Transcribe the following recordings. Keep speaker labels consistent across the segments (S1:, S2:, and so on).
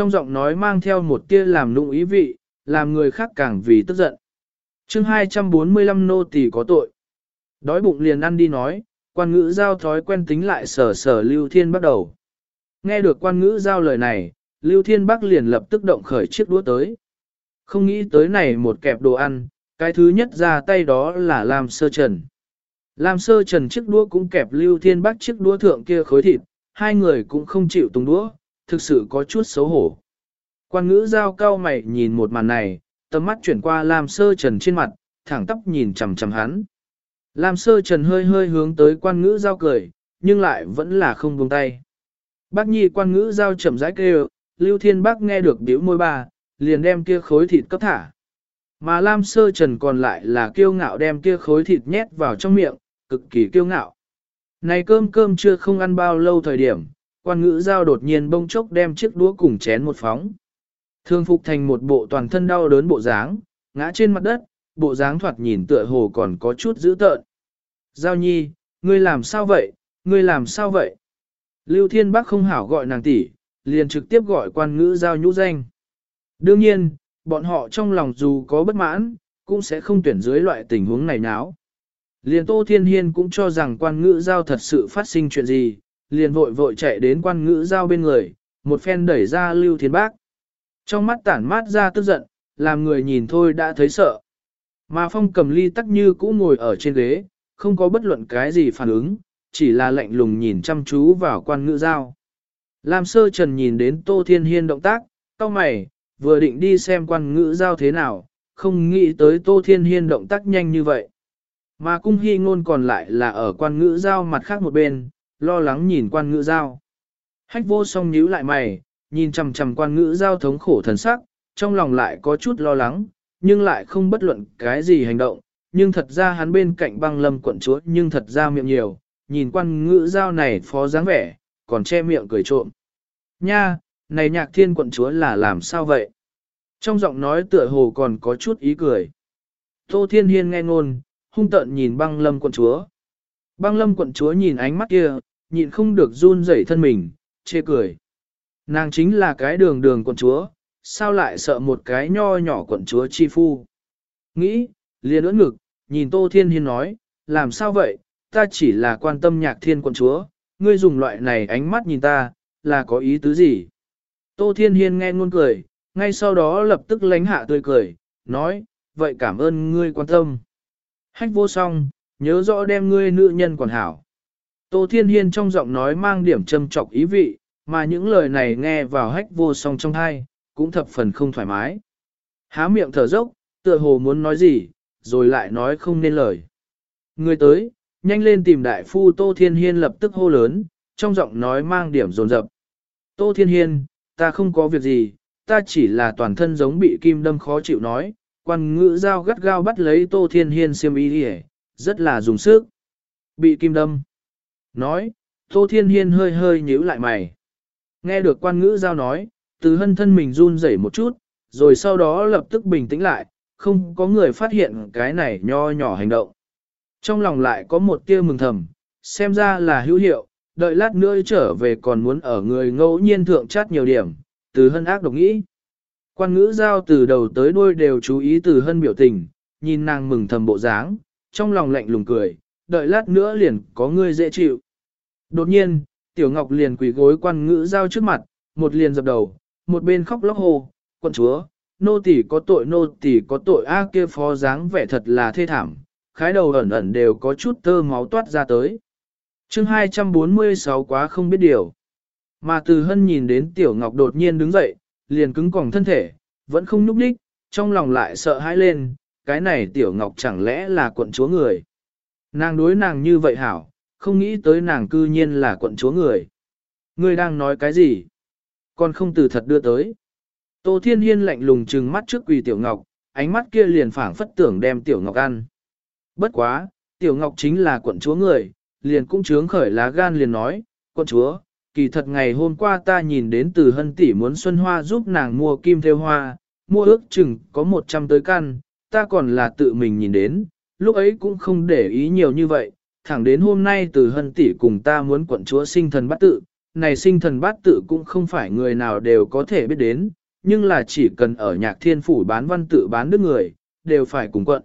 S1: trong giọng nói mang theo một tia làm nụng ý vị, làm người khác càng vì tức giận. chương 245 nô tỳ có tội. Đói bụng liền ăn đi nói, quan ngữ giao thói quen tính lại sở sở Lưu Thiên bắt đầu. Nghe được quan ngữ giao lời này, Lưu Thiên Bắc liền lập tức động khởi chiếc đũa tới. Không nghĩ tới này một kẹp đồ ăn, cái thứ nhất ra tay đó là Lam Sơ Trần. Lam Sơ Trần chiếc đũa cũng kẹp Lưu Thiên Bắc chiếc đũa thượng kia khối thịt, hai người cũng không chịu tung đũa, thực sự có chút xấu hổ. Quan ngữ giao cao mày nhìn một màn này, tầm mắt chuyển qua Lam Sơ Trần trên mặt, thẳng tóc nhìn chằm chằm hắn. Lam Sơ Trần hơi hơi hướng tới quan ngữ giao cười, nhưng lại vẫn là không buông tay. Bác nhi quan ngữ giao chậm rãi kêu, Lưu Thiên Bắc nghe được biểu môi bà, liền đem kia khối thịt cấp thả. Mà Lam Sơ Trần còn lại là kiêu ngạo đem kia khối thịt nhét vào trong miệng, cực kỳ kiêu ngạo. Này cơm cơm chưa không ăn bao lâu thời điểm, quan ngữ giao đột nhiên bông chốc đem chiếc đũa cùng chén một phóng. Thương phục thành một bộ toàn thân đau đớn bộ dáng, ngã trên mặt đất, bộ dáng thoạt nhìn tựa hồ còn có chút dữ tợn. Giao nhi, ngươi làm sao vậy, ngươi làm sao vậy? Lưu Thiên Bắc không hảo gọi nàng tỷ, liền trực tiếp gọi quan ngữ giao nhũ danh. Đương nhiên, bọn họ trong lòng dù có bất mãn, cũng sẽ không tuyển dưới loại tình huống này náo. Liền Tô Thiên Hiên cũng cho rằng quan ngữ giao thật sự phát sinh chuyện gì, liền vội vội chạy đến quan ngữ giao bên người, một phen đẩy ra Lưu Thiên Bác. Trong mắt tản mát ra tức giận, làm người nhìn thôi đã thấy sợ. Mà phong cầm ly tắc như cũ ngồi ở trên ghế, không có bất luận cái gì phản ứng, chỉ là lạnh lùng nhìn chăm chú vào quan ngữ giao. Lam sơ trần nhìn đến Tô Thiên Hiên động tác, cau mày, vừa định đi xem quan ngữ giao thế nào, không nghĩ tới Tô Thiên Hiên động tác nhanh như vậy. Mà cung hy ngôn còn lại là ở quan ngữ giao mặt khác một bên, lo lắng nhìn quan ngữ giao. Hách vô song nhíu lại mày, nhìn chằm chằm quan ngữ giao thống khổ thần sắc, trong lòng lại có chút lo lắng, nhưng lại không bất luận cái gì hành động, nhưng thật ra hắn bên cạnh băng lâm quận chúa nhưng thật ra miệng nhiều, nhìn quan ngữ giao này phó dáng vẻ, còn che miệng cười trộm. Nha, này nhạc thiên quận chúa là làm sao vậy? Trong giọng nói tựa hồ còn có chút ý cười. Tô Thiên Hiên nghe ngôn, hung tợn nhìn băng lâm quận chúa. Băng lâm quận chúa nhìn ánh mắt kia, nhịn không được run rẩy thân mình, chê cười. Nàng chính là cái đường đường quận chúa, sao lại sợ một cái nho nhỏ quận chúa chi phu. Nghĩ, liền ưỡn ngực, nhìn Tô Thiên Hiên nói, làm sao vậy, ta chỉ là quan tâm nhạc thiên quận chúa, ngươi dùng loại này ánh mắt nhìn ta, là có ý tứ gì? Tô Thiên Hiên nghe ngôn cười, ngay sau đó lập tức lánh hạ tươi cười, nói, vậy cảm ơn ngươi quan tâm. Hách vô song, nhớ rõ đem ngươi nữ nhân quản hảo. Tô Thiên Hiên trong giọng nói mang điểm châm trọc ý vị, mà những lời này nghe vào hách vô song trong hai, cũng thập phần không thoải mái. Há miệng thở dốc, tựa hồ muốn nói gì, rồi lại nói không nên lời. Người tới, nhanh lên tìm đại phu Tô Thiên Hiên lập tức hô lớn, trong giọng nói mang điểm rồn rập. Tô Thiên Hiên, ta không có việc gì, ta chỉ là toàn thân giống bị kim đâm khó chịu nói, quan ngữ dao gắt gao bắt lấy Tô Thiên Hiên xiêm y đi rất là dùng sức. Bị kim đâm. Nói, Tô Thiên Hiên hơi hơi nhíu lại mày. Nghe được quan ngữ giao nói, từ hân thân mình run rẩy một chút, rồi sau đó lập tức bình tĩnh lại, không có người phát hiện cái này nho nhỏ hành động. Trong lòng lại có một tia mừng thầm, xem ra là hữu hiệu, đợi lát nữa trở về còn muốn ở người ngẫu nhiên thượng chát nhiều điểm, từ hân ác độc nghĩ. Quan ngữ giao từ đầu tới đuôi đều chú ý từ hân biểu tình, nhìn nàng mừng thầm bộ dáng, trong lòng lạnh lùng cười, đợi lát nữa liền có ngươi dễ chịu. Đột nhiên, Tiểu Ngọc liền quỳ gối quan ngữ giao trước mặt, một liền dập đầu, một bên khóc lóc hồ, quận chúa, nô tỳ có tội nô tỳ có tội a kia phó dáng vẻ thật là thê thảm, khái đầu ẩn ẩn đều có chút tơ máu toát ra tới. chương 246 quá không biết điều. Mà từ hân nhìn đến Tiểu Ngọc đột nhiên đứng dậy, liền cứng còng thân thể, vẫn không nhúc đích, trong lòng lại sợ hãi lên, cái này Tiểu Ngọc chẳng lẽ là quận chúa người. Nàng đối nàng như vậy hảo, không nghĩ tới nàng cư nhiên là quận chúa người. Ngươi đang nói cái gì? Con không từ thật đưa tới. Tô Thiên Hiên lạnh lùng trừng mắt trước quỳ Tiểu Ngọc, ánh mắt kia liền phảng phất tưởng đem Tiểu Ngọc ăn. Bất quá, Tiểu Ngọc chính là quận chúa người, liền cũng trướng khởi lá gan liền nói, quận chúa, kỳ thật ngày hôm qua ta nhìn đến từ hân tỷ muốn Xuân Hoa giúp nàng mua kim theo hoa, mua ước chừng có 100 tới căn, ta còn là tự mình nhìn đến, lúc ấy cũng không để ý nhiều như vậy, thẳng đến hôm nay từ hân tỷ cùng ta muốn quận chúa sinh thần bát tự, này sinh thần bát tự cũng không phải người nào đều có thể biết đến, nhưng là chỉ cần ở nhạc thiên phủ bán văn tự bán đức người, đều phải cùng quận.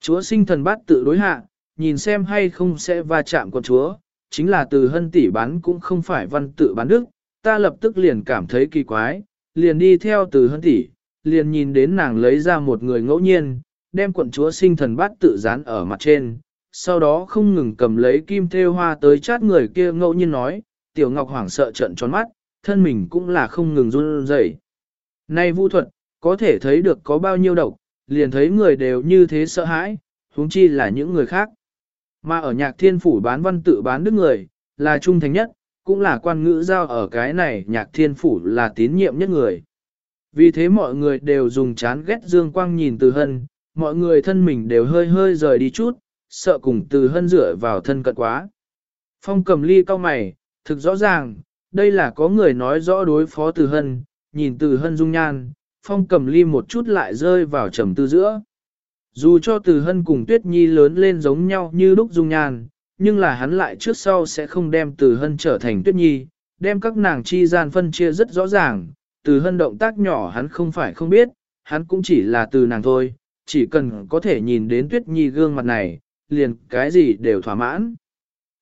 S1: Chúa sinh thần bát tự đối hạ, nhìn xem hay không sẽ va chạm quận chúa, chính là từ hân tỷ bán cũng không phải văn tự bán đức, ta lập tức liền cảm thấy kỳ quái, liền đi theo từ hân tỷ, liền nhìn đến nàng lấy ra một người ngẫu nhiên, đem quận chúa sinh thần bát tự dán ở mặt trên, sau đó không ngừng cầm lấy kim thêu hoa tới chát người kia ngẫu nhiên nói, tiểu ngọc hoảng sợ trận tròn mắt, thân mình cũng là không ngừng run rẩy. Nay vu thuật, có thể thấy được có bao nhiêu độc, liền thấy người đều như thế sợ hãi, huống chi là những người khác. Mà ở nhạc thiên phủ bán văn tự bán đức người, là trung thành nhất, cũng là quan ngữ giao ở cái này nhạc thiên phủ là tín nhiệm nhất người. Vì thế mọi người đều dùng chán ghét dương quang nhìn từ hân, mọi người thân mình đều hơi hơi rời đi chút, sợ cùng từ hân rửa vào thân cận quá. Phong cầm ly cao mày, thực rõ ràng, đây là có người nói rõ đối phó từ hân, nhìn từ hân dung nhan, phong cầm ly một chút lại rơi vào trầm tư giữa. Dù cho từ hân cùng tuyết nhi lớn lên giống nhau như lúc dung nhan, nhưng là hắn lại trước sau sẽ không đem từ hân trở thành tuyết nhi, đem các nàng chi gian phân chia rất rõ ràng, từ hân động tác nhỏ hắn không phải không biết, hắn cũng chỉ là từ nàng thôi, chỉ cần có thể nhìn đến tuyết nhi gương mặt này, liền cái gì đều thỏa mãn.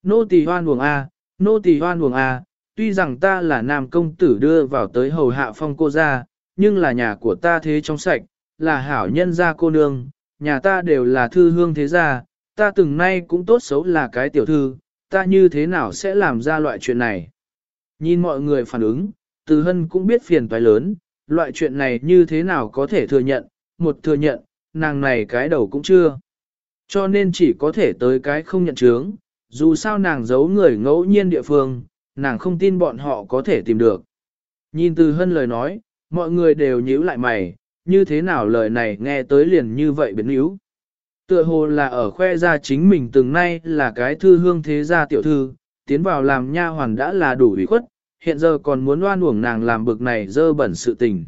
S1: Nô tỳ hoan buồng A, nô tỳ hoan buồng A, tuy rằng ta là nam công tử đưa vào tới hầu hạ phong cô ra, nhưng là nhà của ta thế trong sạch, là hảo nhân gia cô nương, nhà ta đều là thư hương thế gia, ta từng nay cũng tốt xấu là cái tiểu thư, ta như thế nào sẽ làm ra loại chuyện này. Nhìn mọi người phản ứng, từ hân cũng biết phiền toái lớn, loại chuyện này như thế nào có thể thừa nhận, một thừa nhận, nàng này cái đầu cũng chưa. Cho nên chỉ có thể tới cái không nhận chướng, dù sao nàng giấu người ngẫu nhiên địa phương, nàng không tin bọn họ có thể tìm được. Nhìn từ hân lời nói, mọi người đều nhíu lại mày, như thế nào lời này nghe tới liền như vậy biến yếu. Tựa hồ là ở khoe ra chính mình từng nay là cái thư hương thế gia tiểu thư, tiến vào làm nha hoàn đã là đủ ủy khuất, hiện giờ còn muốn oan uổng nàng làm bực này dơ bẩn sự tình.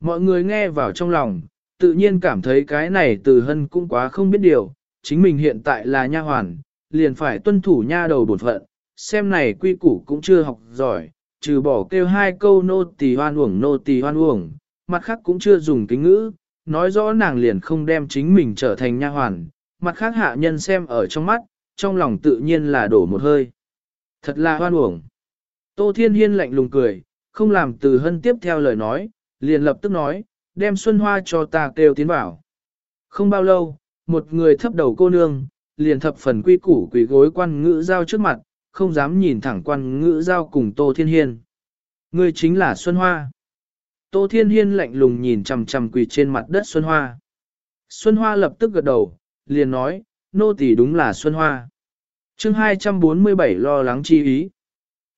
S1: Mọi người nghe vào trong lòng, tự nhiên cảm thấy cái này từ hân cũng quá không biết điều, chính mình hiện tại là nha hoàn, liền phải tuân thủ nha đầu bổn phận, xem này quy củ cũng chưa học giỏi, trừ bỏ kêu hai câu nô tỳ hoan uổng nô tỳ hoan uổng, mặt khác cũng chưa dùng kính ngữ, nói rõ nàng liền không đem chính mình trở thành nha hoàn, mặt khác hạ nhân xem ở trong mắt, trong lòng tự nhiên là đổ một hơi. Thật là hoan uổng. Tô Thiên Hiên lạnh lùng cười, không làm từ hân tiếp theo lời nói, liền lập tức nói, đem Xuân Hoa cho ta kêu tiến vào. Không bao lâu, một người thấp đầu cô nương, liền thập phần quy củ quỷ gối quan ngữ giao trước mặt, không dám nhìn thẳng quan ngữ giao cùng Tô Thiên Hiên. Người chính là Xuân Hoa. Tô Thiên Hiên lạnh lùng nhìn chằm chằm quỳ trên mặt đất Xuân Hoa. Xuân Hoa lập tức gật đầu, liền nói, nô tỳ đúng là Xuân Hoa. chương 247 lo lắng chi ý.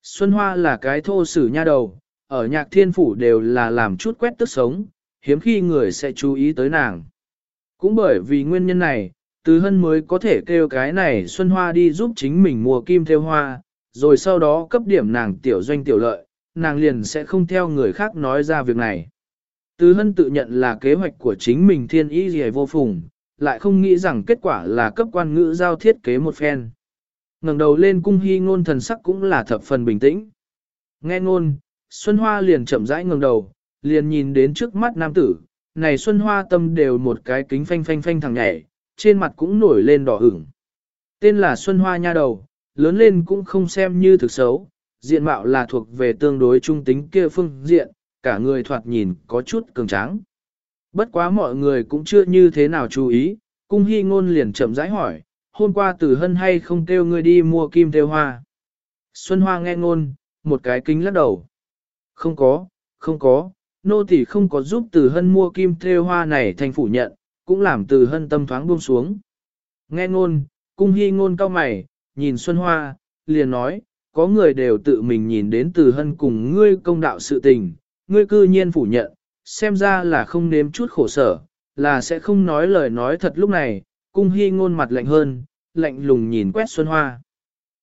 S1: Xuân Hoa là cái thô sử nha đầu, ở nhạc thiên phủ đều là làm chút quét tức sống, hiếm khi người sẽ chú ý tới nàng. Cũng bởi vì nguyên nhân này, Từ Hân mới có thể kêu cái này Xuân Hoa đi giúp chính mình mua kim theo hoa, rồi sau đó cấp điểm nàng tiểu doanh tiểu lợi, nàng liền sẽ không theo người khác nói ra việc này. Từ Hân tự nhận là kế hoạch của chính mình thiên ý gì vô phùng, lại không nghĩ rằng kết quả là cấp quan ngữ giao thiết kế một phen. ngẩng đầu lên cung hy ngôn thần sắc cũng là thập phần bình tĩnh. Nghe ngôn, Xuân Hoa liền chậm rãi ngẩng đầu, liền nhìn đến trước mắt nam tử, này Xuân Hoa tâm đều một cái kính phanh phanh phanh thẳng nhảy, trên mặt cũng nổi lên đỏ ửng. Tên là Xuân Hoa nha đầu, lớn lên cũng không xem như thực xấu, diện mạo là thuộc về tương đối trung tính kia phương diện, cả người thoạt nhìn có chút cường tráng. Bất quá mọi người cũng chưa như thế nào chú ý, cung hy ngôn liền chậm rãi hỏi, hôm qua tử hân hay không kêu ngươi đi mua kim theo hoa. Xuân Hoa nghe ngôn, một cái kính lắc đầu. Không có, không có, nô tỳ không có giúp từ hân mua kim thêu hoa này thành phủ nhận, cũng làm từ hân tâm thoáng buông xuống. Nghe ngôn, cung hy ngôn cao mày, nhìn Xuân Hoa, liền nói, có người đều tự mình nhìn đến từ hân cùng ngươi công đạo sự tình, ngươi cư nhiên phủ nhận, xem ra là không nếm chút khổ sở, là sẽ không nói lời nói thật lúc này, cung hy ngôn mặt lạnh hơn, lạnh lùng nhìn quét Xuân Hoa.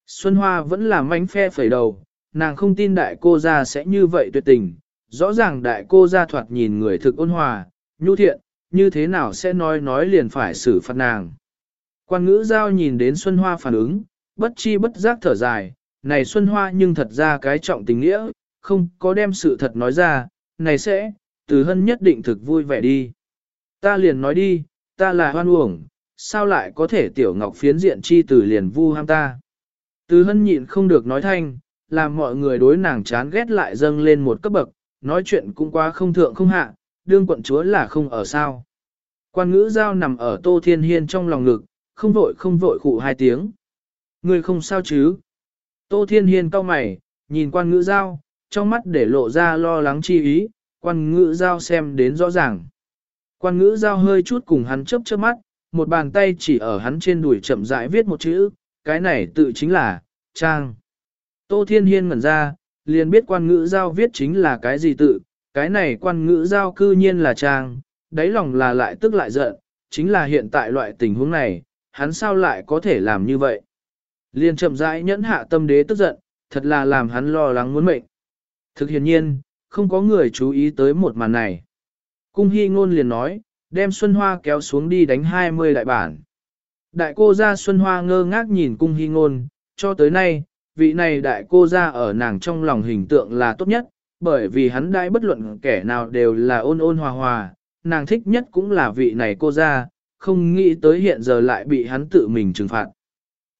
S1: Xuân Hoa vẫn là mánh phe phẩy đầu, nàng không tin đại cô ra sẽ như vậy tuyệt tình, rõ ràng đại cô ra thoạt nhìn người thực ôn hòa, nhu thiện, như thế nào sẽ nói nói liền phải xử phạt nàng. Quan ngữ giao nhìn đến Xuân Hoa phản ứng, bất chi bất giác thở dài, này Xuân Hoa nhưng thật ra cái trọng tình nghĩa, không có đem sự thật nói ra, này sẽ, từ hân nhất định thực vui vẻ đi. Ta liền nói đi, ta là hoan uổng, sao lại có thể tiểu ngọc phiến diện chi từ liền vu ham ta. Từ hân nhịn không được nói thanh, làm mọi người đối nàng chán ghét lại dâng lên một cấp bậc, nói chuyện cũng quá không thượng không hạ, đương quận chúa là không ở sao. Quan ngữ giao nằm ở tô thiên hiên trong lòng ngực, không vội không vội khụ hai tiếng. Người không sao chứ? Tô thiên hiên cau mày, nhìn quan ngữ giao, trong mắt để lộ ra lo lắng chi ý, quan ngữ giao xem đến rõ ràng. Quan ngữ giao hơi chút cùng hắn chớp chớp mắt, một bàn tay chỉ ở hắn trên đùi chậm rãi viết một chữ, cái này tự chính là, trang. Tô Thiên Hiên ngẩn ra, liền biết quan ngữ giao viết chính là cái gì tự, cái này quan ngữ giao cư nhiên là trang, đáy lòng là lại tức lại giận, chính là hiện tại loại tình huống này, hắn sao lại có thể làm như vậy. Liền chậm rãi nhẫn hạ tâm đế tức giận, thật là làm hắn lo lắng muốn mệnh. Thực hiện nhiên, không có người chú ý tới một màn này. Cung hy ngôn liền nói, đem Xuân Hoa kéo xuống đi đánh 20 đại bản. Đại cô gia Xuân Hoa ngơ ngác nhìn cung hy ngôn, cho tới nay, vị này đại cô gia ở nàng trong lòng hình tượng là tốt nhất, bởi vì hắn đại bất luận kẻ nào đều là ôn ôn hòa hòa, nàng thích nhất cũng là vị này cô gia, không nghĩ tới hiện giờ lại bị hắn tự mình trừng phạt.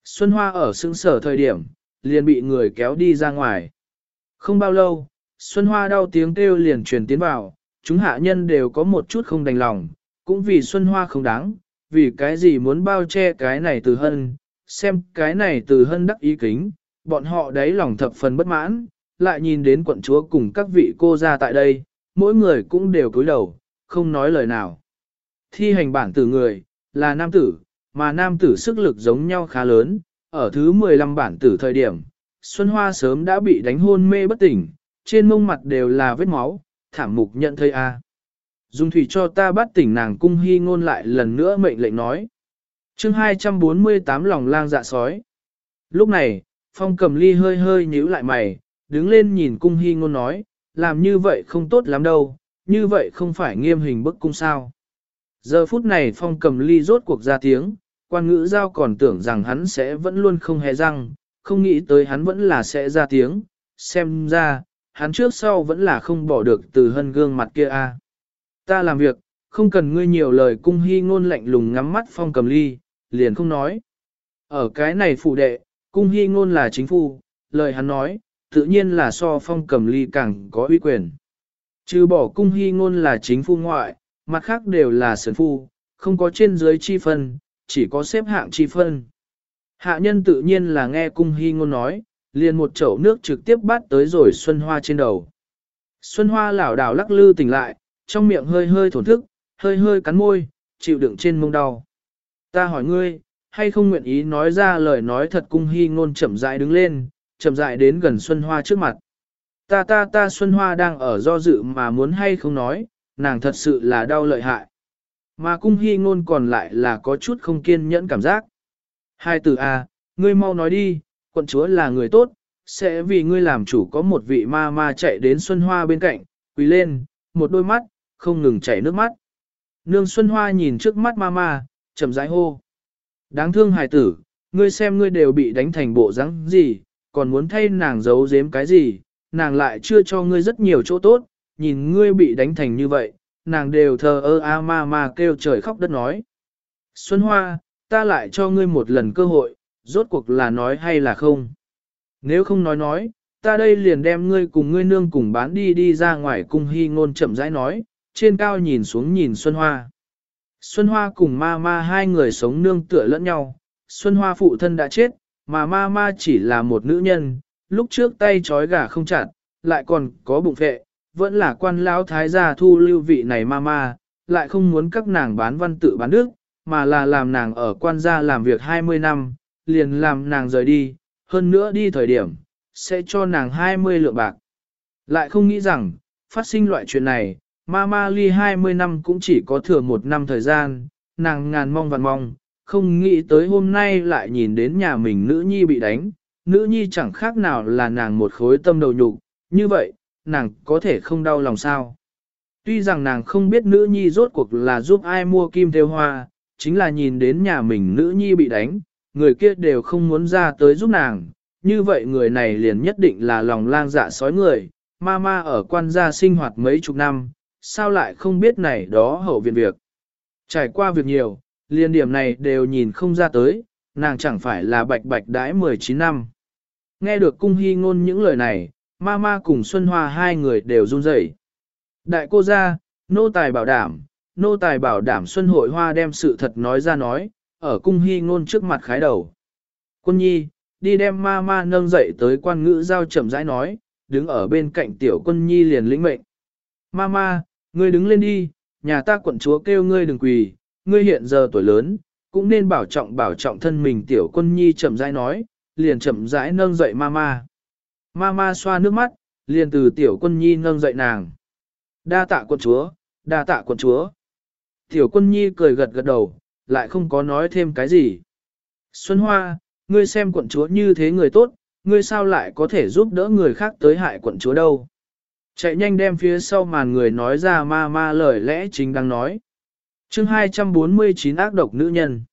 S1: Xuân Hoa ở xương sở thời điểm, liền bị người kéo đi ra ngoài. Không bao lâu, Xuân Hoa đau tiếng kêu liền truyền tiến vào, chúng hạ nhân đều có một chút không đành lòng, cũng vì Xuân Hoa không đáng, vì cái gì muốn bao che cái này từ hân, xem cái này từ hân đắc ý kính, bọn họ đấy lòng thập phần bất mãn, lại nhìn đến quận chúa cùng các vị cô ra tại đây, mỗi người cũng đều cúi đầu, không nói lời nào. Thi hành bản tử người, là nam tử, mà nam tử sức lực giống nhau khá lớn, ở thứ 15 bản tử thời điểm, Xuân Hoa sớm đã bị đánh hôn mê bất tỉnh, trên mông mặt đều là vết máu, thảm mục nhận thấy a. Dung thủy cho ta bắt tỉnh nàng cung hy ngôn lại lần nữa mệnh lệnh nói. chương 248 lòng lang dạ sói. Lúc này, phong cầm ly hơi hơi nhíu lại mày, đứng lên nhìn cung hy ngôn nói, làm như vậy không tốt lắm đâu, như vậy không phải nghiêm hình bức cung sao. Giờ phút này phong cầm ly rốt cuộc ra tiếng, quan ngữ giao còn tưởng rằng hắn sẽ vẫn luôn không hề răng, không nghĩ tới hắn vẫn là sẽ ra tiếng, xem ra, hắn trước sau vẫn là không bỏ được từ hân gương mặt kia a. Ta làm việc, không cần ngươi nhiều lời cung hy ngôn lạnh lùng ngắm mắt phong cầm ly, liền không nói. Ở cái này phụ đệ, cung hy ngôn là chính phu, lời hắn nói, tự nhiên là so phong cầm ly càng có uy quyền. Trừ bỏ cung hy ngôn là chính phu ngoại, mặt khác đều là sườn phu, không có trên dưới chi phân, chỉ có xếp hạng chi phân. Hạ nhân tự nhiên là nghe cung hy ngôn nói, liền một chậu nước trực tiếp bắt tới rồi Xuân Hoa trên đầu. Xuân Hoa lảo đảo lắc lư tỉnh lại, trong miệng hơi hơi thổn thức, hơi hơi cắn môi, chịu đựng trên mông đau. Ta hỏi ngươi, hay không nguyện ý nói ra lời nói thật cung hy ngôn chậm rãi đứng lên, chậm rãi đến gần Xuân Hoa trước mặt. Ta ta ta Xuân Hoa đang ở do dự mà muốn hay không nói, nàng thật sự là đau lợi hại. Mà cung hy ngôn còn lại là có chút không kiên nhẫn cảm giác. Hai từ A, à, ngươi mau nói đi, quận chúa là người tốt, sẽ vì ngươi làm chủ có một vị ma ma chạy đến Xuân Hoa bên cạnh, quỳ lên, một đôi mắt, không ngừng chảy nước mắt. Nương Xuân Hoa nhìn trước mắt ma ma, chậm rãi hô. Đáng thương hài tử, ngươi xem ngươi đều bị đánh thành bộ rắn gì, còn muốn thay nàng giấu giếm cái gì, nàng lại chưa cho ngươi rất nhiều chỗ tốt, nhìn ngươi bị đánh thành như vậy, nàng đều thờ ơ a ma ma kêu trời khóc đất nói. Xuân Hoa, ta lại cho ngươi một lần cơ hội, rốt cuộc là nói hay là không. Nếu không nói nói, ta đây liền đem ngươi cùng ngươi nương cùng bán đi đi ra ngoài cung hy ngôn chậm rãi nói, trên cao nhìn xuống nhìn Xuân Hoa. Xuân Hoa cùng ma ma hai người sống nương tựa lẫn nhau, Xuân Hoa phụ thân đã chết, mà ma ma chỉ là một nữ nhân, lúc trước tay trói gà không chặt, lại còn có bụng phệ, vẫn là quan lão thái gia thu lưu vị này ma ma, lại không muốn các nàng bán văn tự bán nước, mà là làm nàng ở quan gia làm việc 20 năm, liền làm nàng rời đi, hơn nữa đi thời điểm, sẽ cho nàng 20 lượng bạc. Lại không nghĩ rằng, phát sinh loại chuyện này, Mama ly 20 năm cũng chỉ có thừa một năm thời gian, nàng ngàn mong vạn mong, không nghĩ tới hôm nay lại nhìn đến nhà mình nữ nhi bị đánh, nữ nhi chẳng khác nào là nàng một khối tâm đầu nhục, như vậy, nàng có thể không đau lòng sao. Tuy rằng nàng không biết nữ nhi rốt cuộc là giúp ai mua kim theo hoa, chính là nhìn đến nhà mình nữ nhi bị đánh, người kia đều không muốn ra tới giúp nàng, như vậy người này liền nhất định là lòng lang dạ sói người, ma ma ở quan gia sinh hoạt mấy chục năm, sao lại không biết này đó hậu viện việc. Trải qua việc nhiều, liền điểm này đều nhìn không ra tới, nàng chẳng phải là bạch bạch đãi 19 năm. Nghe được cung hy ngôn những lời này, ma ma cùng Xuân Hoa hai người đều run rẩy. Đại cô gia, nô tài bảo đảm, nô tài bảo đảm Xuân Hội Hoa đem sự thật nói ra nói, ở cung hy ngôn trước mặt khái đầu. Quân nhi, đi đem ma ma nâng dậy tới quan ngữ giao chậm rãi nói, đứng ở bên cạnh tiểu quân nhi liền lĩnh mệnh. Ma ma, ngươi đứng lên đi, nhà ta quận chúa kêu ngươi đừng quỳ, ngươi hiện giờ tuổi lớn, cũng nên bảo trọng bảo trọng thân mình tiểu quân nhi chậm rãi nói, liền chậm rãi nâng dậy ma ma. Ma ma xoa nước mắt, liền từ tiểu quân nhi nâng dậy nàng. Đa tạ quận chúa, đa tạ quận chúa. Tiểu quân nhi cười gật gật đầu, lại không có nói thêm cái gì. Xuân Hoa, ngươi xem quận chúa như thế người tốt, ngươi sao lại có thể giúp đỡ người khác tới hại quận chúa đâu. Chạy nhanh đem phía sau màn người nói ra ma ma lời lẽ chính đang nói. chương 249 ác độc nữ nhân.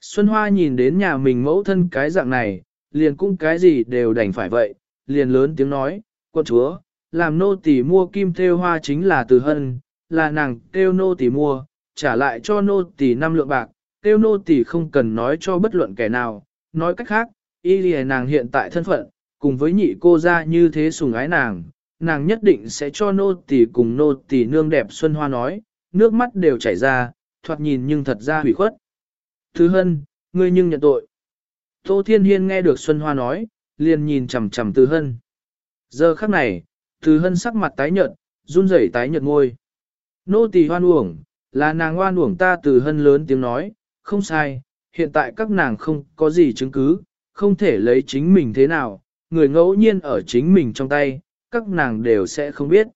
S1: Xuân Hoa nhìn đến nhà mình mẫu thân cái dạng này, liền cũng cái gì đều đành phải vậy, liền lớn tiếng nói, quân chúa, làm nô tỳ mua kim thêu hoa chính là từ hân, là nàng kêu nô tỳ mua, trả lại cho nô tỳ năm lượng bạc, kêu nô tỳ không cần nói cho bất luận kẻ nào, nói cách khác, y lìa nàng hiện tại thân phận, cùng với nhị cô ra như thế sùng ái nàng, nàng nhất định sẽ cho nô tỳ cùng nô tỳ nương đẹp Xuân Hoa nói, nước mắt đều chảy ra, thoạt nhìn nhưng thật ra hủy khuất. Thứ hân, ngươi nhưng nhận tội. Tô Thiên Hiên nghe được Xuân Hoa nói, liền nhìn chằm chằm Từ Hân. Giờ khắc này, Từ Hân sắc mặt tái nhợt, run rẩy tái nhợt ngôi. Nô tỳ hoan uổng, là nàng hoan uổng ta Từ Hân lớn tiếng nói, không sai, hiện tại các nàng không có gì chứng cứ, không thể lấy chính mình thế nào, người ngẫu nhiên ở chính mình trong tay, các nàng đều sẽ không biết.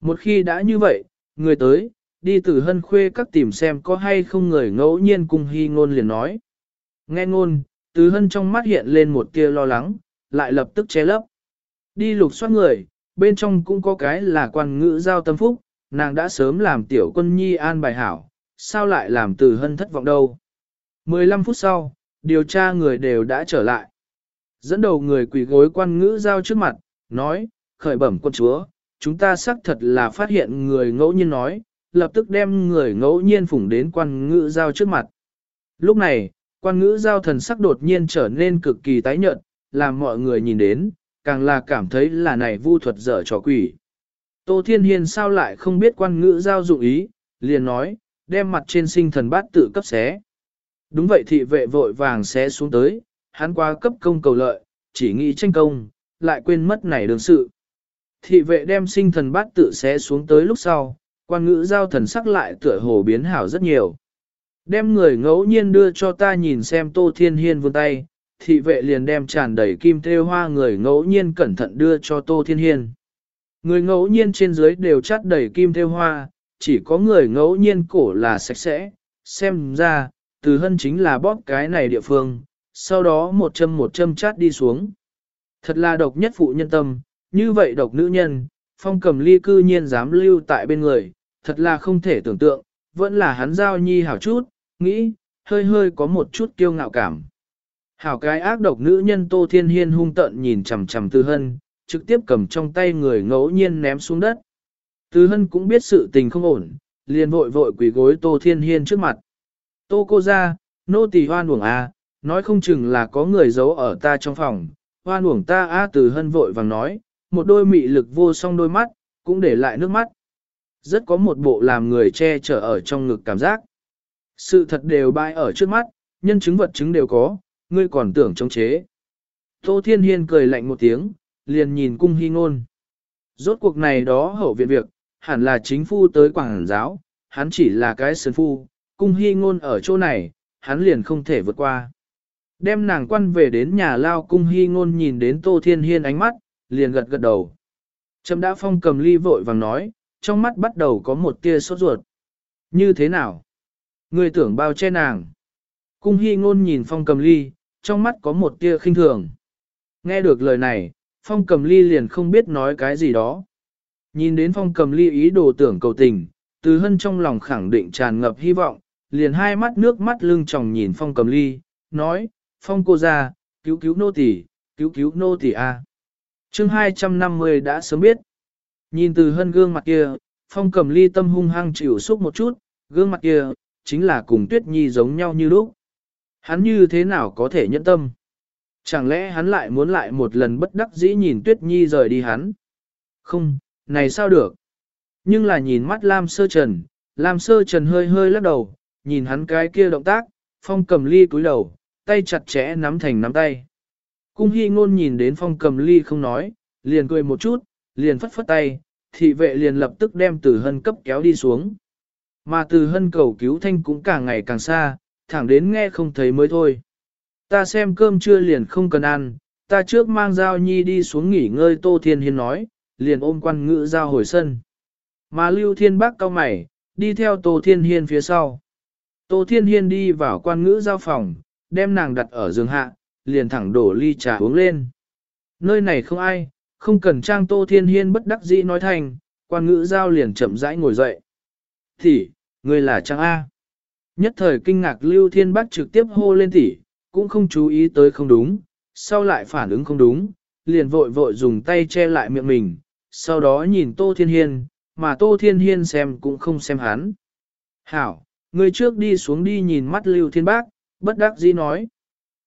S1: Một khi đã như vậy, người tới, đi từ hân khuê các tìm xem có hay không người ngẫu nhiên cùng hy ngôn liền nói. Nghe ngôn, từ hân trong mắt hiện lên một tia lo lắng, lại lập tức che lấp. Đi lục soát người, bên trong cũng có cái là quan ngữ giao tâm phúc, nàng đã sớm làm tiểu quân nhi an bài hảo, sao lại làm từ hân thất vọng đâu. 15 phút sau, điều tra người đều đã trở lại. Dẫn đầu người quỷ gối quan ngữ giao trước mặt, nói, khởi bẩm quân chúa, chúng ta xác thật là phát hiện người ngẫu nhiên nói, lập tức đem người ngẫu nhiên phủng đến quan ngữ giao trước mặt. Lúc này, quan ngữ giao thần sắc đột nhiên trở nên cực kỳ tái nhợt, làm mọi người nhìn đến, càng là cảm thấy là này vu thuật dở trò quỷ. Tô Thiên Hiên sao lại không biết quan ngữ giao dụng ý, liền nói, đem mặt trên sinh thần bát tự cấp xé. Đúng vậy thị vệ vội vàng xé xuống tới, hắn qua cấp công cầu lợi, chỉ nghĩ tranh công, lại quên mất này đường sự. Thị vệ đem sinh thần bát tự xé xuống tới lúc sau, quan ngữ giao thần sắc lại tựa hồ biến hảo rất nhiều. Đem người ngẫu nhiên đưa cho ta nhìn xem Tô Thiên Hiên vươn tay, thị vệ liền đem tràn đầy kim thêu hoa người ngẫu nhiên cẩn thận đưa cho Tô Thiên Hiên. Người ngẫu nhiên trên dưới đều chát đầy kim thêu hoa, chỉ có người ngẫu nhiên cổ là sạch sẽ, xem ra, từ hân chính là bóp cái này địa phương, sau đó một châm một châm chát đi xuống. Thật là độc nhất phụ nhân tâm, như vậy độc nữ nhân, phong cầm ly cư nhiên dám lưu tại bên người, thật là không thể tưởng tượng, vẫn là hắn giao nhi hảo chút, nghĩ, hơi hơi có một chút kiêu ngạo cảm. Hảo cái ác độc nữ nhân Tô Thiên Hiên hung tận nhìn chằm chằm Tư Hân, trực tiếp cầm trong tay người ngẫu nhiên ném xuống đất. Tư Hân cũng biết sự tình không ổn, liền vội vội quỳ gối Tô Thiên Hiên trước mặt. Tô cô ra, nô tỳ hoan uổng à, nói không chừng là có người giấu ở ta trong phòng, hoan uổng ta a à, Từ Hân vội vàng nói, một đôi mị lực vô song đôi mắt, cũng để lại nước mắt. Rất có một bộ làm người che chở ở trong ngực cảm giác. Sự thật đều bại ở trước mắt, nhân chứng vật chứng đều có, ngươi còn tưởng chống chế. Tô Thiên Hiên cười lạnh một tiếng, liền nhìn cung hy ngôn. Rốt cuộc này đó hậu viện việc, hẳn là chính phu tới quảng giáo, hắn chỉ là cái sơn phu, cung hy ngôn ở chỗ này, hắn liền không thể vượt qua. Đem nàng quan về đến nhà lao cung hy ngôn nhìn đến Tô Thiên Hiên ánh mắt, liền gật gật đầu. Trầm đã phong cầm ly vội vàng nói, trong mắt bắt đầu có một tia sốt ruột. Như thế nào? Người tưởng bao che nàng. Cung hy ngôn nhìn phong cầm ly, trong mắt có một tia khinh thường. Nghe được lời này, phong cầm ly liền không biết nói cái gì đó. Nhìn đến phong cầm ly ý đồ tưởng cầu tình, từ hân trong lòng khẳng định tràn ngập hy vọng, liền hai mắt nước mắt lưng tròng nhìn phong cầm ly, nói, phong cô ra, cứu cứu nô tỳ, cứu cứu nô tỳ a. Chương 250 đã sớm biết. Nhìn từ hân gương mặt kia, phong cầm ly tâm hung hăng chịu xúc một chút, gương mặt kia, chính là cùng tuyết nhi giống nhau như lúc. Hắn như thế nào có thể nhẫn tâm? Chẳng lẽ hắn lại muốn lại một lần bất đắc dĩ nhìn tuyết nhi rời đi hắn? Không, này sao được? Nhưng là nhìn mắt Lam Sơ Trần, Lam Sơ Trần hơi hơi lắc đầu, nhìn hắn cái kia động tác, phong cầm ly cúi đầu, tay chặt chẽ nắm thành nắm tay. Cung hy ngôn nhìn đến phong cầm ly không nói, liền cười một chút, liền phất phất tay, thị vệ liền lập tức đem từ hân cấp kéo đi xuống. Mà từ hân cầu cứu thanh cũng càng ngày càng xa, thẳng đến nghe không thấy mới thôi. Ta xem cơm trưa liền không cần ăn, ta trước mang Giao Nhi đi xuống nghỉ ngơi Tô Thiên Hiên nói, liền ôm quan ngữ Giao hồi sân. Mà Lưu Thiên Bắc cao mày, đi theo Tô Thiên Hiên phía sau. Tô Thiên Hiên đi vào quan ngữ giao phòng, đem nàng đặt ở giường hạ, liền thẳng đổ ly trà uống lên. Nơi này không ai, không cần trang Tô Thiên Hiên bất đắc dĩ nói thành, quan ngữ giao liền chậm rãi ngồi dậy. Thì, người là trang A. Nhất thời kinh ngạc Lưu Thiên Bác trực tiếp hô lên tỉ, cũng không chú ý tới không đúng, sau lại phản ứng không đúng, liền vội vội dùng tay che lại miệng mình, sau đó nhìn Tô Thiên Hiên, mà Tô Thiên Hiên xem cũng không xem hắn. Hảo, người trước đi xuống đi nhìn mắt Lưu Thiên Bác, bất đắc dĩ nói.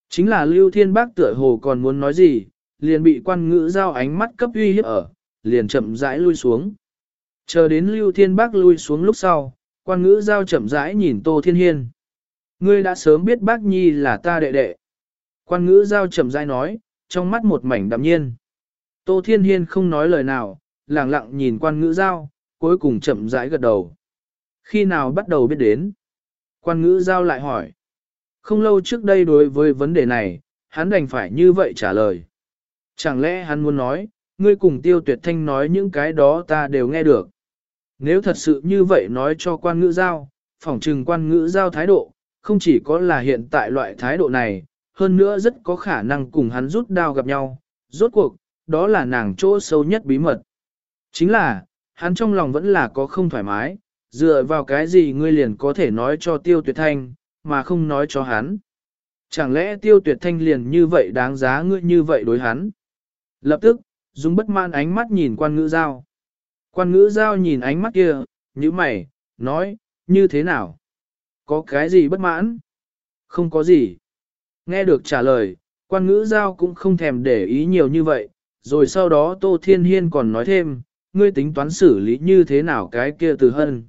S1: Chính là Lưu Thiên Bác tựa hồ còn muốn nói gì, liền bị quan ngữ giao ánh mắt cấp uy hiếp ở, liền chậm rãi lui xuống. Chờ đến Lưu Thiên Bác lui xuống lúc sau, quan ngữ giao chậm rãi nhìn Tô Thiên Hiên. Ngươi đã sớm biết bác nhi là ta đệ đệ. Quan ngữ giao chậm rãi nói, trong mắt một mảnh đạm nhiên. Tô Thiên Hiên không nói lời nào, lặng lặng nhìn quan ngữ giao, cuối cùng chậm rãi gật đầu. Khi nào bắt đầu biết đến? Quan ngữ giao lại hỏi. Không lâu trước đây đối với vấn đề này, hắn đành phải như vậy trả lời. Chẳng lẽ hắn muốn nói, ngươi cùng tiêu tuyệt thanh nói những cái đó ta đều nghe được. Nếu thật sự như vậy nói cho quan ngữ giao, phỏng trừng quan ngữ giao thái độ, không chỉ có là hiện tại loại thái độ này, hơn nữa rất có khả năng cùng hắn rút đao gặp nhau. Rốt cuộc, đó là nàng chỗ sâu nhất bí mật. Chính là, hắn trong lòng vẫn là có không thoải mái, dựa vào cái gì ngươi liền có thể nói cho tiêu tuyệt thanh, mà không nói cho hắn. Chẳng lẽ tiêu tuyệt thanh liền như vậy đáng giá ngươi như vậy đối hắn? Lập tức, dùng bất mãn ánh mắt nhìn quan ngữ giao. Quan ngữ giao nhìn ánh mắt kia, như mày, nói, như thế nào? Có cái gì bất mãn? Không có gì. Nghe được trả lời, quan ngữ giao cũng không thèm để ý nhiều như vậy, rồi sau đó Tô Thiên Hiên còn nói thêm, ngươi tính toán xử lý như thế nào cái kia từ hân.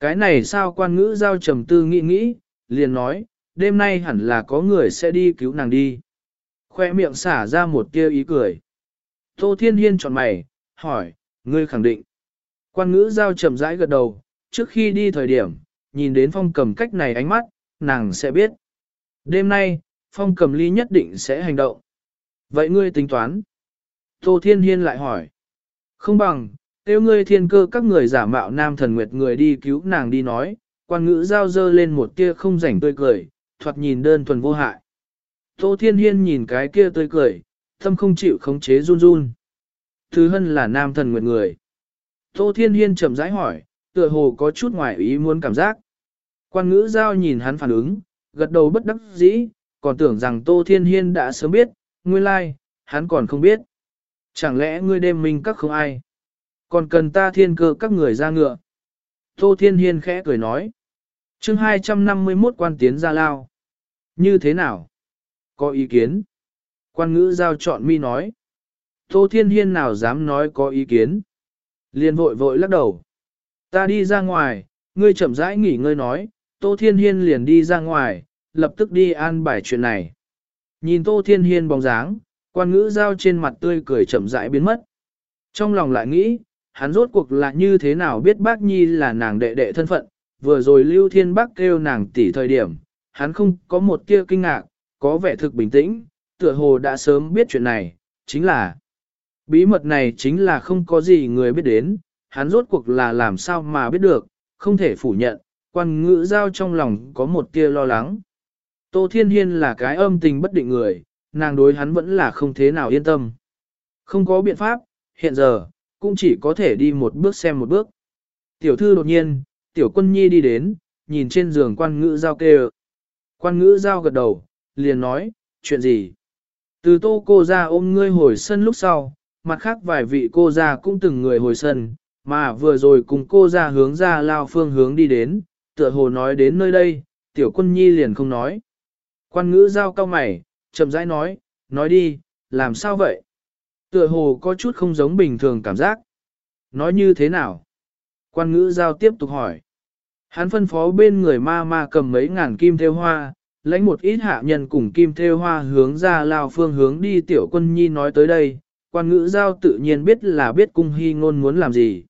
S1: Cái này sao quan ngữ giao trầm tư nghĩ nghĩ, liền nói, đêm nay hẳn là có người sẽ đi cứu nàng đi. Khoe miệng xả ra một tia ý cười. Tô Thiên Hiên chọn mày, hỏi, ngươi khẳng định. Quan ngữ giao chậm rãi gật đầu, trước khi đi thời điểm, nhìn đến phong cầm cách này ánh mắt, nàng sẽ biết. Đêm nay, phong cầm ly nhất định sẽ hành động. Vậy ngươi tính toán? Tô Thiên Hiên lại hỏi. Không bằng, tiêu ngươi thiên cơ các người giả mạo nam thần nguyệt người đi cứu nàng đi nói, quan ngữ giao dơ lên một tia không rảnh tươi cười, thoạt nhìn đơn thuần vô hại. Tô Thiên Hiên nhìn cái kia tươi cười, tâm không chịu khống chế run run. Thứ hân là nam thần nguyệt người. Tô Thiên Hiên chậm rãi hỏi, tựa hồ có chút ngoài ý muốn cảm giác. Quan ngữ giao nhìn hắn phản ứng, gật đầu bất đắc dĩ, còn tưởng rằng Tô Thiên Hiên đã sớm biết, nguyên lai, like, hắn còn không biết. Chẳng lẽ ngươi đêm mình các không ai? Còn cần ta thiên cơ các người ra ngựa. Tô Thiên Hiên khẽ cười nói chương 251 quan tiến ra lao. Như thế nào? Có ý kiến? Quan ngữ giao chọn mi nói. Tô Thiên Hiên nào dám nói có ý kiến? Liên vội vội lắc đầu. Ta đi ra ngoài, ngươi chậm rãi nghỉ ngơi nói, Tô Thiên Hiên liền đi ra ngoài, lập tức đi an bài chuyện này. Nhìn Tô Thiên Hiên bóng dáng, quan ngữ giao trên mặt tươi cười chậm rãi biến mất. Trong lòng lại nghĩ, hắn rốt cuộc là như thế nào biết bác nhi là nàng đệ đệ thân phận, vừa rồi Lưu Thiên Bắc kêu nàng tỷ thời điểm, hắn không có một tia kinh ngạc, có vẻ thực bình tĩnh, tựa hồ đã sớm biết chuyện này, chính là bí mật này chính là không có gì người biết đến, hắn rốt cuộc là làm sao mà biết được, không thể phủ nhận, quan ngữ giao trong lòng có một tia lo lắng. Tô Thiên Hiên là cái âm tình bất định người, nàng đối hắn vẫn là không thế nào yên tâm. Không có biện pháp, hiện giờ, cũng chỉ có thể đi một bước xem một bước. Tiểu thư đột nhiên, tiểu quân nhi đi đến, nhìn trên giường quan ngữ giao kêu. Quan ngữ giao gật đầu, liền nói, chuyện gì? Từ tô cô ra ôm ngươi hồi sân lúc sau, mặt khác vài vị cô ra cũng từng người hồi sân, mà vừa rồi cùng cô ra hướng ra lao phương hướng đi đến, tựa hồ nói đến nơi đây, tiểu quân nhi liền không nói. Quan ngữ giao cao mày, chậm rãi nói, nói đi, làm sao vậy? Tựa hồ có chút không giống bình thường cảm giác. Nói như thế nào? Quan ngữ giao tiếp tục hỏi. Hắn phân phó bên người ma ma cầm mấy ngàn kim theo hoa, lãnh một ít hạ nhân cùng kim theo hoa hướng ra lao phương hướng đi tiểu quân nhi nói tới đây. Quan ngữ giao tự nhiên biết là biết cung hy ngôn muốn làm gì.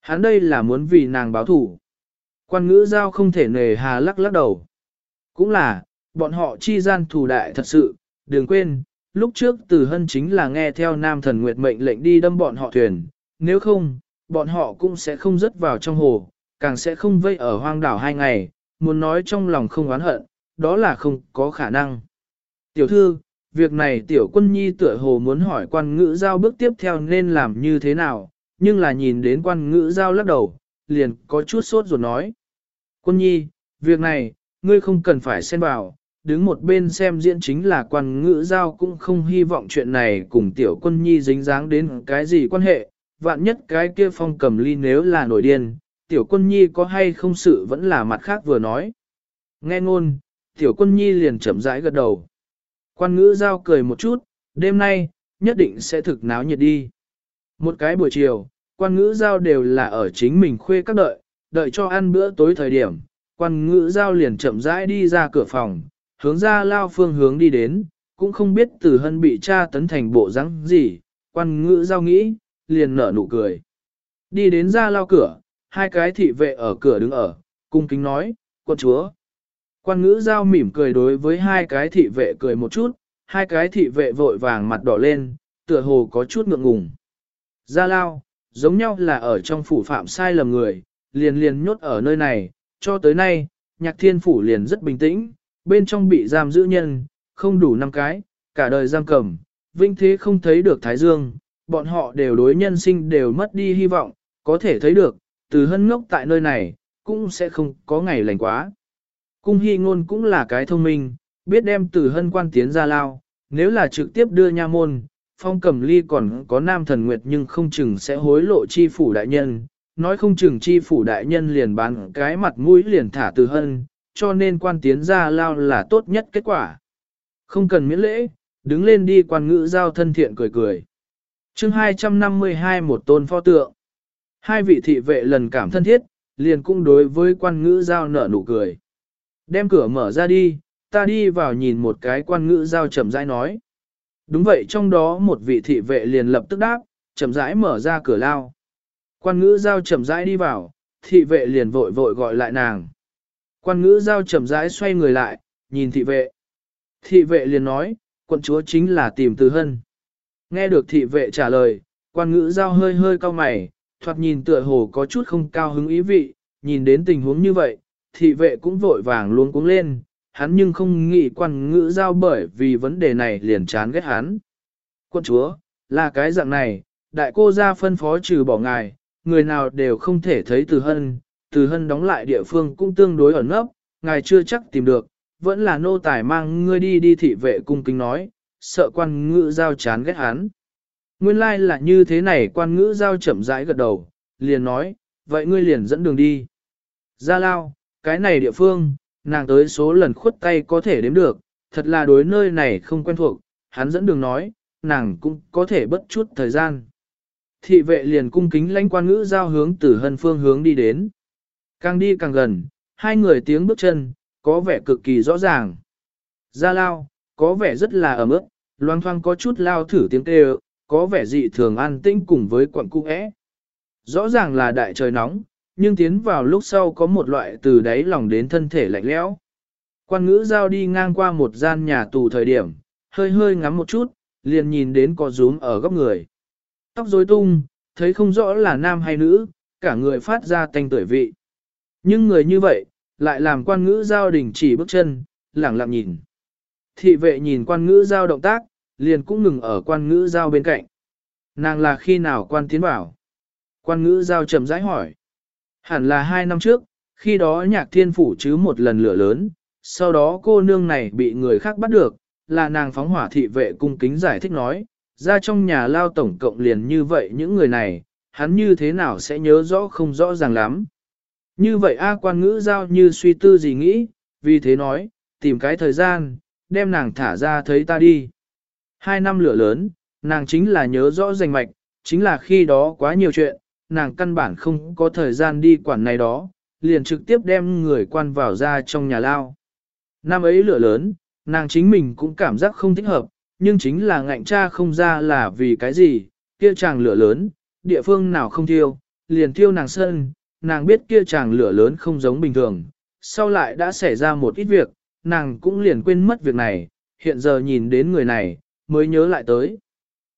S1: Hắn đây là muốn vì nàng báo thủ. Quan ngữ giao không thể nề hà lắc lắc đầu. Cũng là, bọn họ chi gian thù đại thật sự, đừng quên, lúc trước từ hân chính là nghe theo nam thần nguyệt mệnh lệnh đi đâm bọn họ thuyền, nếu không, bọn họ cũng sẽ không rớt vào trong hồ, càng sẽ không vây ở hoang đảo hai ngày, muốn nói trong lòng không oán hận, đó là không có khả năng. Tiểu thư, việc này tiểu quân nhi tựa hồ muốn hỏi quan ngữ giao bước tiếp theo nên làm như thế nào, nhưng là nhìn đến quan ngữ giao lắc đầu, liền có chút sốt ruột nói. Quân nhi, việc này, ngươi không cần phải xen vào, đứng một bên xem diễn chính là quan ngữ giao cũng không hy vọng chuyện này cùng tiểu quân nhi dính dáng đến cái gì quan hệ, vạn nhất cái kia phong cầm ly nếu là nổi điên, tiểu quân nhi có hay không sự vẫn là mặt khác vừa nói. Nghe ngôn, tiểu quân nhi liền chậm rãi gật đầu. Quan ngữ giao cười một chút, đêm nay, nhất định sẽ thực náo nhiệt đi. Một cái buổi chiều, quan ngữ giao đều là ở chính mình khuê các đợi, đợi cho ăn bữa tối thời điểm, quan ngữ giao liền chậm rãi đi ra cửa phòng, hướng ra lao phương hướng đi đến, cũng không biết từ hân bị cha tấn thành bộ rắn gì, quan ngữ giao nghĩ, liền nở nụ cười. Đi đến ra lao cửa, hai cái thị vệ ở cửa đứng ở, cung kính nói, quân chúa. Quan ngữ giao mỉm cười đối với hai cái thị vệ cười một chút, hai cái thị vệ vội vàng mặt đỏ lên, tựa hồ có chút ngượng ngùng. Ra lao, giống nhau là ở trong phủ phạm sai lầm người, liền liền nhốt ở nơi này, cho tới nay, nhạc thiên phủ liền rất bình tĩnh, bên trong bị giam giữ nhân, không đủ năm cái, cả đời giam cầm, vinh thế không thấy được Thái Dương, bọn họ đều đối nhân sinh đều mất đi hy vọng, có thể thấy được, từ hân ngốc tại nơi này, cũng sẽ không có ngày lành quá. Cung hy ngôn cũng là cái thông minh, biết đem từ hân quan tiến ra lao, nếu là trực tiếp đưa nha môn, phong cầm ly còn có nam thần nguyệt nhưng không chừng sẽ hối lộ chi phủ đại nhân, nói không chừng chi phủ đại nhân liền bán cái mặt mũi liền thả từ hân, cho nên quan tiến ra lao là tốt nhất kết quả. Không cần miễn lễ, đứng lên đi quan ngữ giao thân thiện cười cười chương 252 một tôn pho tượng. Hai vị thị vệ lần cảm thân thiết, liền cũng đối với quan ngữ giao nở nụ cười. Đem cửa mở ra đi, ta đi vào nhìn một cái quan ngữ giao chậm rãi nói. Đúng vậy trong đó một vị thị vệ liền lập tức đáp, chậm rãi mở ra cửa lao. Quan ngữ giao chậm rãi đi vào, thị vệ liền vội vội gọi lại nàng. Quan ngữ giao chậm rãi xoay người lại, nhìn thị vệ. Thị vệ liền nói, quận chúa chính là tìm từ hân. Nghe được thị vệ trả lời, quan ngữ giao hơi hơi cao mày, thoạt nhìn tựa hồ có chút không cao hứng ý vị, nhìn đến tình huống như vậy, thị vệ cũng vội vàng luôn cuống lên, hắn nhưng không nghĩ quan ngữ giao bởi vì vấn đề này liền chán ghét hắn. Quân chúa, là cái dạng này, đại cô ra phân phó trừ bỏ ngài, người nào đều không thể thấy từ hân, từ hân đóng lại địa phương cũng tương đối ẩn nấp, ngài chưa chắc tìm được, vẫn là nô tài mang ngươi đi đi thị vệ cung kính nói, sợ quan ngữ giao chán ghét hắn. Nguyên lai like là như thế này quan ngữ giao chậm rãi gật đầu, liền nói, vậy ngươi liền dẫn đường đi. Gia lao, cái này địa phương, nàng tới số lần khuất tay có thể đếm được, thật là đối nơi này không quen thuộc, hắn dẫn đường nói, nàng cũng có thể bất chút thời gian. Thị vệ liền cung kính lãnh quan ngữ giao hướng từ hân phương hướng đi đến. Càng đi càng gần, hai người tiếng bước chân, có vẻ cực kỳ rõ ràng. Gia lao, có vẻ rất là ấm ức, loang thoang có chút lao thử tiếng kêu, có vẻ dị thường an tĩnh cùng với quận cung ẽ. Rõ ràng là đại trời nóng, nhưng tiến vào lúc sau có một loại từ đáy lòng đến thân thể lạnh lẽo. Quan ngữ giao đi ngang qua một gian nhà tù thời điểm, hơi hơi ngắm một chút, liền nhìn đến có rúm ở góc người. Tóc rối tung, thấy không rõ là nam hay nữ, cả người phát ra tanh tuổi vị. Nhưng người như vậy, lại làm quan ngữ giao đình chỉ bước chân, lẳng lặng nhìn. Thị vệ nhìn quan ngữ giao động tác, liền cũng ngừng ở quan ngữ giao bên cạnh. Nàng là khi nào quan tiến bảo? Quan ngữ giao chậm rãi hỏi. Hẳn là hai năm trước, khi đó nhạc thiên phủ chứ một lần lửa lớn, sau đó cô nương này bị người khác bắt được, là nàng phóng hỏa thị vệ cung kính giải thích nói, ra trong nhà lao tổng cộng liền như vậy những người này, hắn như thế nào sẽ nhớ rõ không rõ ràng lắm. Như vậy A quan ngữ giao như suy tư gì nghĩ, vì thế nói, tìm cái thời gian, đem nàng thả ra thấy ta đi. Hai năm lửa lớn, nàng chính là nhớ rõ rành mạch, chính là khi đó quá nhiều chuyện, nàng căn bản không có thời gian đi quản này đó, liền trực tiếp đem người quan vào ra trong nhà lao. Năm ấy lửa lớn, nàng chính mình cũng cảm giác không thích hợp, nhưng chính là ngạnh cha không ra là vì cái gì, kia chàng lửa lớn, địa phương nào không thiêu, liền thiêu nàng sơn nàng biết kia chàng lửa lớn không giống bình thường, sau lại đã xảy ra một ít việc, nàng cũng liền quên mất việc này, hiện giờ nhìn đến người này, mới nhớ lại tới.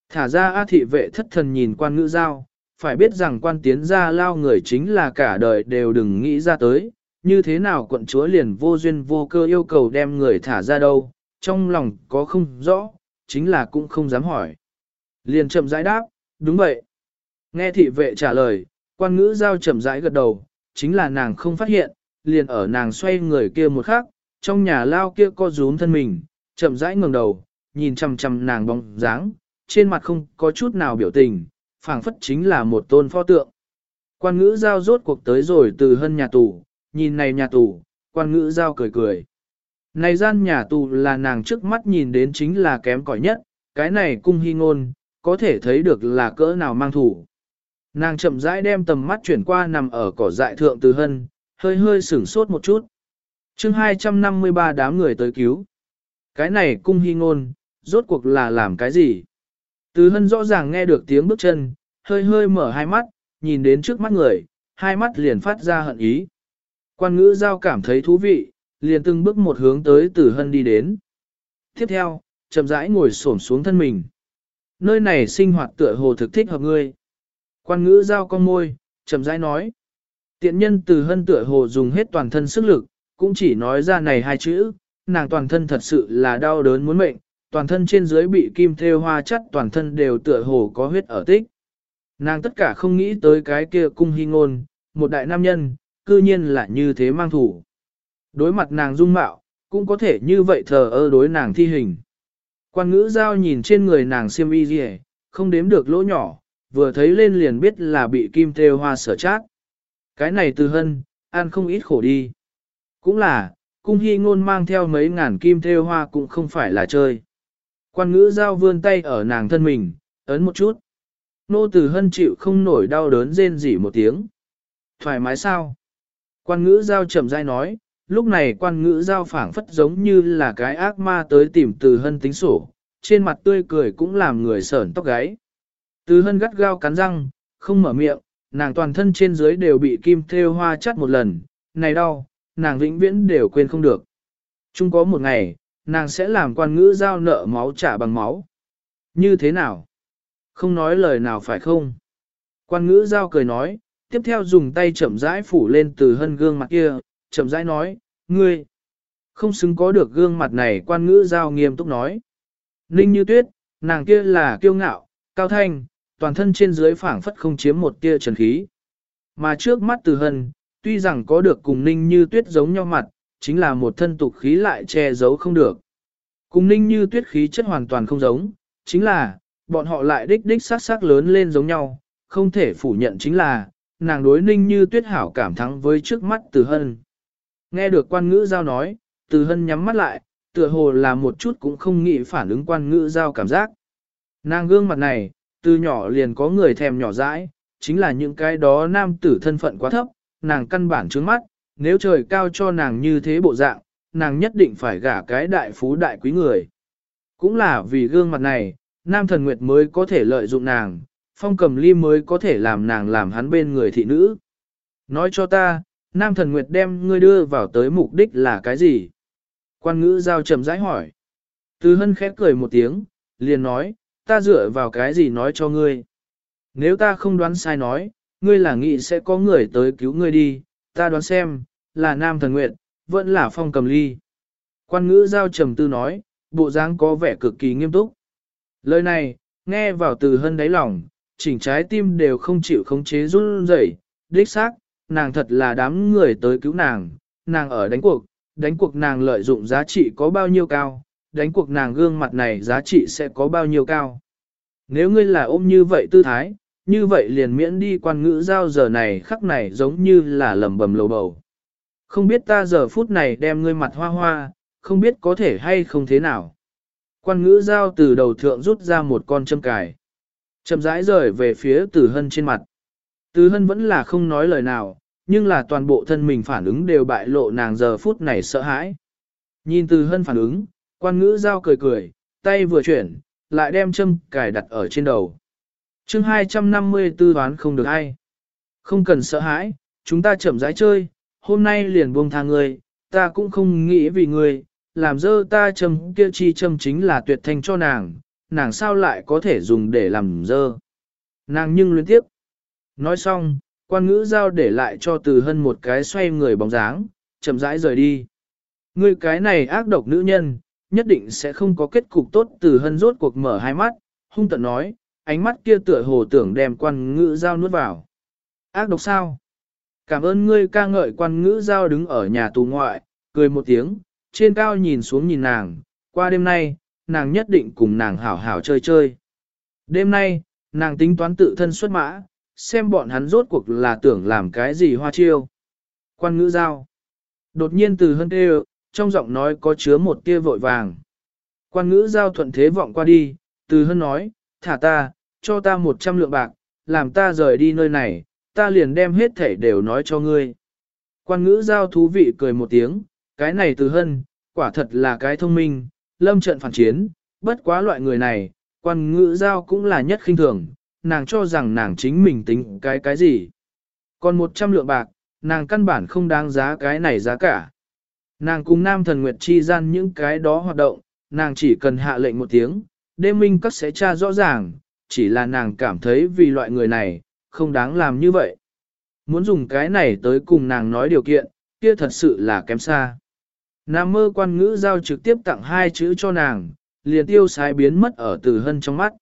S1: Thả ra A thị vệ thất thần nhìn quan ngữ giao, phải biết rằng quan tiến gia lao người chính là cả đời đều đừng nghĩ ra tới, như thế nào quận chúa liền vô duyên vô cơ yêu cầu đem người thả ra đâu, trong lòng có không rõ, chính là cũng không dám hỏi. Liền chậm rãi đáp, đúng vậy. Nghe thị vệ trả lời, quan ngữ giao chậm rãi gật đầu, chính là nàng không phát hiện, liền ở nàng xoay người kia một khắc, trong nhà lao kia co rúm thân mình, chậm rãi ngẩng đầu, nhìn chằm chằm nàng bóng dáng, trên mặt không có chút nào biểu tình, phảng phất chính là một tôn pho tượng. Quan ngữ giao rốt cuộc tới rồi từ hân nhà tù, nhìn này nhà tù, quan ngữ giao cười cười. Này gian nhà tù là nàng trước mắt nhìn đến chính là kém cỏi nhất, cái này cung hy ngôn, có thể thấy được là cỡ nào mang thủ. Nàng chậm rãi đem tầm mắt chuyển qua nằm ở cỏ dại thượng từ hân, hơi hơi sửng sốt một chút chương 253 đám người tới cứu. Cái này cung hy ngôn, rốt cuộc là làm cái gì? Từ hân rõ ràng nghe được tiếng bước chân, hơi hơi mở hai mắt, nhìn đến trước mắt người, hai mắt liền phát ra hận ý. Quan ngữ giao cảm thấy thú vị, liền từng bước một hướng tới từ hân đi đến. Tiếp theo, chậm rãi ngồi xổm xuống thân mình. Nơi này sinh hoạt tựa hồ thực thích hợp ngươi. Quan ngữ giao con môi, chậm rãi nói. Tiện nhân từ hân tựa hồ dùng hết toàn thân sức lực, cũng chỉ nói ra này hai chữ, nàng toàn thân thật sự là đau đớn muốn mệnh, toàn thân trên dưới bị kim thêu hoa chất toàn thân đều tựa hồ có huyết ở tích. Nàng tất cả không nghĩ tới cái kia cung hy ngôn, một đại nam nhân, cư nhiên là như thế mang thủ. Đối mặt nàng dung mạo, cũng có thể như vậy thờ ơ đối nàng thi hình. Quan ngữ giao nhìn trên người nàng xiêm y gì không đếm được lỗ nhỏ, vừa thấy lên liền biết là bị kim thêu hoa sở chát. Cái này từ hân, ăn không ít khổ đi. Cũng là, cung hy ngôn mang theo mấy ngàn kim thêu hoa cũng không phải là chơi. Quan ngữ giao vươn tay ở nàng thân mình, ấn một chút. Nô tử hân chịu không nổi đau đớn rên rỉ một tiếng. Thoải mái sao? Quan ngữ giao chậm rãi nói, lúc này quan ngữ giao phảng phất giống như là cái ác ma tới tìm từ hân tính sổ, trên mặt tươi cười cũng làm người sởn tóc gáy. Từ hân gắt gao cắn răng, không mở miệng, nàng toàn thân trên dưới đều bị kim thêu hoa chắt một lần, này đau, nàng vĩnh viễn đều quên không được. Chung có một ngày, nàng sẽ làm quan ngữ giao nợ máu trả bằng máu. Như thế nào? Không nói lời nào phải không? Quan ngữ giao cười nói, tiếp theo dùng tay chậm rãi phủ lên từ hân gương mặt kia, chậm rãi nói, ngươi, không xứng có được gương mặt này quan ngữ giao nghiêm túc nói. Ninh như tuyết, nàng kia là kiêu ngạo, cao thanh, toàn thân trên dưới phảng phất không chiếm một tia trần khí. Mà trước mắt từ hân, tuy rằng có được cùng ninh như tuyết giống nhau mặt, chính là một thân tục khí lại che giấu không được. Cùng ninh như tuyết khí chất hoàn toàn không giống, chính là, bọn họ lại đích đích sát sát lớn lên giống nhau, không thể phủ nhận chính là, nàng đối ninh như tuyết hảo cảm thắng với trước mắt từ hân. Nghe được quan ngữ giao nói, từ hân nhắm mắt lại, tựa hồ là một chút cũng không nghĩ phản ứng quan ngữ giao cảm giác. Nàng gương mặt này, từ nhỏ liền có người thèm nhỏ dãi, chính là những cái đó nam tử thân phận quá thấp, nàng căn bản trướng mắt, nếu trời cao cho nàng như thế bộ dạng, nàng nhất định phải gả cái đại phú đại quý người. Cũng là vì gương mặt này, nam thần nguyệt mới có thể lợi dụng nàng, phong cầm ly mới có thể làm nàng làm hắn bên người thị nữ. Nói cho ta, nam thần nguyệt đem ngươi đưa vào tới mục đích là cái gì? Quan ngữ giao trầm rãi hỏi. Từ hân khép cười một tiếng, liền nói, ta dựa vào cái gì nói cho ngươi? Nếu ta không đoán sai nói, ngươi là nghĩ sẽ có người tới cứu ngươi đi, ta đoán xem, là nam thần nguyệt, vẫn là phong cầm ly. Quan ngữ giao trầm tư nói, bộ dáng có vẻ cực kỳ nghiêm túc. Lời này, nghe vào từ hân đáy lòng, chỉnh trái tim đều không chịu khống chế run rẩy, đích xác, nàng thật là đám người tới cứu nàng, nàng ở đánh cuộc, đánh cuộc nàng lợi dụng giá trị có bao nhiêu cao, đánh cuộc nàng gương mặt này giá trị sẽ có bao nhiêu cao. Nếu ngươi là ôm như vậy tư thái, như vậy liền miễn đi quan ngữ giao giờ này khắc này giống như là lầm bầm lầu bầu. Không biết ta giờ phút này đem ngươi mặt hoa hoa, không biết có thể hay không thế nào. Quan ngữ giao từ đầu thượng rút ra một con châm cài. Chậm rãi rời về phía tử hân trên mặt. Tử hân vẫn là không nói lời nào, nhưng là toàn bộ thân mình phản ứng đều bại lộ nàng giờ phút này sợ hãi. Nhìn tử hân phản ứng, quan ngữ giao cười cười, tay vừa chuyển, lại đem châm cài đặt ở trên đầu chương 254 đoán không được ai. Không cần sợ hãi, chúng ta chậm rãi chơi, hôm nay liền buông tha ngươi, ta cũng không nghĩ vì ngươi, làm dơ ta châm kia chi châm chính là tuyệt thanh cho nàng, nàng sao lại có thể dùng để làm dơ. Nàng nhưng luyến tiếp. Nói xong, quan ngữ giao để lại cho từ hân một cái xoay người bóng dáng, chậm rãi rời đi. Ngươi cái này ác độc nữ nhân, nhất định sẽ không có kết cục tốt từ hân rốt cuộc mở hai mắt, hung tận nói, ánh mắt kia tựa hồ tưởng đem quan ngữ giao nuốt vào. Ác độc sao? Cảm ơn ngươi ca ngợi quan ngữ giao đứng ở nhà tù ngoại, cười một tiếng, trên cao nhìn xuống nhìn nàng, qua đêm nay, nàng nhất định cùng nàng hảo hảo chơi chơi. Đêm nay, nàng tính toán tự thân xuất mã, xem bọn hắn rốt cuộc là tưởng làm cái gì hoa chiêu. Quan ngữ giao. Đột nhiên từ hân tê trong giọng nói có chứa một tia vội vàng. Quan ngữ giao thuận thế vọng qua đi, từ hân nói, thả ta, cho ta một trăm lượng bạc, làm ta rời đi nơi này, ta liền đem hết thể đều nói cho ngươi. Quan ngữ giao thú vị cười một tiếng, cái này từ hân, quả thật là cái thông minh, lâm trận phản chiến, bất quá loại người này, quan ngữ giao cũng là nhất khinh thường, nàng cho rằng nàng chính mình tính cái cái gì. Còn một trăm lượng bạc, nàng căn bản không đáng giá cái này giá cả. Nàng cùng nam thần nguyệt chi gian những cái đó hoạt động, nàng chỉ cần hạ lệnh một tiếng, đêm minh các sẽ tra rõ ràng, chỉ là nàng cảm thấy vì loại người này, không đáng làm như vậy. Muốn dùng cái này tới cùng nàng nói điều kiện, kia thật sự là kém xa. Nam mơ quan ngữ giao trực tiếp tặng hai chữ cho nàng, liền tiêu sái biến mất ở từ hân trong mắt.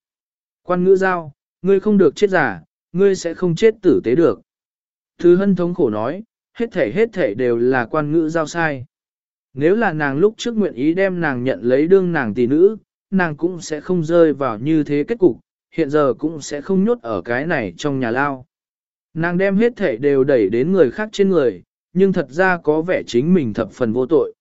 S1: Quan ngữ giao, ngươi không được chết giả, ngươi sẽ không chết tử tế được. Từ hân thống khổ nói, hết thể hết thể đều là quan ngữ giao sai. Nếu là nàng lúc trước nguyện ý đem nàng nhận lấy đương nàng tỷ nữ, nàng cũng sẽ không rơi vào như thế kết cục, hiện giờ cũng sẽ không nhốt ở cái này trong nhà lao. Nàng đem hết thể đều đẩy đến người khác trên người, nhưng thật ra có vẻ chính mình thập phần vô tội.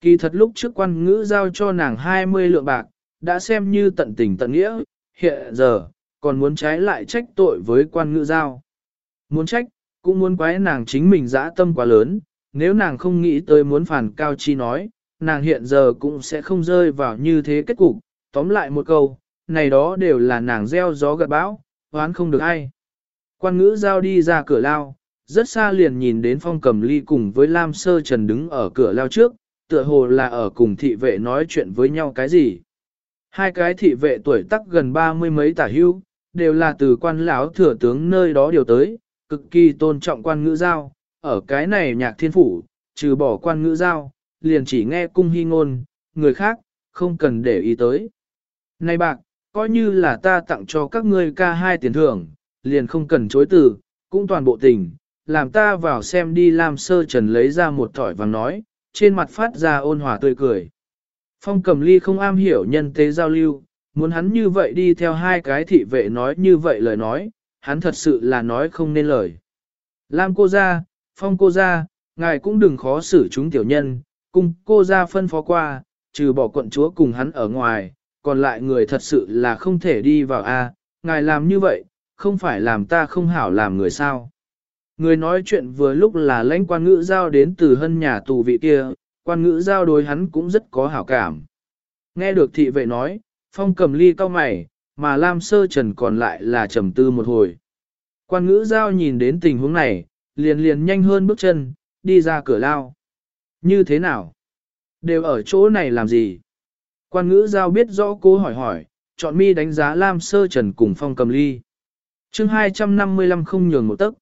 S1: Kỳ thật lúc trước quan ngữ giao cho nàng 20 lượng bạc, đã xem như tận tình tận nghĩa, hiện giờ, còn muốn trái lại trách tội với quan ngữ giao. Muốn trách, cũng muốn quái nàng chính mình dã tâm quá lớn, nếu nàng không nghĩ tới muốn phản cao chi nói, nàng hiện giờ cũng sẽ không rơi vào như thế kết cục, tóm lại một câu, này đó đều là nàng gieo gió gặt bão, hoán không được ai. Quan ngữ giao đi ra cửa lao, rất xa liền nhìn đến phong cầm ly cùng với Lam Sơ Trần đứng ở cửa lao trước, tựa hồ là ở cùng thị vệ nói chuyện với nhau cái gì. Hai cái thị vệ tuổi tác gần ba mươi mấy tả hưu, đều là từ quan lão thừa tướng nơi đó điều tới, cực kỳ tôn trọng quan ngữ giao, ở cái này nhạc thiên phủ, trừ bỏ quan ngữ giao, liền chỉ nghe cung hy ngôn, người khác, không cần để ý tới. Này bạc, coi như là ta tặng cho các ngươi ca hai tiền thưởng, liền không cần chối từ, cũng toàn bộ tình, làm ta vào xem đi làm sơ trần lấy ra một thỏi vàng nói, trên mặt phát ra ôn hòa tươi cười. Phong cầm ly không am hiểu nhân tế giao lưu, muốn hắn như vậy đi theo hai cái thị vệ nói như vậy lời nói, hắn thật sự là nói không nên lời. Lam cô ra, phong cô ra, ngài cũng đừng khó xử chúng tiểu nhân, cùng cô ra phân phó qua, trừ bỏ quận chúa cùng hắn ở ngoài, còn lại người thật sự là không thể đi vào a. ngài làm như vậy, không phải làm ta không hảo làm người sao. Người nói chuyện vừa lúc là lãnh quan ngữ giao đến từ hân nhà tù vị kia, quan ngữ giao đối hắn cũng rất có hảo cảm. Nghe được thị vệ nói, phong cầm ly cao mày, mà Lam Sơ Trần còn lại là trầm tư một hồi. Quan ngữ giao nhìn đến tình huống này, liền liền nhanh hơn bước chân, đi ra cửa lao. Như thế nào? Đều ở chỗ này làm gì? Quan ngữ giao biết rõ cố hỏi hỏi, chọn mi đánh giá Lam Sơ Trần cùng phong cầm ly. chương 255 không nhường một tấc.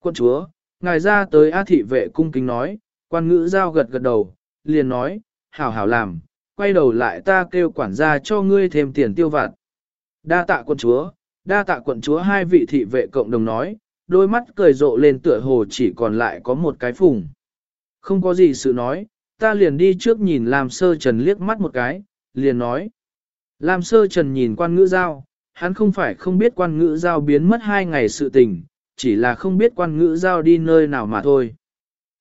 S1: Quân chúa, ngài ra tới A thị vệ cung kính nói, quan ngữ giao gật gật đầu, liền nói, hảo hảo làm, quay đầu lại ta kêu quản gia cho ngươi thêm tiền tiêu vặt. Đa tạ quân chúa, đa tạ quận chúa hai vị thị vệ cộng đồng nói, đôi mắt cười rộ lên tựa hồ chỉ còn lại có một cái phùng. Không có gì sự nói, ta liền đi trước nhìn làm sơ trần liếc mắt một cái, liền nói. Lam sơ trần nhìn quan ngữ giao, hắn không phải không biết quan ngữ giao biến mất hai ngày sự tình, chỉ là không biết quan ngữ giao đi nơi nào mà thôi.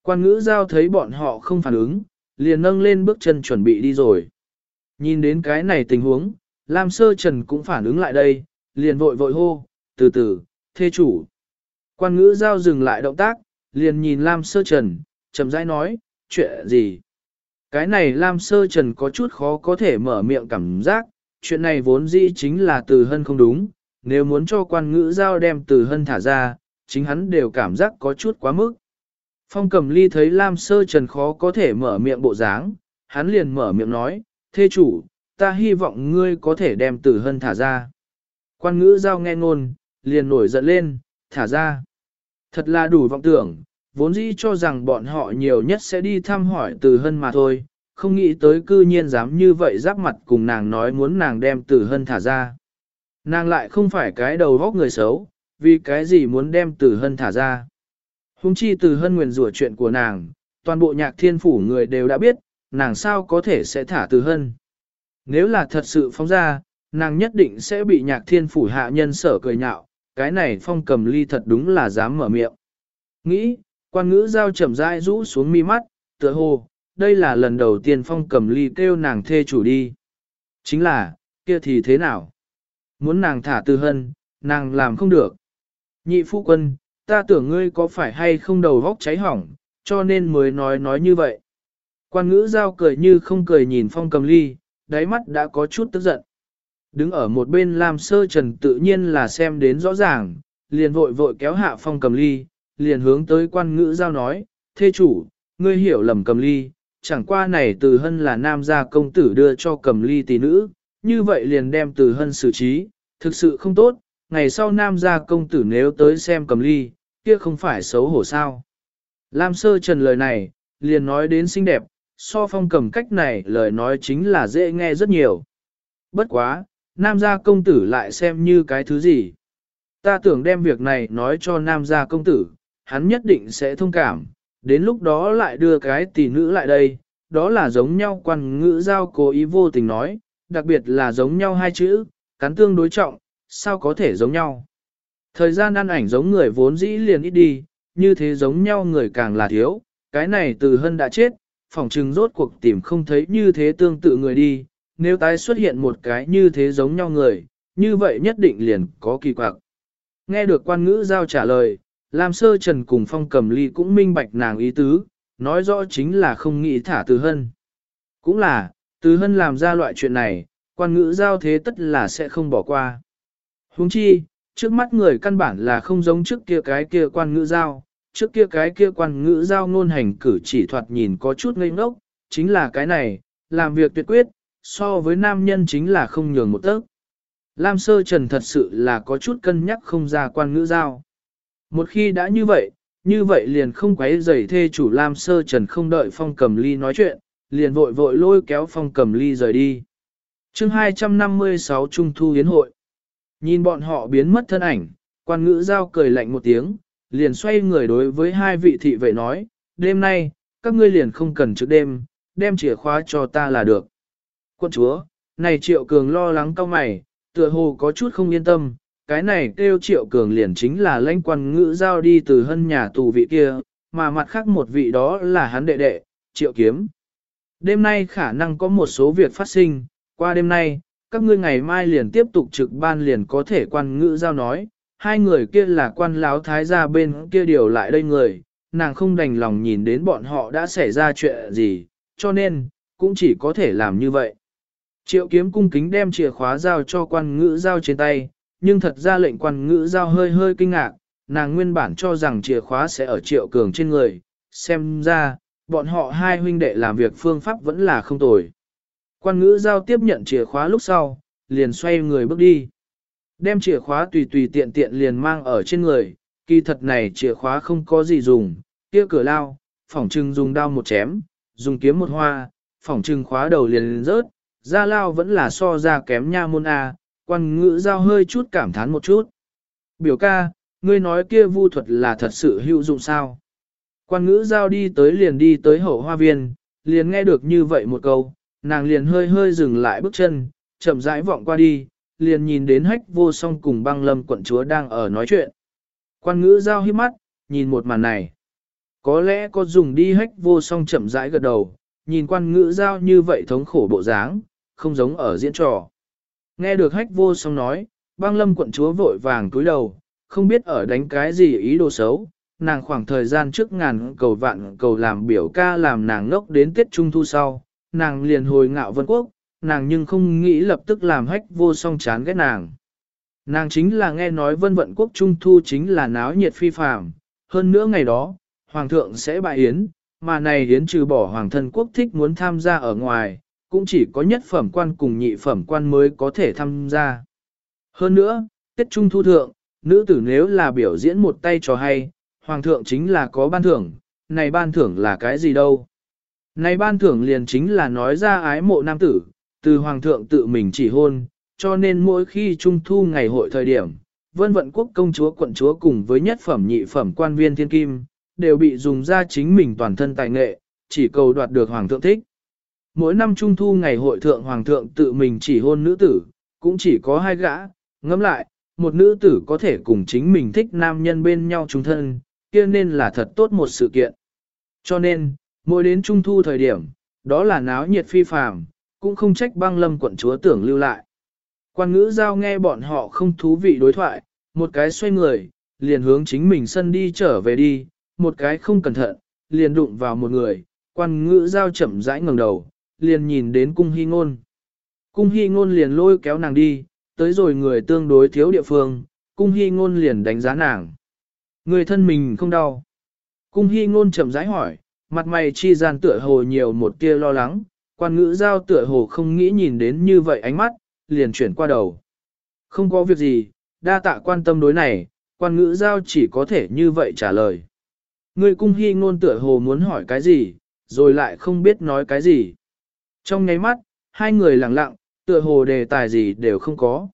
S1: Quan ngữ giao thấy bọn họ không phản ứng, liền nâng lên bước chân chuẩn bị đi rồi. Nhìn đến cái này tình huống, Lam Sơ Trần cũng phản ứng lại đây, liền vội vội hô, từ từ, thê chủ. Quan ngữ giao dừng lại động tác, liền nhìn Lam Sơ Trần, chậm rãi nói, chuyện gì? Cái này Lam Sơ Trần có chút khó có thể mở miệng cảm giác, chuyện này vốn dĩ chính là từ hân không đúng, nếu muốn cho quan ngữ giao đem từ hân thả ra, chính hắn đều cảm giác có chút quá mức. Phong cầm ly thấy Lam Sơ Trần khó có thể mở miệng bộ dáng, hắn liền mở miệng nói, thê chủ, ta hy vọng ngươi có thể đem từ hân thả ra. Quan ngữ giao nghe ngôn, liền nổi giận lên, thả ra. Thật là đủ vọng tưởng, vốn dĩ cho rằng bọn họ nhiều nhất sẽ đi thăm hỏi Từ hân mà thôi, không nghĩ tới cư nhiên dám như vậy giáp mặt cùng nàng nói muốn nàng đem Từ hân thả ra. Nàng lại không phải cái đầu góc người xấu, vì cái gì muốn đem Từ hân thả ra. Hùng chi Từ hân nguyền rủa chuyện của nàng, toàn bộ nhạc thiên phủ người đều đã biết, nàng sao có thể sẽ thả Từ hân. Nếu là thật sự phóng ra, nàng nhất định sẽ bị nhạc thiên phủ hạ nhân sở cười nhạo, cái này phong cầm ly thật đúng là dám mở miệng. Nghĩ, quan ngữ giao chậm rãi rũ xuống mi mắt, tựa hồ, đây là lần đầu tiên phong cầm ly kêu nàng thê chủ đi. Chính là, kia thì thế nào? Muốn nàng thả tư hân, nàng làm không được. Nhị phu quân, ta tưởng ngươi có phải hay không đầu vóc cháy hỏng, cho nên mới nói nói như vậy. Quan ngữ giao cười như không cười nhìn phong cầm ly, đáy mắt đã có chút tức giận. Đứng ở một bên làm sơ trần tự nhiên là xem đến rõ ràng, liền vội vội kéo hạ phong cầm ly, liền hướng tới quan ngữ giao nói, thê chủ, ngươi hiểu lầm cầm ly, chẳng qua này từ hân là nam gia công tử đưa cho cầm ly tỷ nữ, như vậy liền đem từ hân xử trí, thực sự không tốt, ngày sau nam gia công tử nếu tới xem cầm ly, kia không phải xấu hổ sao. Lam sơ trần lời này, liền nói đến xinh đẹp, so phong cầm cách này lời nói chính là dễ nghe rất nhiều. Bất quá, nam gia công tử lại xem như cái thứ gì. Ta tưởng đem việc này nói cho nam gia công tử, hắn nhất định sẽ thông cảm, đến lúc đó lại đưa cái tỷ nữ lại đây, đó là giống nhau quan ngữ giao cố ý vô tình nói, đặc biệt là giống nhau hai chữ, cắn tương đối trọng, sao có thể giống nhau. Thời gian ăn ảnh giống người vốn dĩ liền ít đi, như thế giống nhau người càng là thiếu, cái này từ hân đã chết, phòng trừng rốt cuộc tìm không thấy như thế tương tự người đi, nếu tái xuất hiện một cái như thế giống nhau người, như vậy nhất định liền có kỳ quặc. Nghe được quan ngữ giao trả lời, Lam Sơ Trần cùng Phong Cầm Ly cũng minh bạch nàng ý tứ, nói rõ chính là không nghĩ thả Từ Hân. Cũng là, Từ Hân làm ra loại chuyện này, quan ngữ giao thế tất là sẽ không bỏ qua. Huống chi, trước mắt người căn bản là không giống trước kia cái kia quan ngữ giao, trước kia cái kia quan ngữ giao ngôn hành cử chỉ thoạt nhìn có chút ngây ngốc, chính là cái này, làm việc tuyệt quyết, so với nam nhân chính là không nhường một tấc. Lam Sơ Trần thật sự là có chút cân nhắc không ra quan ngữ giao. Một khi đã như vậy, như vậy liền không quấy rầy thê chủ Lam Sơ Trần không đợi Phong Cầm Ly nói chuyện, liền vội vội lôi kéo Phong Cầm Ly rời đi. chương 256 Trung Thu Yến Hội Nhìn bọn họ biến mất thân ảnh, quan ngữ giao cười lạnh một tiếng, liền xoay người đối với hai vị thị vệ nói, đêm nay, các ngươi liền không cần trước đêm, đem chìa khóa cho ta là được. Quân chúa, này triệu cường lo lắng cao mày, tựa hồ có chút không yên tâm, cái này kêu triệu cường liền chính là lãnh quan ngữ giao đi từ hân nhà tù vị kia, mà mặt khác một vị đó là hắn đệ đệ, triệu kiếm. Đêm nay khả năng có một số việc phát sinh, qua đêm nay, các ngươi ngày mai liền tiếp tục trực ban liền có thể quan ngữ giao nói, hai người kia là quan láo thái gia bên kia điều lại đây người, nàng không đành lòng nhìn đến bọn họ đã xảy ra chuyện gì, cho nên, cũng chỉ có thể làm như vậy. Triệu kiếm cung kính đem chìa khóa giao cho quan ngữ giao trên tay, nhưng thật ra lệnh quan ngữ giao hơi hơi kinh ngạc, nàng nguyên bản cho rằng chìa khóa sẽ ở triệu cường trên người, xem ra, bọn họ hai huynh đệ làm việc phương pháp vẫn là không tồi. Quan ngữ giao tiếp nhận chìa khóa lúc sau, liền xoay người bước đi. Đem chìa khóa tùy tùy tiện tiện liền mang ở trên người, kỳ thật này chìa khóa không có gì dùng, kia cửa lao, phỏng trưng dùng đao một chém, dùng kiếm một hoa, phỏng trưng khóa đầu liền liền rớt, ra lao vẫn là so ra kém nha môn A, quan ngữ giao hơi chút cảm thán một chút. Biểu ca, ngươi nói kia vu thuật là thật sự hữu dụng sao? Quan ngữ giao đi tới liền đi tới hậu hoa viên, liền nghe được như vậy một câu, nàng liền hơi hơi dừng lại bước chân, chậm rãi vọng qua đi, liền nhìn đến hách vô song cùng băng lâm quận chúa đang ở nói chuyện. Quan ngữ giao hiếp mắt, nhìn một màn này. Có lẽ có dùng đi hách vô song chậm rãi gật đầu, nhìn quan ngữ giao như vậy thống khổ bộ dáng, không giống ở diễn trò. Nghe được hách vô song nói, băng lâm quận chúa vội vàng túi đầu, không biết ở đánh cái gì ý đồ xấu. Nàng khoảng thời gian trước ngàn cầu vạn cầu làm biểu ca làm nàng ngốc đến Tết Trung Thu sau, nàng liền hồi ngạo vân quốc, nàng nhưng không nghĩ lập tức làm hách vô song chán ghét nàng. Nàng chính là nghe nói vân vận quốc Trung Thu chính là náo nhiệt phi phàm, hơn nữa ngày đó, Hoàng thượng sẽ bại yến, mà này yến trừ bỏ Hoàng thân quốc thích muốn tham gia ở ngoài, cũng chỉ có nhất phẩm quan cùng nhị phẩm quan mới có thể tham gia. Hơn nữa, Tết Trung Thu Thượng, nữ tử nếu là biểu diễn một tay cho hay, Hoàng thượng chính là có ban thưởng, này ban thưởng là cái gì đâu. Này ban thưởng liền chính là nói ra ái mộ nam tử, từ Hoàng thượng tự mình chỉ hôn, cho nên mỗi khi Trung Thu ngày hội thời điểm, vân vận quốc công chúa quận chúa cùng với nhất phẩm nhị phẩm quan viên thiên kim, đều bị dùng ra chính mình toàn thân tài nghệ, chỉ cầu đoạt được Hoàng thượng thích. Mỗi năm trung thu ngày hội thượng Hoàng thượng tự mình chỉ hôn nữ tử, cũng chỉ có hai gã, ngẫm lại, một nữ tử có thể cùng chính mình thích nam nhân bên nhau chung thân, kia nên là thật tốt một sự kiện. Cho nên, mỗi đến trung thu thời điểm, đó là náo nhiệt phi phàm, cũng không trách băng lâm quận chúa tưởng lưu lại. Quan ngữ giao nghe bọn họ không thú vị đối thoại, một cái xoay người, liền hướng chính mình sân đi trở về đi, một cái không cẩn thận, liền đụng vào một người, quan ngữ giao chậm rãi ngẩng đầu, liền nhìn đến cung hy ngôn. Cung hy ngôn liền lôi kéo nàng đi, tới rồi người tương đối thiếu địa phương, cung hy ngôn liền đánh giá nàng. Người thân mình không đau. Cung hy ngôn chậm rãi hỏi, mặt mày chi gian tựa hồ nhiều một tia lo lắng, quan ngữ giao tựa hồ không nghĩ nhìn đến như vậy ánh mắt, liền chuyển qua đầu. Không có việc gì, đa tạ quan tâm đối này, quan ngữ giao chỉ có thể như vậy trả lời. Người cung hy ngôn tựa hồ muốn hỏi cái gì, rồi lại không biết nói cái gì. Trong nháy mắt, hai người lặng lặng, tựa hồ đề tài gì đều không có.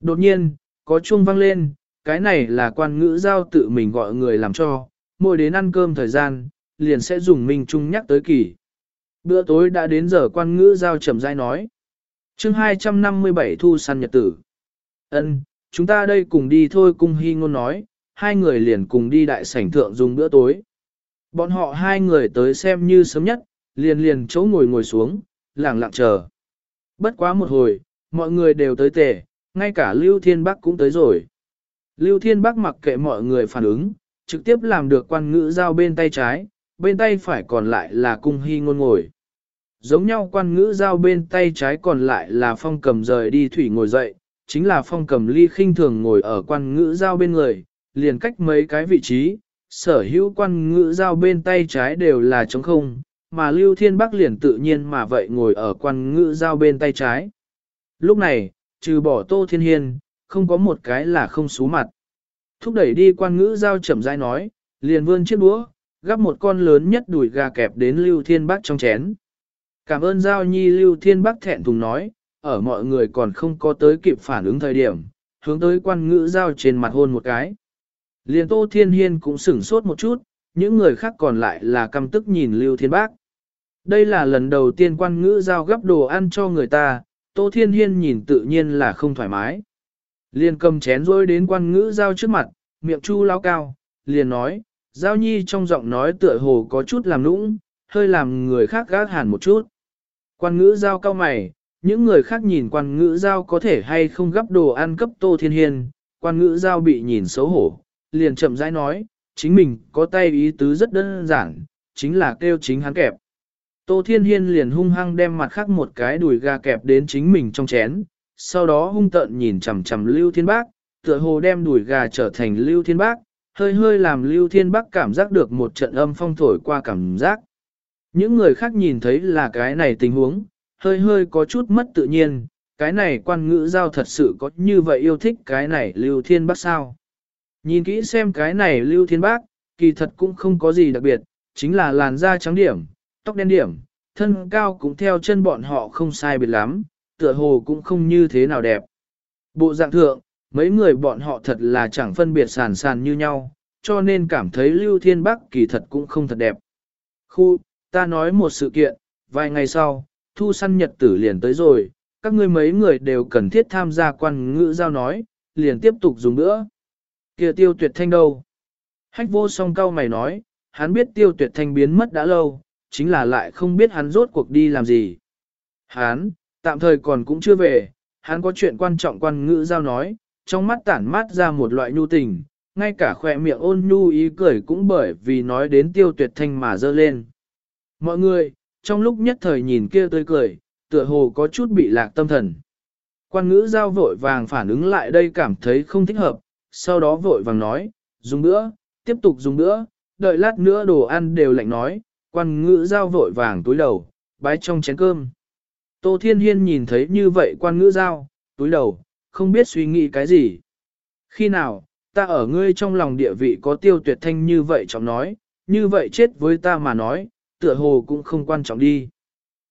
S1: Đột nhiên, có chuông vang lên, cái này là quan ngữ giao tự mình gọi người làm cho, mỗi đến ăn cơm thời gian, liền sẽ dùng mình trung nhắc tới kỳ. Bữa tối đã đến giờ quan ngữ giao chậm rãi nói. chương 257 thu săn nhật tử. ân chúng ta đây cùng đi thôi cung hy ngôn nói, hai người liền cùng đi đại sảnh thượng dùng bữa tối. Bọn họ hai người tới xem như sớm nhất, liền liền chỗ ngồi ngồi xuống, lặng lặng chờ. Bất quá một hồi, mọi người đều tới tề, ngay cả Lưu Thiên Bắc cũng tới rồi. Lưu Thiên Bắc mặc kệ mọi người phản ứng, trực tiếp làm được quan ngữ giao bên tay trái, bên tay phải còn lại là cung hy ngôn ngồi. Giống nhau quan ngữ giao bên tay trái còn lại là phong cầm rời đi thủy ngồi dậy, chính là phong cầm ly khinh thường ngồi ở quan ngữ giao bên người, liền cách mấy cái vị trí, sở hữu quan ngữ giao bên tay trái đều là trống không, mà Lưu Thiên Bắc liền tự nhiên mà vậy ngồi ở quan ngữ giao bên tay trái. Lúc này, trừ bỏ Tô Thiên Hiên, không có một cái là không xú mặt. Thúc đẩy đi quan ngữ giao chậm rãi nói, liền vươn chiếc đũa, gắp một con lớn nhất đùi gà kẹp đến Lưu Thiên Bắc trong chén. Cảm ơn giao nhi Lưu Thiên Bắc thẹn thùng nói, ở mọi người còn không có tới kịp phản ứng thời điểm, hướng tới quan ngữ giao trên mặt hôn một cái. Liền Tô Thiên Hiên cũng sửng sốt một chút, những người khác còn lại là căm tức nhìn Lưu Thiên Bắc. Đây là lần đầu tiên quan ngữ giao gấp đồ ăn cho người ta, Tô Thiên Hiên nhìn tự nhiên là không thoải mái. Liền cầm chén rối đến quan ngữ giao trước mặt, miệng chu lao cao, liền nói, giao nhi trong giọng nói tựa hồ có chút làm nũng, hơi làm người khác gác hẳn một chút. Quan ngữ giao cao mày, những người khác nhìn quan ngữ giao có thể hay không gấp đồ ăn cấp Tô Thiên Hiên, quan ngữ giao bị nhìn xấu hổ, liền chậm rãi nói, chính mình có tay ý tứ rất đơn giản, chính là kêu chính hắn kẹp. Tô Thiên Hiên liền hung hăng đem mặt khác một cái đùi gà kẹp đến chính mình trong chén, sau đó hung tợn nhìn chằm chằm Lưu Thiên Bác, tựa hồ đem đùi gà trở thành Lưu Thiên Bác, hơi hơi làm Lưu Thiên Bác cảm giác được một trận âm phong thổi qua cảm giác. Những người khác nhìn thấy là cái này tình huống, hơi hơi có chút mất tự nhiên, cái này quan ngữ giao thật sự có như vậy yêu thích cái này Lưu Thiên Bác sao. Nhìn kỹ xem cái này Lưu Thiên Bác, kỳ thật cũng không có gì đặc biệt, chính là làn da trắng điểm, tóc đen điểm, thân cao cũng theo chân bọn họ không sai biệt lắm, tựa hồ cũng không như thế nào đẹp. Bộ dạng thượng, mấy người bọn họ thật là chẳng phân biệt sàn sàn như nhau, cho nên cảm thấy Lưu Thiên Bắc kỳ thật cũng không thật đẹp. Khu, ta nói một sự kiện, vài ngày sau, thu săn nhật tử liền tới rồi, các ngươi mấy người đều cần thiết tham gia quan ngữ giao nói, liền tiếp tục dùng nữa. kia tiêu tuyệt thanh đâu? Hách vô song cao mày nói, hắn biết tiêu tuyệt thanh biến mất đã lâu, chính là lại không biết hắn rốt cuộc đi làm gì. Hắn, tạm thời còn cũng chưa về, hắn có chuyện quan trọng quan ngữ giao nói, trong mắt tản mát ra một loại nhu tình, ngay cả khỏe miệng ôn nhu ý cười cũng bởi vì nói đến tiêu tuyệt thanh mà dơ lên. Mọi người, trong lúc nhất thời nhìn kia tươi cười, tựa hồ có chút bị lạc tâm thần. Quan ngữ giao vội vàng phản ứng lại đây cảm thấy không thích hợp, sau đó vội vàng nói, dùng nữa, tiếp tục dùng nữa, đợi lát nữa đồ ăn đều lạnh nói, quan ngữ giao vội vàng túi đầu, bái trong chén cơm. Tô Thiên Hiên nhìn thấy như vậy quan ngữ giao, túi đầu, không biết suy nghĩ cái gì. Khi nào, ta ở ngươi trong lòng địa vị có tiêu tuyệt thanh như vậy trọng nói, như vậy chết với ta mà nói, tựa hồ cũng không quan trọng đi.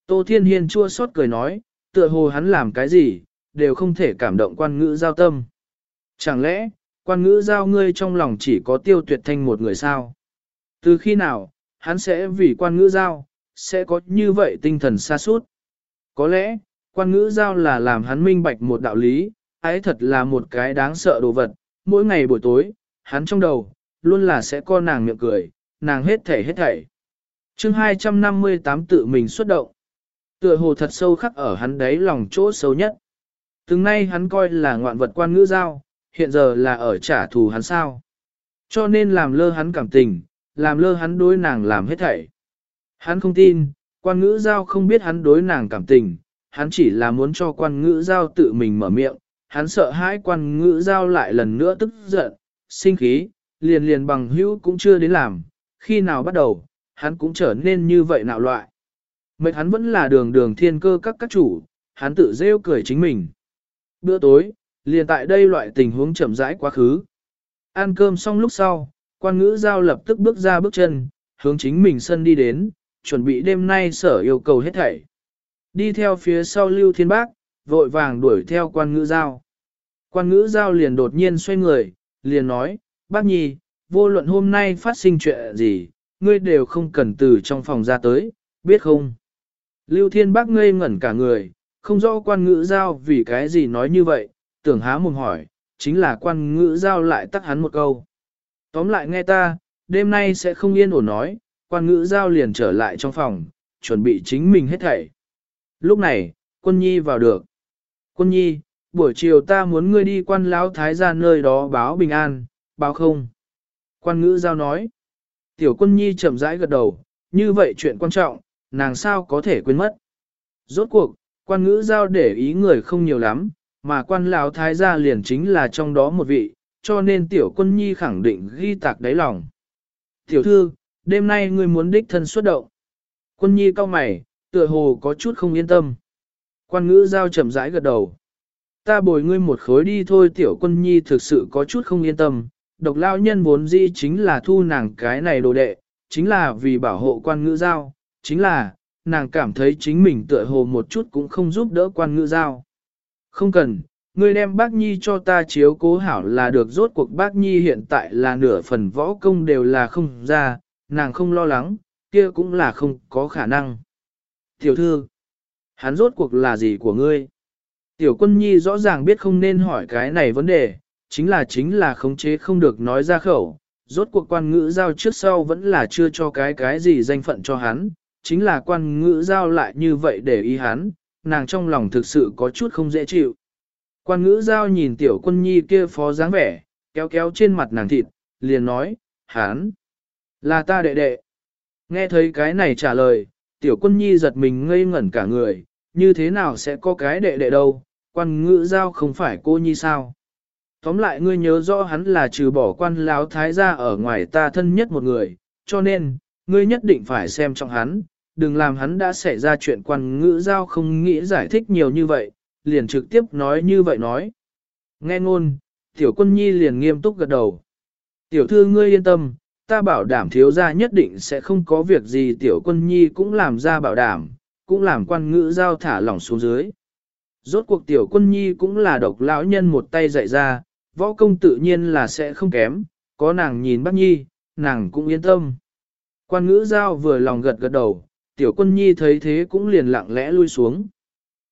S1: Tô Thiên Hiên chua xót cười nói, tựa hồ hắn làm cái gì, đều không thể cảm động quan ngữ giao tâm. Chẳng lẽ, quan ngữ giao ngươi trong lòng chỉ có tiêu tuyệt thanh một người sao? Từ khi nào, hắn sẽ vì quan ngữ giao, sẽ có như vậy tinh thần xa suốt? Có lẽ, quan ngữ giao là làm hắn minh bạch một đạo lý, ấy thật là một cái đáng sợ đồ vật, mỗi ngày buổi tối, hắn trong đầu, luôn là sẽ co nàng miệng cười, nàng hết thảy hết thảy. chương 258 tự mình xuất động. Tựa hồ thật sâu khắc ở hắn đáy lòng chỗ sâu nhất. Từng nay hắn coi là ngoạn vật quan ngữ giao, hiện giờ là ở trả thù hắn sao. Cho nên làm lơ hắn cảm tình, làm lơ hắn đối nàng làm hết thảy. Hắn không tin, quan ngữ giao không biết hắn đối nàng cảm tình, hắn chỉ là muốn cho quan ngữ giao tự mình mở miệng, hắn sợ hãi quan ngữ giao lại lần nữa tức giận, sinh khí, liền liền bằng hữu cũng chưa đến làm, khi nào bắt đầu, hắn cũng trở nên như vậy nạo loại. Mệt hắn vẫn là đường đường thiên cơ các các chủ, hắn tự rêu cười chính mình. Bữa tối, liền tại đây loại tình huống chậm rãi quá khứ. Ăn cơm xong lúc sau, quan ngữ giao lập tức bước ra bước chân, hướng chính mình sân đi đến, chuẩn bị đêm nay sở yêu cầu hết thảy. Đi theo phía sau Lưu Thiên Bác, vội vàng đuổi theo quan ngữ giao. Quan ngữ giao liền đột nhiên xoay người, liền nói, bác nhi, vô luận hôm nay phát sinh chuyện gì, ngươi đều không cần từ trong phòng ra tới, biết không? Lưu Thiên Bác ngây ngẩn cả người, không rõ quan ngữ giao vì cái gì nói như vậy, tưởng há mồm hỏi, chính là quan ngữ giao lại tắt hắn một câu. Tóm lại nghe ta, đêm nay sẽ không yên ổn nói, quan ngữ giao liền trở lại trong phòng, chuẩn bị chính mình hết thảy. Lúc này, quân nhi vào được. Quân nhi, buổi chiều ta muốn ngươi đi quan lão thái gia nơi đó báo bình an, báo không? Quan ngữ giao nói. Tiểu quân nhi chậm rãi gật đầu, như vậy chuyện quan trọng, nàng sao có thể quên mất. Rốt cuộc, quan ngữ giao để ý người không nhiều lắm, mà quan lão thái gia liền chính là trong đó một vị, cho nên tiểu quân nhi khẳng định ghi tạc đáy lòng. Tiểu thư, đêm nay ngươi muốn đích thân xuất động. Quân nhi cao mày, tựa hồ có chút không yên tâm. Quan ngữ giao chậm rãi gật đầu. Ta bồi ngươi một khối đi thôi tiểu quân nhi thực sự có chút không yên tâm. Độc lao nhân vốn dĩ chính là thu nàng cái này đồ đệ, chính là vì bảo hộ quan ngữ giao, chính là, nàng cảm thấy chính mình tựa hồ một chút cũng không giúp đỡ quan ngữ giao. Không cần, ngươi đem bác nhi cho ta chiếu cố hảo là được rốt cuộc bác nhi hiện tại là nửa phần võ công đều là không ra, nàng không lo lắng, kia cũng là không có khả năng. Tiểu thư, hắn rốt cuộc là gì của ngươi? Tiểu quân nhi rõ ràng biết không nên hỏi cái này vấn đề, chính là chính là khống chế không được nói ra khẩu. Rốt cuộc quan ngữ giao trước sau vẫn là chưa cho cái cái gì danh phận cho hắn, chính là quan ngữ giao lại như vậy để ý hắn, nàng trong lòng thực sự có chút không dễ chịu. Quan ngữ giao nhìn tiểu quân nhi kia phó dáng vẻ, kéo kéo trên mặt nàng thịt, liền nói, Hán là ta đệ đệ. Nghe thấy cái này trả lời, tiểu quân nhi giật mình ngây ngẩn cả người, như thế nào sẽ có cái đệ đệ đâu, quan ngữ giao không phải cô nhi sao. Tóm lại ngươi nhớ rõ hắn là trừ bỏ quan láo thái gia ở ngoài ta thân nhất một người, cho nên, ngươi nhất định phải xem trọng hắn, đừng làm hắn đã xảy ra chuyện quan ngữ giao không nghĩ giải thích nhiều như vậy, liền trực tiếp nói như vậy nói. Nghe ngôn, tiểu quân nhi liền nghiêm túc gật đầu. Tiểu thư ngươi yên tâm, ta bảo đảm thiếu gia nhất định sẽ không có việc gì tiểu quân nhi cũng làm ra bảo đảm, cũng làm quan ngữ giao thả lỏng xuống dưới. Rốt cuộc tiểu quân nhi cũng là độc lão nhân một tay dạy ra, võ công tự nhiên là sẽ không kém, có nàng nhìn bác nhi, nàng cũng yên tâm. Quan ngữ giao vừa lòng gật gật đầu, tiểu quân nhi thấy thế cũng liền lặng lẽ lui xuống.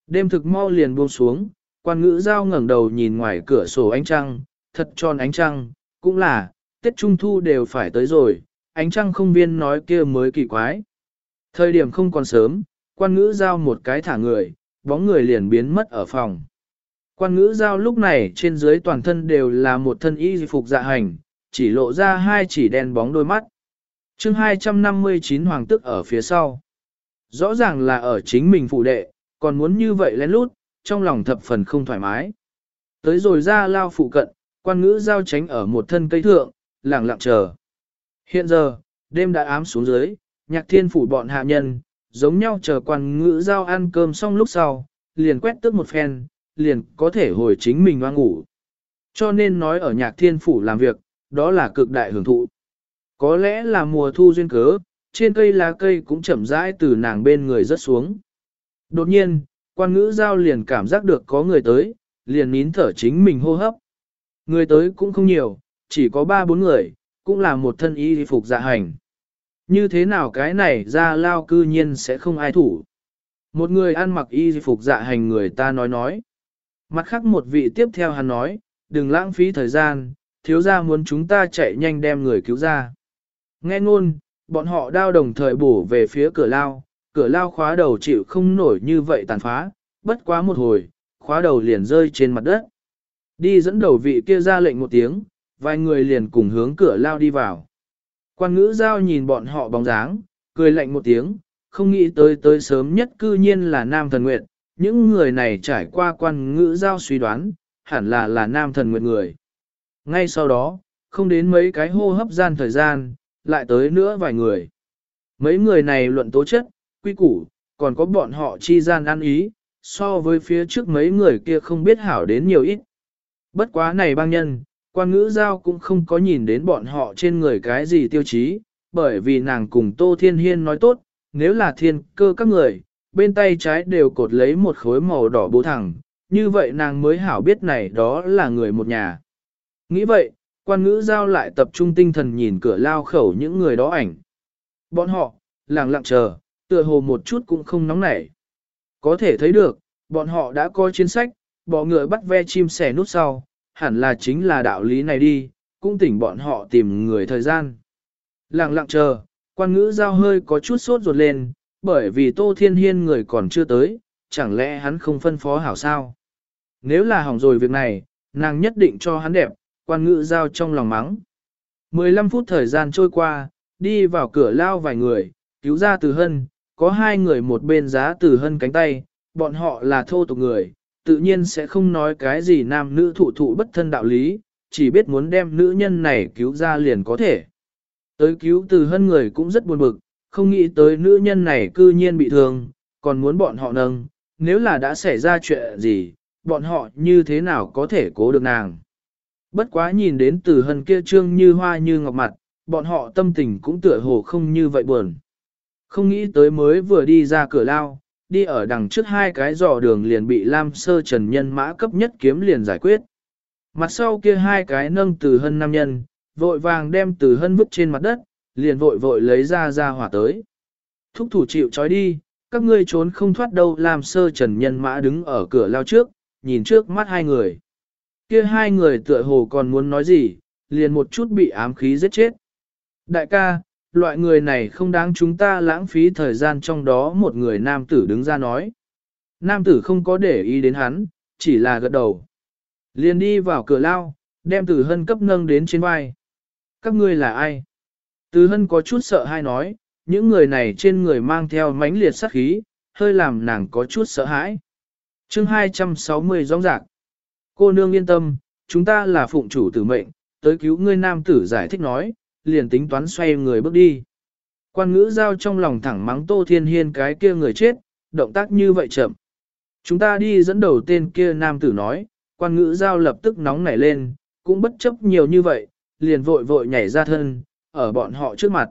S1: Đêm thực mau liền buông xuống, quan ngữ giao ngẩng đầu nhìn ngoài cửa sổ ánh trăng, thật tròn ánh trăng, cũng là, Tết Trung Thu đều phải tới rồi, ánh trăng không viên nói kia mới kỳ quái. Thời điểm không còn sớm, quan ngữ giao một cái thả người, bóng người liền biến mất ở phòng. Quan ngữ giao lúc này trên dưới toàn thân đều là một thân y phục dạ hành, chỉ lộ ra hai chỉ đen bóng đôi mắt. chương 259 hoàng tức ở phía sau. Rõ ràng là ở chính mình phụ đệ, còn muốn như vậy lén lút, trong lòng thập phần không thoải mái. Tới rồi ra lao phụ cận, quan ngữ giao tránh ở một thân cây thượng, lặng lặng chờ. Hiện giờ, đêm đã ám xuống dưới, nhạc thiên phủ bọn hạ nhân, giống nhau chờ quan ngữ giao ăn cơm xong lúc sau, liền quét tước một phen, liền có thể hồi chính mình hoang ngủ. Cho nên nói ở nhạc thiên phủ làm việc, đó là cực đại hưởng thụ. Có lẽ là mùa thu duyên cớ, trên cây lá cây cũng chậm rãi từ nàng bên người rớt xuống. Đột nhiên, quan ngữ giao liền cảm giác được có người tới, liền nín thở chính mình hô hấp. Người tới cũng không nhiều, chỉ có ba bốn người, cũng là một thân y phục dạ hành. Như thế nào cái này ra lao cư nhiên sẽ không ai thủ. Một người ăn mặc y phục dạ hành người ta nói nói. Mặt khác một vị tiếp theo hắn nói, đừng lãng phí thời gian, thiếu gia muốn chúng ta chạy nhanh đem người cứu ra. Nghe ngôn, bọn họ đao đồng thời bổ về phía cửa lao, cửa lao khóa đầu chịu không nổi như vậy tàn phá, bất quá một hồi, khóa đầu liền rơi trên mặt đất. Đi dẫn đầu vị kia ra lệnh một tiếng, vài người liền cùng hướng cửa lao đi vào. Quan ngữ giao nhìn bọn họ bóng dáng, cười lạnh một tiếng, không nghĩ tới tới sớm nhất cư nhiên là Nam Thần Nguyệt, những người này trải qua quan ngữ giao suy đoán, hẳn là là Nam Thần Nguyệt người. Ngay sau đó, không đến mấy cái hô hấp gian thời gian, lại tới nữa vài người. Mấy người này luận tố chất, quy củ, còn có bọn họ chi gian ăn ý, so với phía trước mấy người kia không biết hảo đến nhiều ít. Bất quá này băng nhân, quan ngữ giao cũng không có nhìn đến bọn họ trên người cái gì tiêu chí, bởi vì nàng cùng Tô Thiên Hiên nói tốt, nếu là thiên cơ các người, bên tay trái đều cột lấy một khối màu đỏ bố thẳng, như vậy nàng mới hảo biết này đó là người một nhà. Nghĩ vậy, quan ngữ giao lại tập trung tinh thần nhìn cửa lao khẩu những người đó ảnh. Bọn họ, lặng lặng chờ, tựa hồ một chút cũng không nóng nảy. Có thể thấy được, bọn họ đã có chiến sách, bỏ người bắt ve chim sẻ nút sau, hẳn là chính là đạo lý này đi, cũng tỉnh bọn họ tìm người thời gian. Lặng lặng chờ, quan ngữ giao hơi có chút sốt ruột lên, bởi vì Tô Thiên Hiên người còn chưa tới, chẳng lẽ hắn không phân phó hảo sao? Nếu là hỏng rồi việc này, nàng nhất định cho hắn đẹp, quan ngữ giao trong lòng mắng. 15 phút thời gian trôi qua, đi vào cửa lao vài người, cứu ra từ hân, có hai người một bên giá từ hân cánh tay, bọn họ là thô tục người, tự nhiên sẽ không nói cái gì nam nữ thụ thụ bất thân đạo lý, chỉ biết muốn đem nữ nhân này cứu ra liền có thể. Tới cứu từ hân người cũng rất buồn bực, không nghĩ tới nữ nhân này cư nhiên bị thương, còn muốn bọn họ nâng, nếu là đã xảy ra chuyện gì, bọn họ như thế nào có thể cố được nàng. Bất quá nhìn đến từ hân kia trương như hoa như ngọc mặt, bọn họ tâm tình cũng tựa hồ không như vậy buồn. Không nghĩ tới mới vừa đi ra cửa lao, đi ở đằng trước hai cái dò đường liền bị Lam Sơ Trần nhân mã cấp nhất kiếm liền giải quyết. Mặt sau kia hai cái nâng từ hân nam nhân, vội vàng đem từ hân vứt trên mặt đất, liền vội vội lấy ra ra hỏa tới. Thúc thủ chịu trói đi, các ngươi trốn không thoát đâu Lam Sơ Trần nhân mã đứng ở cửa lao trước, nhìn trước mắt hai người. Kia hai người tựa hồ còn muốn nói gì, liền một chút bị ám khí giết chết. Đại ca, loại người này không đáng chúng ta lãng phí thời gian trong đó một người nam tử đứng ra nói. Nam tử không có để ý đến hắn, chỉ là gật đầu. Liền đi vào cửa lao, đem tử hân cấp nâng đến trên vai. Các ngươi là ai? Tử hân có chút sợ hay nói, những người này trên người mang theo mãnh liệt sát khí, hơi làm nàng có chút sợ hãi. chương 260 rõ rạc. Cô nương yên tâm, chúng ta là phụng chủ tử mệnh, tới cứu ngươi nam tử giải thích nói, liền tính toán xoay người bước đi. Quan ngữ giao trong lòng thẳng mắng Tô Thiên Hiên cái kia người chết, động tác như vậy chậm. Chúng ta đi dẫn đầu tên kia nam tử nói, quan ngữ giao lập tức nóng nảy lên, cũng bất chấp nhiều như vậy, liền vội vội nhảy ra thân, ở bọn họ trước mặt.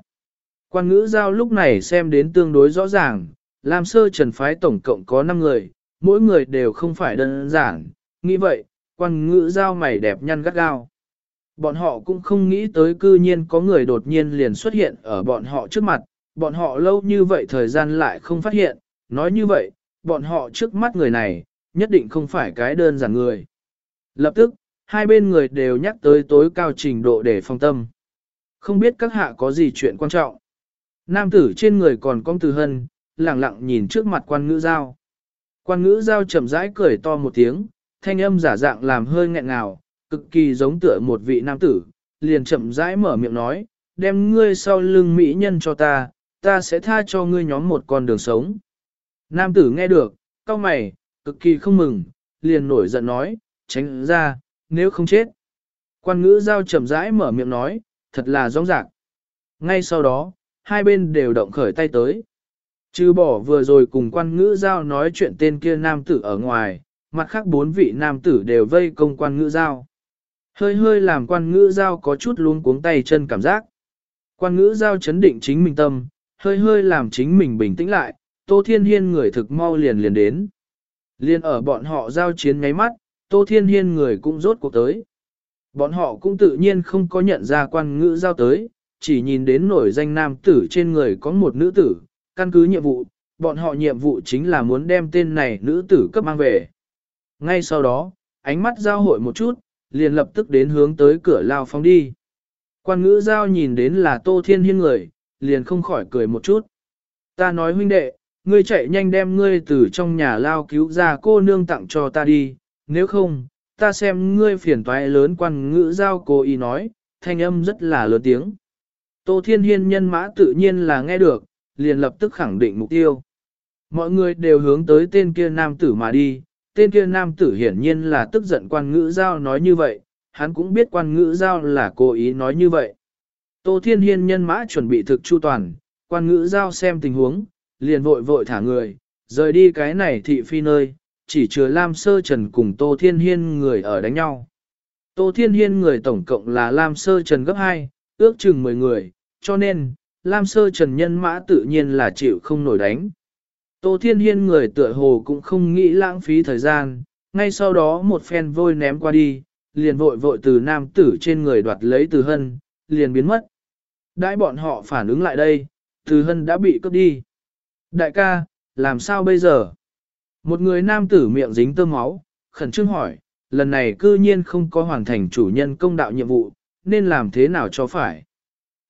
S1: Quan ngữ giao lúc này xem đến tương đối rõ ràng, Lam sơ trần phái tổng cộng có 5 người, mỗi người đều không phải đơn giản, nghĩ vậy, quan ngữ giao mày đẹp nhăn gắt gao. Bọn họ cũng không nghĩ tới cư nhiên có người đột nhiên liền xuất hiện ở bọn họ trước mặt, bọn họ lâu như vậy thời gian lại không phát hiện, nói như vậy, bọn họ trước mắt người này, nhất định không phải cái đơn giản người. Lập tức, hai bên người đều nhắc tới tối cao trình độ để phong tâm. Không biết các hạ có gì chuyện quan trọng. Nam tử trên người còn cong từ hân, lặng lặng nhìn trước mặt quan ngữ giao. Quan ngữ giao chậm rãi cười to một tiếng, thanh âm giả dạng làm hơi nghẹn ngào, cực kỳ giống tựa một vị nam tử, liền chậm rãi mở miệng nói, đem ngươi sau lưng mỹ nhân cho ta, ta sẽ tha cho ngươi nhóm một con đường sống. Nam tử nghe được, cao mày, cực kỳ không mừng, liền nổi giận nói, tránh ra, nếu không chết. Quan ngữ giao chậm rãi mở miệng nói, thật là rong rạc. Ngay sau đó, hai bên đều động khởi tay tới. Trừ bỏ vừa rồi cùng quan ngữ giao nói chuyện tên kia nam tử ở ngoài, mặt khác bốn vị nam tử đều vây công quan ngữ giao. Hơi hơi làm quan ngữ giao có chút luống cuống tay chân cảm giác. Quan ngữ giao chấn định chính mình tâm, hơi hơi làm chính mình bình tĩnh lại, Tô Thiên Hiên người thực mau liền liền đến. Liên ở bọn họ giao chiến ngáy mắt, Tô Thiên Hiên người cũng rốt cuộc tới. Bọn họ cũng tự nhiên không có nhận ra quan ngữ giao tới, chỉ nhìn đến nổi danh nam tử trên người có một nữ tử, căn cứ nhiệm vụ, bọn họ nhiệm vụ chính là muốn đem tên này nữ tử cấp mang về. Ngay sau đó, ánh mắt giao hội một chút, liền lập tức đến hướng tới cửa lao phóng đi. Quan ngữ giao nhìn đến là Tô Thiên Hiên người, liền không khỏi cười một chút. Ta nói huynh đệ, ngươi chạy nhanh đem ngươi từ trong nhà lao cứu ra cô nương tặng cho ta đi, nếu không, ta xem ngươi phiền toái lớn quan ngữ giao cô y nói, thanh âm rất là lớn tiếng. Tô Thiên Hiên nhân mã tự nhiên là nghe được, liền lập tức khẳng định mục tiêu. Mọi người đều hướng tới tên kia nam tử mà đi, tên kia nam tử hiển nhiên là tức giận quan ngữ giao nói như vậy, hắn cũng biết quan ngữ giao là cố ý nói như vậy. Tô Thiên Hiên nhân mã chuẩn bị thực chu toàn, quan ngữ giao xem tình huống, liền vội vội thả người, rời đi cái này thị phi nơi, chỉ chứa Lam Sơ Trần cùng Tô Thiên Hiên người ở đánh nhau. Tô Thiên Hiên người tổng cộng là Lam Sơ Trần gấp 2, ước chừng 10 người, cho nên, Lam Sơ Trần nhân mã tự nhiên là chịu không nổi đánh. Tô Thiên Hiên người tựa hồ cũng không nghĩ lãng phí thời gian, ngay sau đó một phen vôi ném qua đi, liền vội vội từ nam tử trên người đoạt lấy từ hân, liền biến mất. Đãi bọn họ phản ứng lại đây, từ hân đã bị cướp đi. Đại ca, làm sao bây giờ? Một người nam tử miệng dính tơ máu, khẩn trương hỏi, lần này cư nhiên không có hoàn thành chủ nhân công đạo nhiệm vụ, nên làm thế nào cho phải?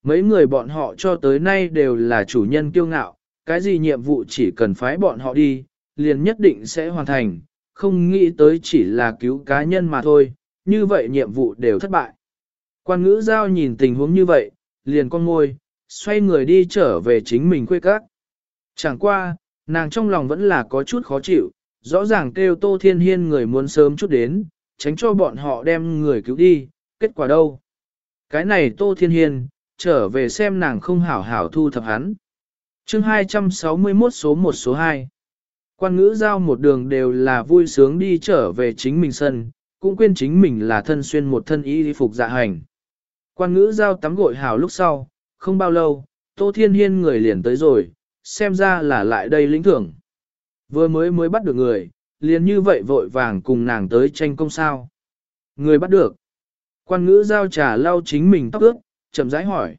S1: Mấy người bọn họ cho tới nay đều là chủ nhân kiêu ngạo, cái gì nhiệm vụ chỉ cần phái bọn họ đi, liền nhất định sẽ hoàn thành, không nghĩ tới chỉ là cứu cá nhân mà thôi, như vậy nhiệm vụ đều thất bại. Quan ngữ giao nhìn tình huống như vậy, liền con ngôi, xoay người đi trở về chính mình quê các. Chẳng qua, nàng trong lòng vẫn là có chút khó chịu, rõ ràng kêu Tô Thiên Hiên người muốn sớm chút đến, tránh cho bọn họ đem người cứu đi, kết quả đâu? Cái này Tô Thiên Hiên, trở về xem nàng không hảo hảo thu thập hắn chương 261 số 1 số 2 Quan ngữ giao một đường đều là vui sướng đi trở về chính mình sân, cũng quên chính mình là thân xuyên một thân y phục dạ hành. Quan ngữ giao tắm gội hào lúc sau, không bao lâu, Tô Thiên Hiên người liền tới rồi, xem ra là lại đây lĩnh thưởng. Vừa mới mới bắt được người, liền như vậy vội vàng cùng nàng tới tranh công sao. Người bắt được. Quan ngữ giao trà lau chính mình tóc ướt, chậm rãi hỏi.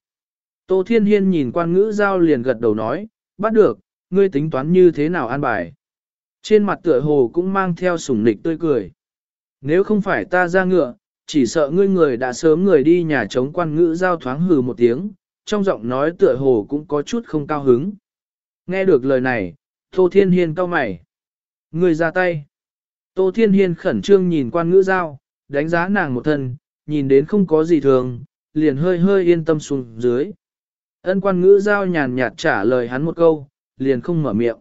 S1: Tô Thiên Hiên nhìn quan ngữ giao liền gật đầu nói, bắt được, ngươi tính toán như thế nào an bài. Trên mặt tựa hồ cũng mang theo sủng nịch tươi cười. Nếu không phải ta ra ngựa, chỉ sợ ngươi người đã sớm người đi nhà chống quan ngữ giao thoáng hừ một tiếng, trong giọng nói tựa hồ cũng có chút không cao hứng. Nghe được lời này, Tô Thiên Hiên cau mày. Ngươi ra tay. Tô Thiên Hiên khẩn trương nhìn quan ngữ giao, đánh giá nàng một thân, nhìn đến không có gì thường, liền hơi hơi yên tâm xuống dưới. Ân quan ngữ giao nhàn nhạt trả lời hắn một câu, liền không mở miệng.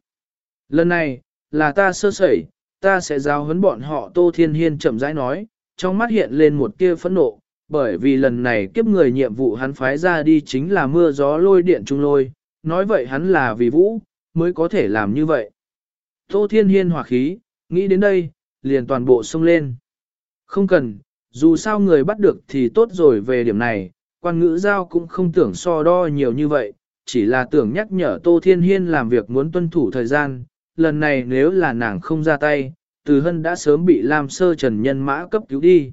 S1: Lần này, là ta sơ sẩy, ta sẽ giao huấn bọn họ Tô Thiên Hiên chậm rãi nói, trong mắt hiện lên một tia phẫn nộ, bởi vì lần này kiếp người nhiệm vụ hắn phái ra đi chính là mưa gió lôi điện trung lôi, nói vậy hắn là vì vũ, mới có thể làm như vậy. Tô Thiên Hiên hòa khí, nghĩ đến đây, liền toàn bộ xông lên. Không cần, dù sao người bắt được thì tốt rồi về điểm này, quan ngữ giao cũng không tưởng so đo nhiều như vậy, chỉ là tưởng nhắc nhở Tô Thiên Hiên làm việc muốn tuân thủ thời gian, lần này nếu là nàng không ra tay, từ hân đã sớm bị Lam Sơ Trần nhân mã cấp cứu đi.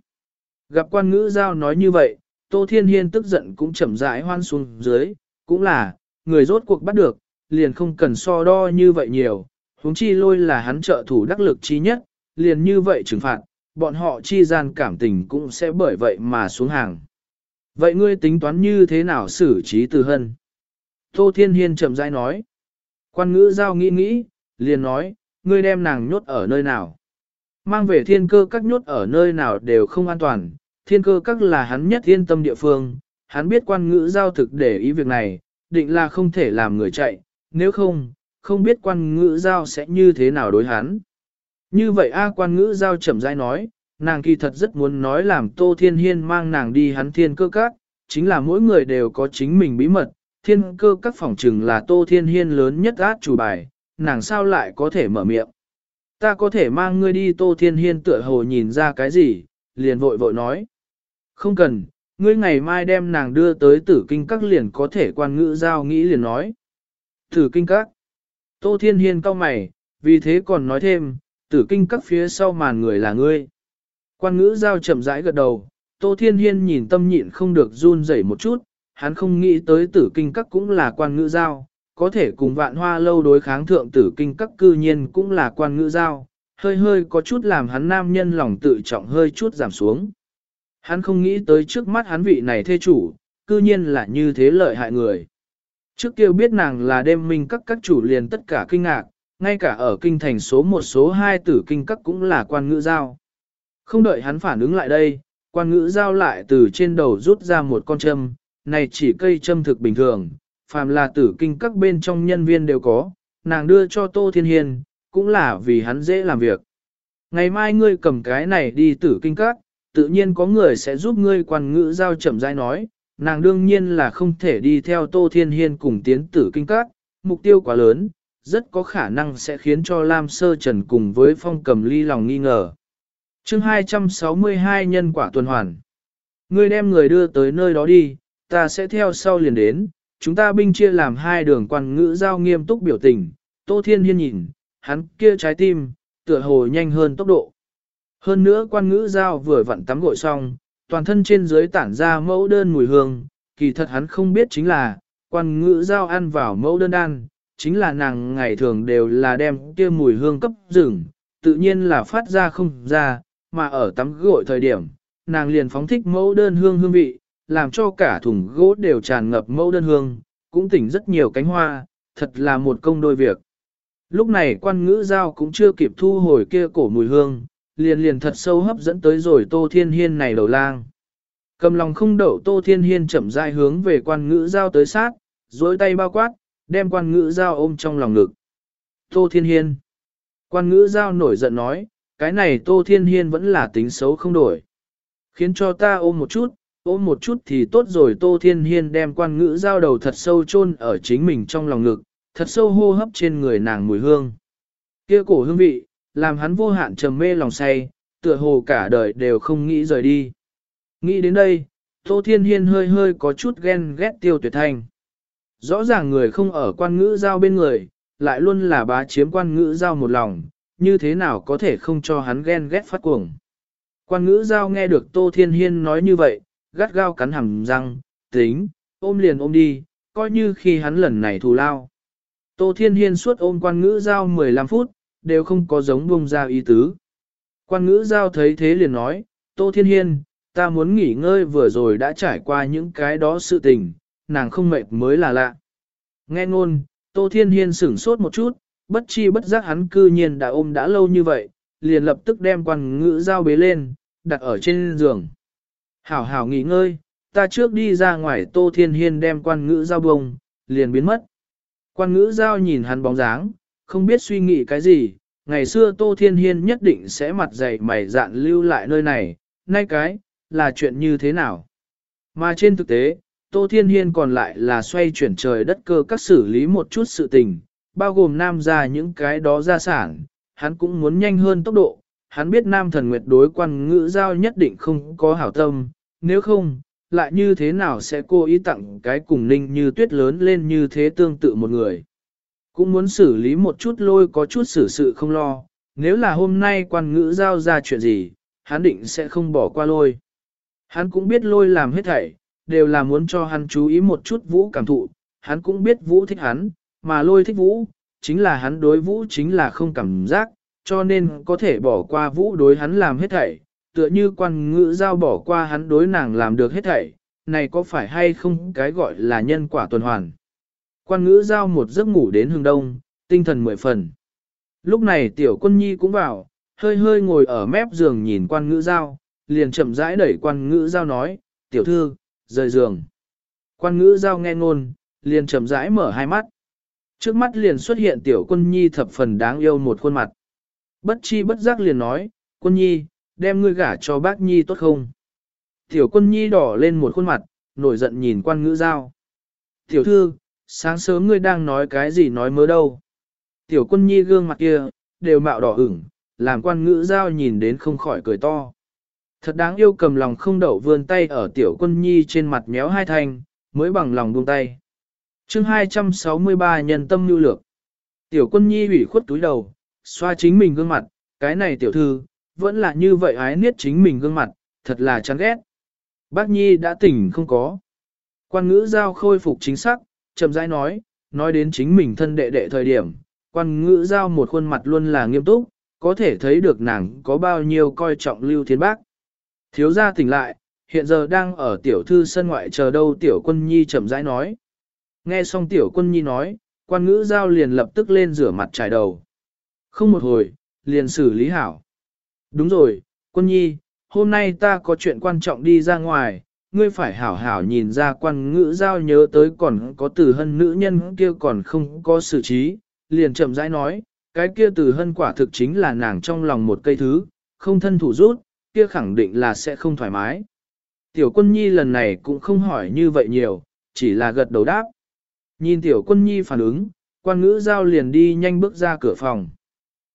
S1: Gặp quan ngữ giao nói như vậy, Tô Thiên Hiên tức giận cũng chậm rãi hoan xuống dưới, cũng là, người rốt cuộc bắt được, liền không cần so đo như vậy nhiều, huống chi lôi là hắn trợ thủ đắc lực chi nhất, liền như vậy trừng phạt, bọn họ chi gian cảm tình cũng sẽ bởi vậy mà xuống hàng. Vậy ngươi tính toán như thế nào xử trí từ hân? Tô Thiên Hiên chậm rãi nói. Quan ngữ giao nghĩ nghĩ, liền nói, ngươi đem nàng nhốt ở nơi nào? Mang về thiên cơ các nhốt ở nơi nào đều không an toàn, thiên cơ các là hắn nhất yên tâm địa phương, hắn biết quan ngữ giao thực để ý việc này, định là không thể làm người chạy, nếu không, không biết quan ngữ giao sẽ như thế nào đối hắn. Như vậy A quan ngữ giao chậm rãi nói, nàng kỳ thật rất muốn nói làm Tô Thiên Hiên mang nàng đi hắn thiên cơ các, chính là mỗi người đều có chính mình bí mật, thiên cơ các phòng trừng là Tô Thiên Hiên lớn nhất át chủ bài, nàng sao lại có thể mở miệng. Ta có thể mang ngươi đi Tô Thiên Hiên tựa hồ nhìn ra cái gì, liền vội vội nói. Không cần, ngươi ngày mai đem nàng đưa tới tử kinh các liền có thể quan ngữ giao nghĩ liền nói. Tử kinh các. Tô Thiên Hiên cau mày, vì thế còn nói thêm, tử kinh các phía sau màn người là ngươi. Quan ngữ giao chậm rãi gật đầu, Tô Thiên Hiên nhìn tâm nhịn không được run rẩy một chút, hắn không nghĩ tới tử kinh các cũng là quan ngữ giao, có thể cùng vạn hoa lâu đối kháng thượng tử kinh các cư nhiên cũng là quan ngữ giao, hơi hơi có chút làm hắn nam nhân lòng tự trọng hơi chút giảm xuống. Hắn không nghĩ tới trước mắt hắn vị này thê chủ, cư nhiên là như thế lợi hại người. Trước kia biết nàng là đêm minh các các chủ liền tất cả kinh ngạc, ngay cả ở kinh thành số một số hai tử kinh các cũng là quan ngữ giao. Không đợi hắn phản ứng lại đây, quan ngữ giao lại từ trên đầu rút ra một con châm, này chỉ cây châm thực bình thường, phàm là tử kinh các bên trong nhân viên đều có, nàng đưa cho Tô Thiên Hiên, cũng là vì hắn dễ làm việc. Ngày mai ngươi cầm cái này đi tử kinh các, tự nhiên có người sẽ giúp ngươi quan ngữ giao chậm rãi nói, nàng đương nhiên là không thể đi theo Tô Thiên Hiên cùng tiến tử kinh các, mục tiêu quá lớn, rất có khả năng sẽ khiến cho Lam Sơ Trần cùng với phong cầm ly lòng nghi ngờ chương 262 nhân quả tuần hoàn. Ngươi đem người đưa tới nơi đó đi, ta sẽ theo sau liền đến, chúng ta binh chia làm hai đường quan ngữ giao nghiêm túc biểu tình, Tô Thiên Hiên nhìn, hắn kia trái tim, tựa hồ nhanh hơn tốc độ. Hơn nữa quan ngữ giao vừa vặn tắm gội xong, toàn thân trên dưới tản ra mẫu đơn mùi hương, kỳ thật hắn không biết chính là, quan ngữ giao ăn vào mẫu đơn đan, chính là nàng ngày thường đều là đem kia mùi hương cấp rừng, tự nhiên là phát ra không ra, mà ở tắm gội thời điểm, nàng liền phóng thích mẫu đơn hương hương vị, làm cho cả thùng gỗ đều tràn ngập mẫu đơn hương, cũng tỉnh rất nhiều cánh hoa, thật là một công đôi việc. Lúc này quan ngữ giao cũng chưa kịp thu hồi kia cổ mùi hương, liền liền thật sâu hấp dẫn tới rồi Tô Thiên Hiên này đầu lang. Cầm lòng không đậu Tô Thiên Hiên chậm rãi hướng về quan ngữ giao tới sát, dối tay bao quát, đem quan ngữ giao ôm trong lòng ngực. Tô Thiên Hiên. Quan ngữ giao nổi giận nói, cái này Tô Thiên Hiên vẫn là tính xấu không đổi. Khiến cho ta ôm một chút, ôm một chút thì tốt rồi Tô Thiên Hiên đem quan ngữ giao đầu thật sâu chôn ở chính mình trong lòng ngực, thật sâu hô hấp trên người nàng mùi hương. Kia cổ hương vị, làm hắn vô hạn trầm mê lòng say, tựa hồ cả đời đều không nghĩ rời đi. Nghĩ đến đây, Tô Thiên Hiên hơi hơi có chút ghen ghét tiêu tuyệt thanh. Rõ ràng người không ở quan ngữ giao bên người, lại luôn là bá chiếm quan ngữ giao một lòng, như thế nào có thể không cho hắn ghen ghét phát cuồng. Quan ngữ giao nghe được Tô Thiên Hiên nói như vậy, gắt gao cắn hàm răng, tính, ôm liền ôm đi, coi như khi hắn lần này thù lao. Tô Thiên Hiên suốt ôm quan ngữ giao 15 phút, đều không có giống bông ra ý tứ. Quan ngữ giao thấy thế liền nói, Tô Thiên Hiên, ta muốn nghỉ ngơi vừa rồi đã trải qua những cái đó sự tình, nàng không mệt mới là lạ. Nghe ngôn, Tô Thiên Hiên sửng sốt một chút, bất chi bất giác hắn cư nhiên đã ôm đã lâu như vậy, liền lập tức đem quan ngữ giao bế lên, đặt ở trên giường. Hảo hảo nghỉ ngơi, ta trước đi ra ngoài Tô Thiên Hiên đem quan ngữ giao bông, liền biến mất. Quan ngữ giao nhìn hắn bóng dáng, không biết suy nghĩ cái gì, ngày xưa Tô Thiên Hiên nhất định sẽ mặt dày mày dạn lưu lại nơi này, nay cái, là chuyện như thế nào. Mà trên thực tế, Tô Thiên Hiên còn lại là xoay chuyển trời đất cơ các xử lý một chút sự tình, bao gồm nam ra những cái đó gia sản, hắn cũng muốn nhanh hơn tốc độ, hắn biết nam thần nguyệt đối quan ngữ giao nhất định không có hảo tâm, nếu không, lại như thế nào sẽ cô ý tặng cái cùng ninh như tuyết lớn lên như thế tương tự một người. Cũng muốn xử lý một chút lôi có chút xử sự không lo, nếu là hôm nay quan ngữ giao ra chuyện gì, hắn định sẽ không bỏ qua lôi. Hắn cũng biết lôi làm hết thảy, đều là muốn cho hắn chú ý một chút vũ cảm thụ, hắn cũng biết Vũ thích hắn, mà lôi thích Vũ, chính là hắn đối Vũ chính là không cảm giác, cho nên có thể bỏ qua Vũ đối hắn làm hết thảy, tựa như quan ngữ giao bỏ qua hắn đối nàng làm được hết thảy, này có phải hay không cái gọi là nhân quả tuần hoàn. Quan ngữ giao một giấc ngủ đến hương đông, tinh thần mười phần. Lúc này tiểu quân nhi cũng vào, hơi hơi ngồi ở mép giường nhìn quan ngữ giao, liền chậm rãi đẩy quan ngữ giao nói, tiểu thư, rời giường. Quan ngữ giao nghe ngôn, liền chậm rãi mở hai mắt. Trước mắt liền xuất hiện tiểu quân nhi thập phần đáng yêu một khuôn mặt. Bất chi bất giác liền nói, quân nhi, đem ngươi gả cho bác nhi tốt không? Tiểu quân nhi đỏ lên một khuôn mặt, nổi giận nhìn quan ngữ giao. Tiểu thư, sáng sớm ngươi đang nói cái gì nói mớ đâu? Tiểu quân nhi gương mặt kia, đều mạo đỏ ửng, làm quan ngữ giao nhìn đến không khỏi cười to. Thật đáng yêu cầm lòng không đậu vươn tay ở tiểu quân nhi trên mặt méo hai thanh, mới bằng lòng buông tay chương 263 nhân tâm nhu lược. Tiểu quân nhi ủy khuất túi đầu, xoa chính mình gương mặt, cái này tiểu thư, vẫn là như vậy ái niết chính mình gương mặt, thật là chán ghét. Bác nhi đã tỉnh không có. Quan ngữ giao khôi phục chính xác, chậm rãi nói, nói đến chính mình thân đệ đệ thời điểm, quan ngữ giao một khuôn mặt luôn là nghiêm túc, có thể thấy được nàng có bao nhiêu coi trọng lưu thiên bác. Thiếu gia tỉnh lại, hiện giờ đang ở tiểu thư sân ngoại chờ đâu tiểu quân nhi chậm rãi nói. Nghe xong tiểu quân nhi nói, quan ngữ giao liền lập tức lên rửa mặt trải đầu. Không một hồi, liền xử lý hảo. Đúng rồi, quân nhi, hôm nay ta có chuyện quan trọng đi ra ngoài, ngươi phải hảo hảo nhìn ra quan ngữ giao nhớ tới còn có từ hân nữ nhân kia còn không có xử trí, liền chậm rãi nói, cái kia từ hân quả thực chính là nàng trong lòng một cây thứ, không thân thủ rút, kia khẳng định là sẽ không thoải mái. Tiểu quân nhi lần này cũng không hỏi như vậy nhiều, chỉ là gật đầu đáp. Nhìn tiểu quân nhi phản ứng, quan ngữ giao liền đi nhanh bước ra cửa phòng.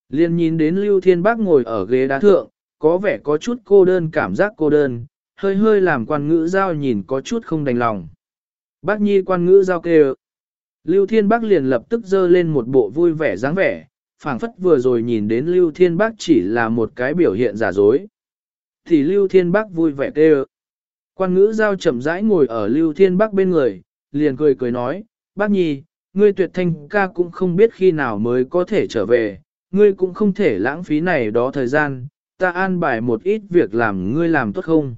S1: Liền nhìn đến Lưu Thiên Bác ngồi ở ghế đá thượng, có vẻ có chút cô đơn cảm giác cô đơn, hơi hơi làm quan ngữ giao nhìn có chút không đành lòng. Bác nhi quan ngữ giao kêu. Lưu Thiên Bác liền lập tức dơ lên một bộ vui vẻ dáng vẻ, phảng phất vừa rồi nhìn đến Lưu Thiên Bác chỉ là một cái biểu hiện giả dối. Thì Lưu Thiên Bác vui vẻ kêu. Quan ngữ giao chậm rãi ngồi ở Lưu Thiên Bác bên người, liền cười cười nói, bác nhi, ngươi tuyệt thanh ca cũng không biết khi nào mới có thể trở về, ngươi cũng không thể lãng phí này đó thời gian, ta an bài một ít việc làm ngươi làm tốt không.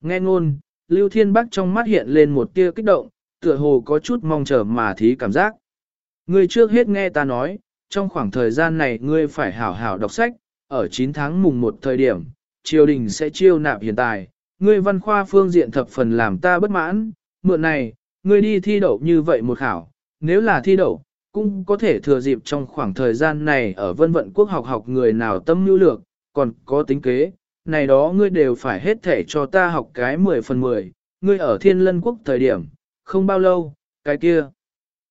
S1: Nghe ngôn, Lưu Thiên Bắc trong mắt hiện lên một tia kích động, tựa hồ có chút mong chờ mà thí cảm giác. Ngươi trước hết nghe ta nói, trong khoảng thời gian này ngươi phải hảo hảo đọc sách, ở 9 tháng mùng 1 thời điểm, triều đình sẽ chiêu nạp hiện tại, ngươi văn khoa phương diện thập phần làm ta bất mãn, mượn này, ngươi đi thi đậu như vậy một khảo, nếu là thi đậu, cũng có thể thừa dịp trong khoảng thời gian này ở vân vận quốc học học người nào tâm nhu lược, còn có tính kế, này đó ngươi đều phải hết thể cho ta học cái 10 phần 10, ngươi ở thiên lân quốc thời điểm, không bao lâu, cái kia.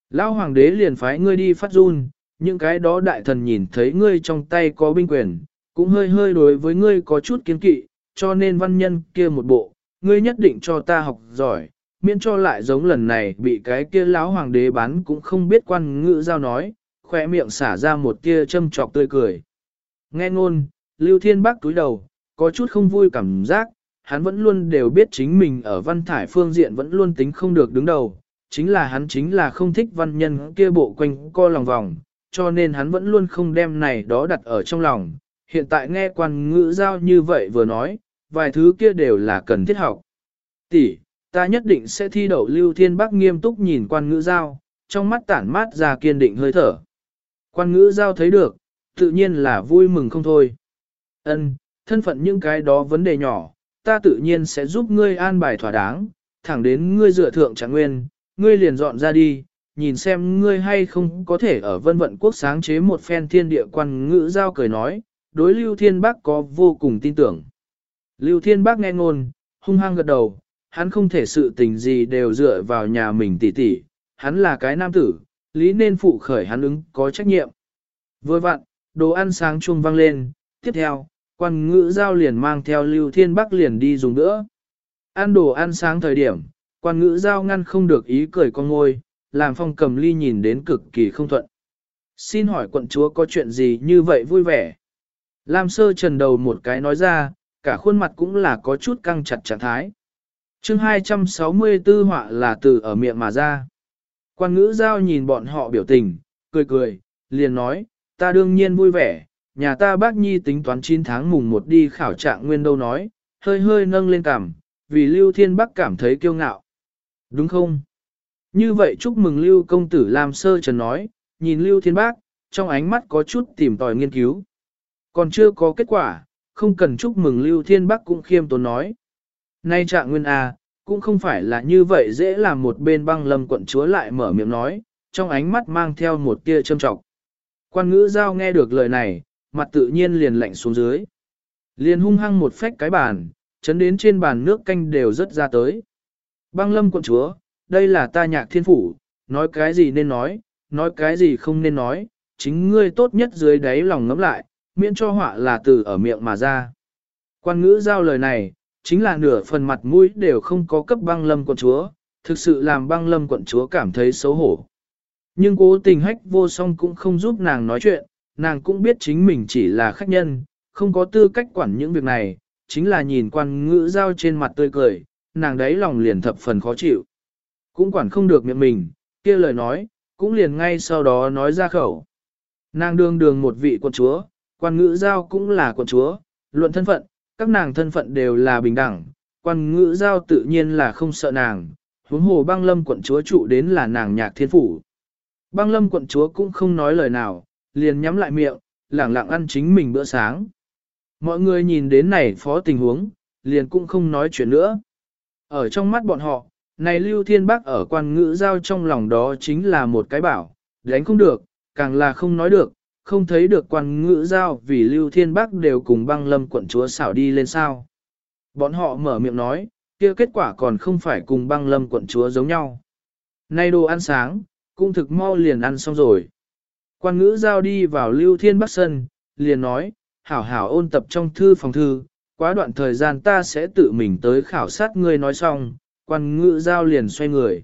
S1: Lão hoàng đế liền phái ngươi đi phát run, những cái đó đại thần nhìn thấy ngươi trong tay có binh quyền, cũng hơi hơi đối với ngươi có chút kiến kỵ, cho nên văn nhân kia một bộ, ngươi nhất định cho ta học giỏi, miễn cho lại giống lần này bị cái kia lão hoàng đế bán cũng không biết quan ngữ giao nói, khỏe miệng xả ra một tia châm trọc tươi cười. Nghe ngôn, Lưu Thiên Bắc túi đầu, có chút không vui cảm giác, hắn vẫn luôn đều biết chính mình ở văn thải phương diện vẫn luôn tính không được đứng đầu, chính là hắn chính là không thích văn nhân kia bộ quanh co lòng vòng, cho nên hắn vẫn luôn không đem này đó đặt ở trong lòng. Hiện tại nghe quan ngữ giao như vậy vừa nói, vài thứ kia đều là cần thiết học. Tỷ, ta nhất định sẽ thi đậu Lưu Thiên Bắc nghiêm túc nhìn quan ngữ giao, trong mắt tản mát ra kiên định hơi thở. Quan ngữ giao thấy được, tự nhiên là vui mừng không thôi. Ân, thân phận những cái đó vấn đề nhỏ, ta tự nhiên sẽ giúp ngươi an bài thỏa đáng, thẳng đến ngươi dựa thượng trạng nguyên, ngươi liền dọn ra đi, nhìn xem ngươi hay không có thể ở vân vận quốc sáng chế một phen thiên địa quan ngữ giao cười nói, đối Lưu Thiên Bắc có vô cùng tin tưởng. Lưu Thiên Bắc nghe ngôn, hung hăng gật đầu, hắn không thể sự tình gì đều dựa vào nhà mình tỉ tỉ, hắn là cái nam tử, lý nên phụ khởi hắn ứng có trách nhiệm. Vừa vặn, đồ ăn sáng chuông vang lên, tiếp theo, quan ngữ giao liền mang theo Lưu Thiên Bắc liền đi dùng nữa. Ăn đồ ăn sáng thời điểm, quan ngữ giao ngăn không được ý cười con ngôi, làm phong cầm ly nhìn đến cực kỳ không thuận. Xin hỏi quận chúa có chuyện gì như vậy vui vẻ? Lam sơ trần đầu một cái nói ra, cả khuôn mặt cũng là có chút căng chặt trạng thái chương 264 họa là từ ở miệng mà ra. Quan ngữ giao nhìn bọn họ biểu tình, cười cười, liền nói, ta đương nhiên vui vẻ, nhà ta bác nhi tính toán 9 tháng mùng 1 đi khảo trạng nguyên đâu nói, hơi hơi nâng lên cảm, vì Lưu Thiên Bắc cảm thấy kiêu ngạo. Đúng không? Như vậy chúc mừng Lưu công tử làm sơ trần nói, nhìn Lưu Thiên Bác, trong ánh mắt có chút tìm tòi nghiên cứu. Còn chưa có kết quả, không cần chúc mừng Lưu Thiên Bắc cũng khiêm tốn nói. Nay trạng nguyên A, cũng không phải là như vậy dễ làm một bên băng lâm quận chúa lại mở miệng nói, trong ánh mắt mang theo một tia châm trọng. Quan ngữ giao nghe được lời này, mặt tự nhiên liền lạnh xuống dưới. Liền hung hăng một phách cái bàn, chấn đến trên bàn nước canh đều rất ra tới. Băng lâm quận chúa, đây là ta nhạc thiên phủ, nói cái gì nên nói, nói cái gì không nên nói, chính ngươi tốt nhất dưới đáy lòng ngẫm lại, miễn cho họa là từ ở miệng mà ra. Quan ngữ giao lời này, chính là nửa phần mặt mũi đều không có cấp băng lâm quận chúa, thực sự làm băng lâm quận chúa cảm thấy xấu hổ. Nhưng cố tình hách vô song cũng không giúp nàng nói chuyện, nàng cũng biết chính mình chỉ là khách nhân, không có tư cách quản những việc này, chính là nhìn quan ngữ giao trên mặt tươi cười, nàng đấy lòng liền thập phần khó chịu. Cũng quản không được miệng mình, kia lời nói, cũng liền ngay sau đó nói ra khẩu. Nàng đương đường một vị quận chúa, quan ngữ giao cũng là quận chúa, luận thân phận, các nàng thân phận đều là bình đẳng, quan ngữ giao tự nhiên là không sợ nàng, huống hồ băng lâm quận chúa trụ đến là nàng nhạc thiên phủ. Băng lâm quận chúa cũng không nói lời nào, liền nhắm lại miệng, lẳng lặng ăn chính mình bữa sáng. Mọi người nhìn đến này phó tình huống, liền cũng không nói chuyện nữa. Ở trong mắt bọn họ, này Lưu Thiên Bắc ở quan ngữ giao trong lòng đó chính là một cái bảo, đánh không được, càng là không nói được, không thấy được quan ngữ giao vì Lưu Thiên Bắc đều cùng băng lâm quận chúa xảo đi lên sao. Bọn họ mở miệng nói, kia kết quả còn không phải cùng băng lâm quận chúa giống nhau. Nay đồ ăn sáng, cũng thực mau liền ăn xong rồi. Quan ngữ giao đi vào Lưu Thiên Bắc sân, liền nói, hảo hảo ôn tập trong thư phòng thư, quá đoạn thời gian ta sẽ tự mình tới khảo sát ngươi nói xong, quan ngữ giao liền xoay người.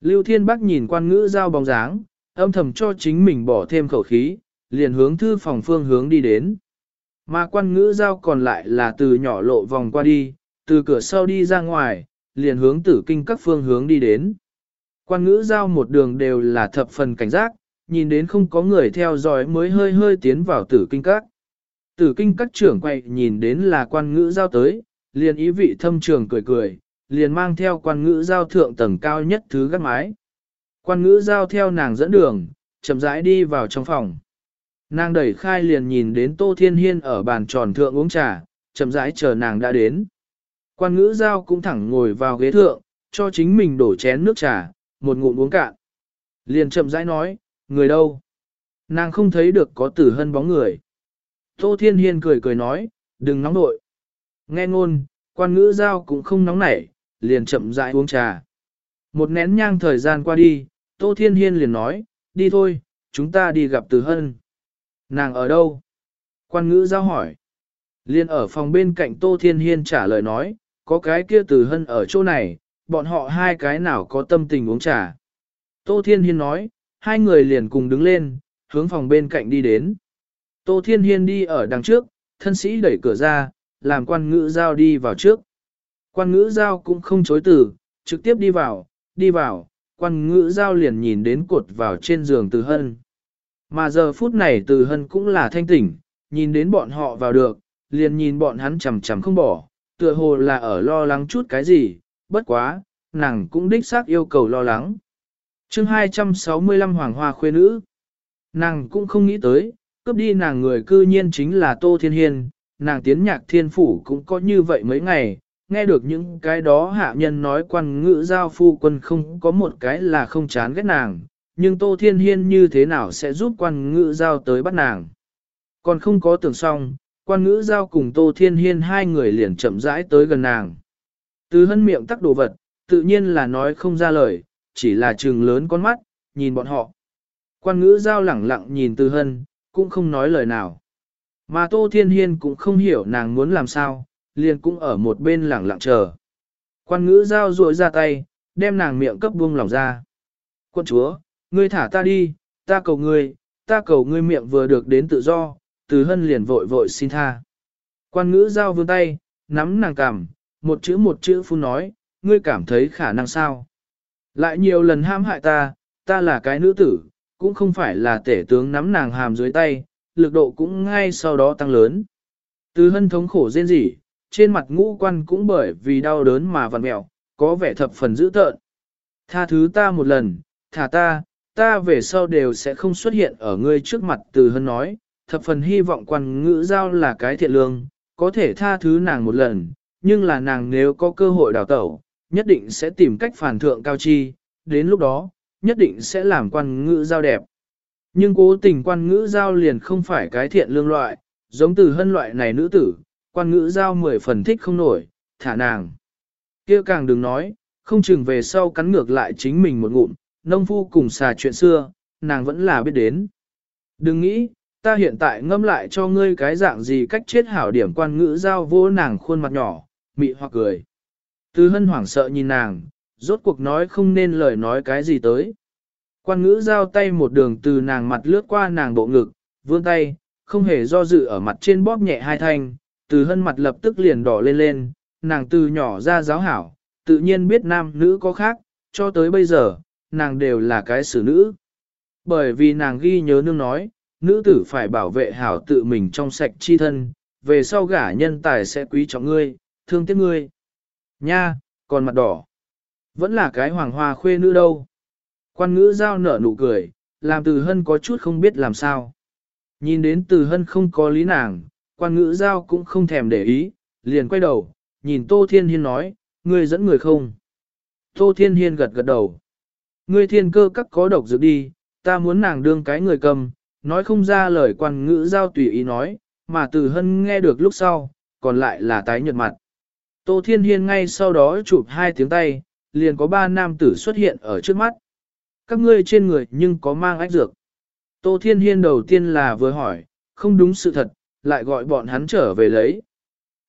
S1: Lưu Thiên Bắc nhìn quan ngữ giao bóng dáng, âm thầm cho chính mình bỏ thêm khẩu khí, liền hướng thư phòng phương hướng đi đến. Mà quan ngữ giao còn lại là từ nhỏ lộ vòng qua đi, từ cửa sau đi ra ngoài, liền hướng tử kinh các phương hướng đi đến. Quan ngữ giao một đường đều là thập phần cảnh giác, nhìn đến không có người theo dõi mới hơi hơi tiến vào tử kinh các. Tử kinh các trưởng quay nhìn đến là quan ngữ giao tới, liền ý vị thâm trường cười cười, liền mang theo quan ngữ giao thượng tầng cao nhất thứ gác mái. Quan ngữ giao theo nàng dẫn đường, chậm rãi đi vào trong phòng. Nàng đẩy khai liền nhìn đến Tô Thiên Hiên ở bàn tròn thượng uống trà, chậm rãi chờ nàng đã đến. Quan ngữ giao cũng thẳng ngồi vào ghế thượng, cho chính mình đổ chén nước trà, một ngụm uống cạn. Liền chậm rãi nói, người đâu? Nàng không thấy được có tử hân bóng người. Tô Thiên Hiên cười cười nói, đừng nóng nội. Nghe ngôn, quan ngữ giao cũng không nóng nảy, liền chậm rãi uống trà. Một nén nhang thời gian qua đi, Tô Thiên Hiên liền nói, đi thôi, chúng ta đi gặp Tử Hân. Nàng ở đâu? Quan ngữ giao hỏi. Liên ở phòng bên cạnh Tô Thiên Hiên trả lời nói, có cái kia Từ Hân ở chỗ này, bọn họ hai cái nào có tâm tình uống trà. Tô Thiên Hiên nói, hai người liền cùng đứng lên, hướng phòng bên cạnh đi đến. Tô Thiên Hiên đi ở đằng trước, thân sĩ đẩy cửa ra, làm quan ngữ giao đi vào trước. Quan ngữ giao cũng không chối từ, trực tiếp đi vào, đi vào, quan ngữ giao liền nhìn đến cột vào trên giường từ hân. Mà giờ phút này từ hân cũng là thanh tỉnh, nhìn đến bọn họ vào được, liền nhìn bọn hắn chầm chầm không bỏ, tựa hồ là ở lo lắng chút cái gì, bất quá, nàng cũng đích xác yêu cầu lo lắng. chương 265 Hoàng Hoa Khuê Nữ Nàng cũng không nghĩ tới, cướp đi nàng người cư nhiên chính là Tô Thiên Hiên, nàng tiến nhạc thiên phủ cũng có như vậy mấy ngày, nghe được những cái đó hạ nhân nói quan ngữ giao phu quân không có một cái là không chán ghét nàng, nhưng Tô Thiên Hiên như thế nào sẽ giúp quan ngữ giao tới bắt nàng. Còn không có tưởng xong, quan ngữ giao cùng Tô Thiên Hiên hai người liền chậm rãi tới gần nàng. Từ hân miệng tắc đồ vật, tự nhiên là nói không ra lời, chỉ là trừng lớn con mắt, nhìn bọn họ. Quan ngữ giao lẳng lặng nhìn từ hân, cũng không nói lời nào. Mà Tô Thiên Hiên cũng không hiểu nàng muốn làm sao, liền cũng ở một bên lẳng lặng chờ. Quan ngữ giao ruội ra tay, đem nàng miệng cấp buông lòng ra. Quân chúa, ngươi thả ta đi, ta cầu ngươi, ta cầu ngươi miệng vừa được đến tự do, từ hân liền vội vội xin tha. Quan ngữ giao vươn tay, nắm nàng cằm, một chữ một chữ phun nói, ngươi cảm thấy khả năng sao. Lại nhiều lần ham hại ta, ta là cái nữ tử, cũng không phải là tể tướng nắm nàng hàm dưới tay, lực độ cũng ngay sau đó tăng lớn. Từ hân thống khổ rên rỉ, trên mặt ngũ quan cũng bởi vì đau đớn mà vằn mẹo, có vẻ thập phần dữ tợn. Tha thứ ta một lần, thả ta, ta về sau đều sẽ không xuất hiện ở ngươi trước mặt từ hân nói, thập phần hy vọng quan ngữ giao là cái thiện lương, có thể tha thứ nàng một lần, nhưng là nàng nếu có cơ hội đào tẩu, nhất định sẽ tìm cách phản thượng cao chi, đến lúc đó, nhất định sẽ làm quan ngữ giao đẹp. Nhưng cố tình quan ngữ giao liền không phải cái thiện lương loại, giống từ hân loại này nữ tử, quan ngữ giao mười phần thích không nổi, thả nàng. kia càng đừng nói, không chừng về sau cắn ngược lại chính mình một ngụm, nông phu cùng xà chuyện xưa, nàng vẫn là biết đến. Đừng nghĩ, ta hiện tại ngâm lại cho ngươi cái dạng gì cách chết hảo điểm quan ngữ giao vô nàng khuôn mặt nhỏ, mị hoặc cười. Từ hân hoảng sợ nhìn nàng, rốt cuộc nói không nên lời nói cái gì tới. Quan ngữ giao tay một đường từ nàng mặt lướt qua nàng bộ ngực, vươn tay, không hề do dự ở mặt trên bóp nhẹ hai thanh, từ hân mặt lập tức liền đỏ lên lên, nàng từ nhỏ ra giáo hảo, tự nhiên biết nam nữ có khác, cho tới bây giờ, nàng đều là cái xử nữ. Bởi vì nàng ghi nhớ nương nói, nữ tử phải bảo vệ hảo tự mình trong sạch chi thân, về sau gả nhân tài sẽ quý trọng ngươi, thương tiếc ngươi. Nha, còn mặt đỏ. Vẫn là cái hoàng hoa khuê nữ đâu. Quan ngữ giao nở nụ cười, làm từ hân có chút không biết làm sao. Nhìn đến từ hân không có lý nàng, quan ngữ giao cũng không thèm để ý, liền quay đầu, nhìn Tô Thiên Hiên nói, ngươi dẫn người không? Tô Thiên Hiên gật gật đầu. Ngươi thiên cơ các có độc dược đi, ta muốn nàng đương cái người cầm, nói không ra lời quan ngữ giao tùy ý nói, mà từ hân nghe được lúc sau, còn lại là tái nhợt mặt. Tô Thiên Hiên ngay sau đó chụp hai tiếng tay, liền có ba nam tử xuất hiện ở trước mắt. Các ngươi trên người nhưng có mang ách dược. Tô Thiên Hiên đầu tiên là vừa hỏi, không đúng sự thật, lại gọi bọn hắn trở về lấy.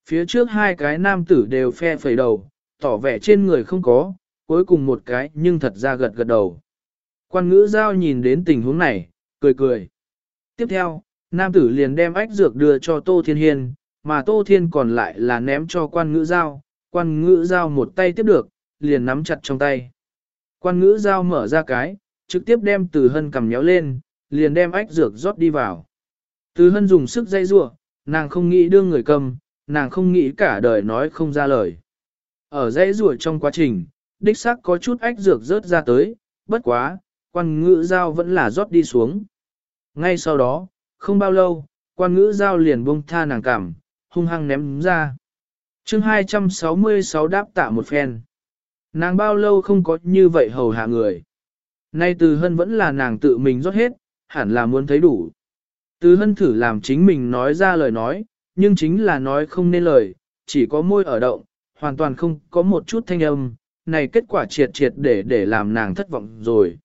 S1: Phía trước hai cái nam tử đều phe phẩy đầu, tỏ vẻ trên người không có, cuối cùng một cái nhưng thật ra gật gật đầu. Quan ngữ giao nhìn đến tình huống này, cười cười. Tiếp theo, nam tử liền đem ách dược đưa cho Tô Thiên Hiên, mà Tô Thiên còn lại là ném cho quan ngữ giao, quan ngữ giao một tay tiếp được, liền nắm chặt trong tay. Quan ngữ giao mở ra cái, trực tiếp đem từ hân cầm nhéo lên, liền đem ách dược rót đi vào. Từ hân dùng sức dây rua, nàng không nghĩ đưa người cầm, nàng không nghĩ cả đời nói không ra lời. Ở dây rùa trong quá trình, đích xác có chút ách dược rớt ra tới, bất quá, quan ngữ giao vẫn là rót đi xuống. Ngay sau đó, không bao lâu, quan ngữ giao liền buông tha nàng cảm, hung hăng ném ra. chương 266 đáp tạ một phen. Nàng bao lâu không có như vậy hầu hạ người. Nay từ hân vẫn là nàng tự mình rót hết, hẳn là muốn thấy đủ. Từ hân thử làm chính mình nói ra lời nói, nhưng chính là nói không nên lời, chỉ có môi ở động, hoàn toàn không có một chút thanh âm, này kết quả triệt triệt để để làm nàng thất vọng rồi.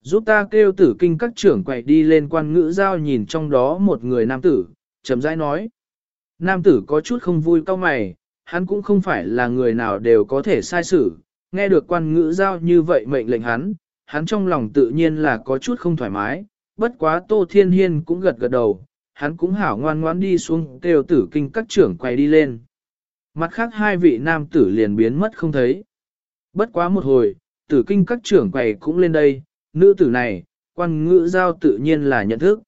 S1: Giúp ta kêu tử kinh các trưởng quậy đi lên quan ngữ giao nhìn trong đó một người nam tử, chấm rãi nói. Nam tử có chút không vui cao mày, hắn cũng không phải là người nào đều có thể sai xử, nghe được quan ngữ giao như vậy mệnh lệnh hắn, hắn trong lòng tự nhiên là có chút không thoải mái, bất quá Tô Thiên Hiên cũng gật gật đầu, hắn cũng hảo ngoan ngoãn đi xuống kêu tử kinh các trưởng quay đi lên. Mặt khác hai vị nam tử liền biến mất không thấy. Bất quá một hồi, tử kinh các trưởng quầy cũng lên đây, nữ tử này, quan ngữ giao tự nhiên là nhận thức.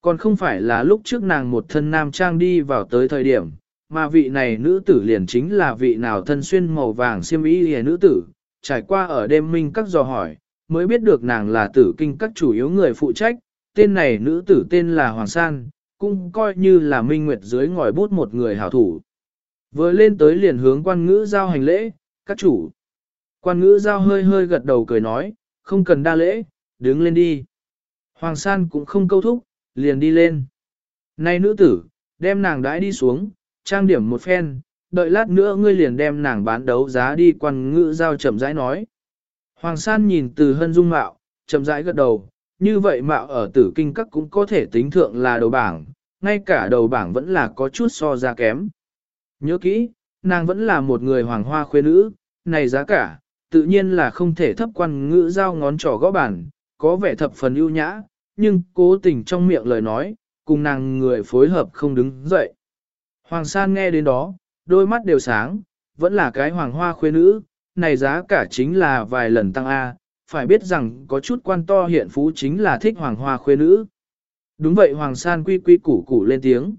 S1: Còn không phải là lúc trước nàng một thân nam trang đi vào tới thời điểm, mà vị này nữ tử liền chính là vị nào thân xuyên màu vàng xiêm y hề nữ tử, trải qua ở đêm minh các dò hỏi, mới biết được nàng là tử kinh các chủ yếu người phụ trách, tên này nữ tử tên là Hoàng San, cũng coi như là minh nguyệt dưới ngòi bút một người hảo thủ. Vừa lên tới liền hướng quan ngữ giao hành lễ, các chủ. Quan ngữ giao hơi hơi gật đầu cười nói, không cần đa lễ, đứng lên đi. Hoàng San cũng không câu thúc, liền đi lên. Này nữ tử, đem nàng đãi đi xuống, trang điểm một phen, đợi lát nữa ngươi liền đem nàng bán đấu giá đi quan ngữ giao chậm rãi nói. Hoàng San nhìn từ hân dung mạo, chậm rãi gật đầu, như vậy mạo ở tử kinh các cũng có thể tính thượng là đầu bảng, ngay cả đầu bảng vẫn là có chút so ra kém. Nhớ kỹ, nàng vẫn là một người hoàng hoa khuê nữ, này giá cả, tự nhiên là không thể thấp quan ngữ giao ngón trỏ gõ bản, có vẻ thập phần ưu nhã, nhưng cố tình trong miệng lời nói, cùng nàng người phối hợp không đứng dậy. Hoàng San nghe đến đó, đôi mắt đều sáng, vẫn là cái hoàng hoa khuê nữ, này giá cả chính là vài lần tăng A, phải biết rằng có chút quan to hiện phú chính là thích hoàng hoa khuê nữ. Đúng vậy Hoàng San quy quy củ củ lên tiếng.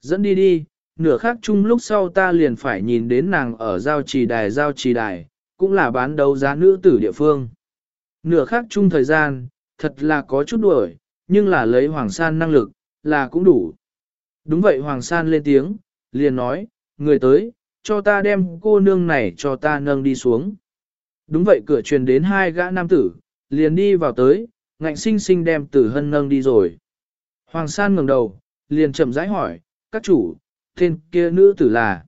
S1: Dẫn đi đi, nửa khác chung lúc sau ta liền phải nhìn đến nàng ở giao trì đài giao trì đài, cũng là bán đấu giá nữ tử địa phương. Nửa khác chung thời gian, thật là có chút đuổi, nhưng là lấy Hoàng San năng lực, là cũng đủ. Đúng vậy Hoàng San lên tiếng, liền nói, người tới, cho ta đem cô nương này cho ta nâng đi xuống. Đúng vậy cửa truyền đến hai gã nam tử, liền đi vào tới, ngạnh sinh sinh đem tử hân nâng đi rồi. Hoàng San ngẩng đầu, liền chậm rãi hỏi, các chủ, tên kia nữ tử là.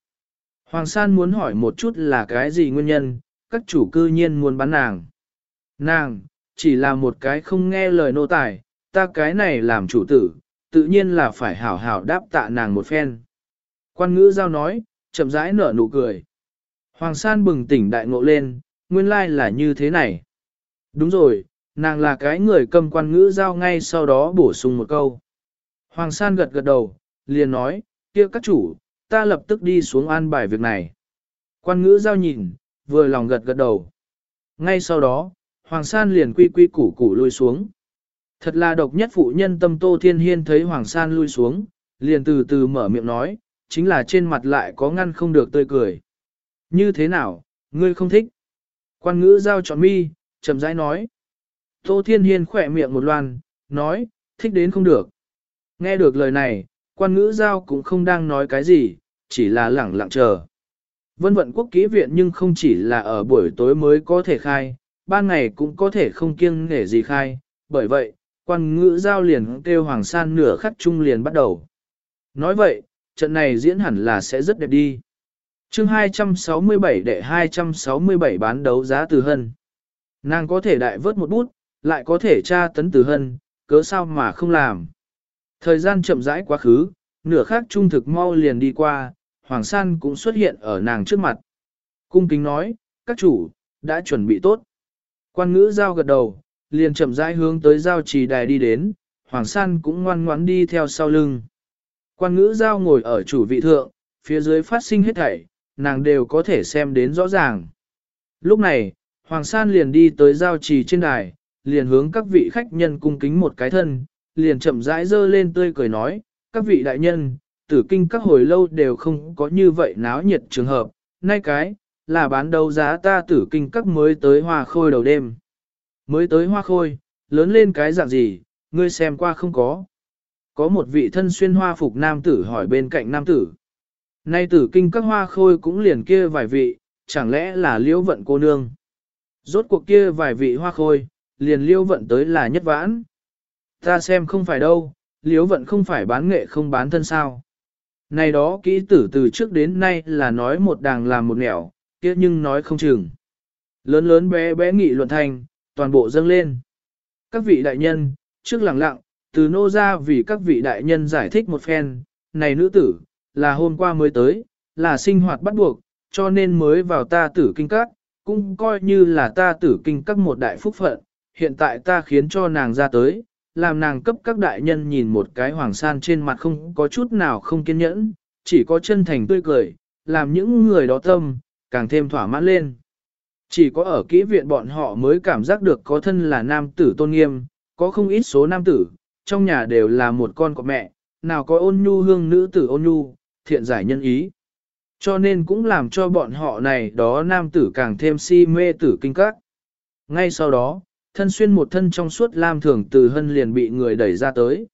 S1: Hoàng San muốn hỏi một chút là cái gì nguyên nhân, các chủ cư nhiên muốn bán nàng. Nàng, chỉ là một cái không nghe lời nô tài, ta cái này làm chủ tử, tự nhiên là phải hảo hảo đáp tạ nàng một phen. Quan ngữ giao nói, chậm rãi nở nụ cười. Hoàng San bừng tỉnh đại ngộ lên, nguyên lai là như thế này. Đúng rồi, nàng là cái người cầm quan ngữ giao ngay sau đó bổ sung một câu. Hoàng San gật gật đầu, liền nói, kia các chủ, ta lập tức đi xuống an bài việc này. Quan ngữ giao nhìn, vừa lòng gật gật đầu. Ngay sau đó, Hoàng San liền quy quy củ củ lui xuống. Thật là độc nhất phụ nhân tâm Tô Thiên Hiên thấy Hoàng San lui xuống, liền từ từ mở miệng nói, chính là trên mặt lại có ngăn không được tươi cười. Như thế nào, ngươi không thích? Quan ngữ giao chọn mi, chậm rãi nói. Tô Thiên Hiên khỏe miệng một loan, nói, thích đến không được. Nghe được lời này, quan ngữ giao cũng không đang nói cái gì, chỉ là lẳng lặng chờ. Vân vận quốc ký viện nhưng không chỉ là ở buổi tối mới có thể khai, ban ngày cũng có thể không kiêng nể gì khai, bởi vậy, quan ngữ giao liền kêu Hoàng San nửa khắc trung liền bắt đầu. Nói vậy, trận này diễn hẳn là sẽ rất đẹp đi. chương 267 đệ 267 bán đấu giá từ hân. Nàng có thể đại vớt một bút, lại có thể tra tấn từ hân, cớ sao mà không làm. Thời gian chậm rãi quá khứ, nửa khắc trung thực mau liền đi qua, Hoàng San cũng xuất hiện ở nàng trước mặt. Cung kính nói, các chủ, đã chuẩn bị tốt. Quan ngữ giao gật đầu, liền chậm rãi hướng tới giao trì đài đi đến, Hoàng San cũng ngoan ngoãn đi theo sau lưng. Quan ngữ giao ngồi ở chủ vị thượng, phía dưới phát sinh hết thảy, nàng đều có thể xem đến rõ ràng. Lúc này, Hoàng San liền đi tới giao trì trên đài, liền hướng các vị khách nhân cung kính một cái thân, liền chậm rãi dơ lên tươi cười nói, các vị đại nhân, tử kinh các hồi lâu đều không có như vậy náo nhiệt trường hợp, nay cái, là bán đấu giá ta tử kinh các mới tới hoa khôi đầu đêm. Mới tới hoa khôi, lớn lên cái dạng gì, ngươi xem qua không có. Có một vị thân xuyên hoa phục nam tử hỏi bên cạnh nam tử. Nay tử kinh các hoa khôi cũng liền kia vài vị, chẳng lẽ là liễu vận cô nương. Rốt cuộc kia vài vị hoa khôi, liền liễu vận tới là nhất vãn. Ta xem không phải đâu, liễu vận không phải bán nghệ không bán thân sao. Này đó kỹ tử từ trước đến nay là nói một đàng làm một nẻo, kia nhưng nói không chừng. Lớn lớn bé bé nghị luận thành, toàn bộ dâng lên. Các vị đại nhân, trước lặng lặng, từ nô ra vì các vị đại nhân giải thích một phen, này nữ tử, là hôm qua mới tới, là sinh hoạt bắt buộc, cho nên mới vào ta tử kinh các, cũng coi như là ta tử kinh các một đại phúc phận, hiện tại ta khiến cho nàng ra tới, làm nàng cấp các đại nhân nhìn một cái hoàng san trên mặt không có chút nào không kiên nhẫn, chỉ có chân thành tươi cười, làm những người đó tâm, càng thêm thỏa mãn lên. Chỉ có ở kỹ viện bọn họ mới cảm giác được có thân là nam tử tôn nghiêm, có không ít số nam tử, trong nhà đều là một con của mẹ, nào có ôn nhu hương nữ tử ôn nhu, thiện giải nhân ý. Cho nên cũng làm cho bọn họ này đó nam tử càng thêm si mê tử kinh các. Ngay sau đó, thân xuyên một thân trong suốt lam thường từ hân liền bị người đẩy ra tới.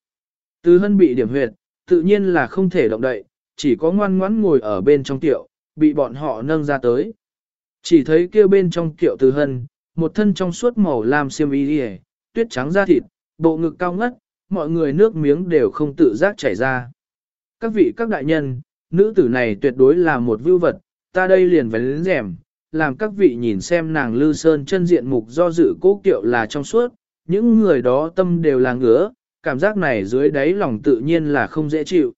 S1: Từ hân bị điểm huyệt, tự nhiên là không thể động đậy, chỉ có ngoan ngoãn ngồi ở bên trong tiệu, bị bọn họ nâng ra tới. Chỉ thấy kia bên trong tiệu từ hân, một thân trong suốt màu lam xiêm y đi tuyết trắng da thịt, bộ ngực cao ngất, mọi người nước miếng đều không tự giác chảy ra. Các vị các đại nhân, nữ tử này tuyệt đối là một vưu vật, ta đây liền vén rèm, làm các vị nhìn xem nàng Lư Sơn chân diện mục do dự cố kiệu là trong suốt, những người đó tâm đều là ngứa, cảm giác này dưới đáy lòng tự nhiên là không dễ chịu.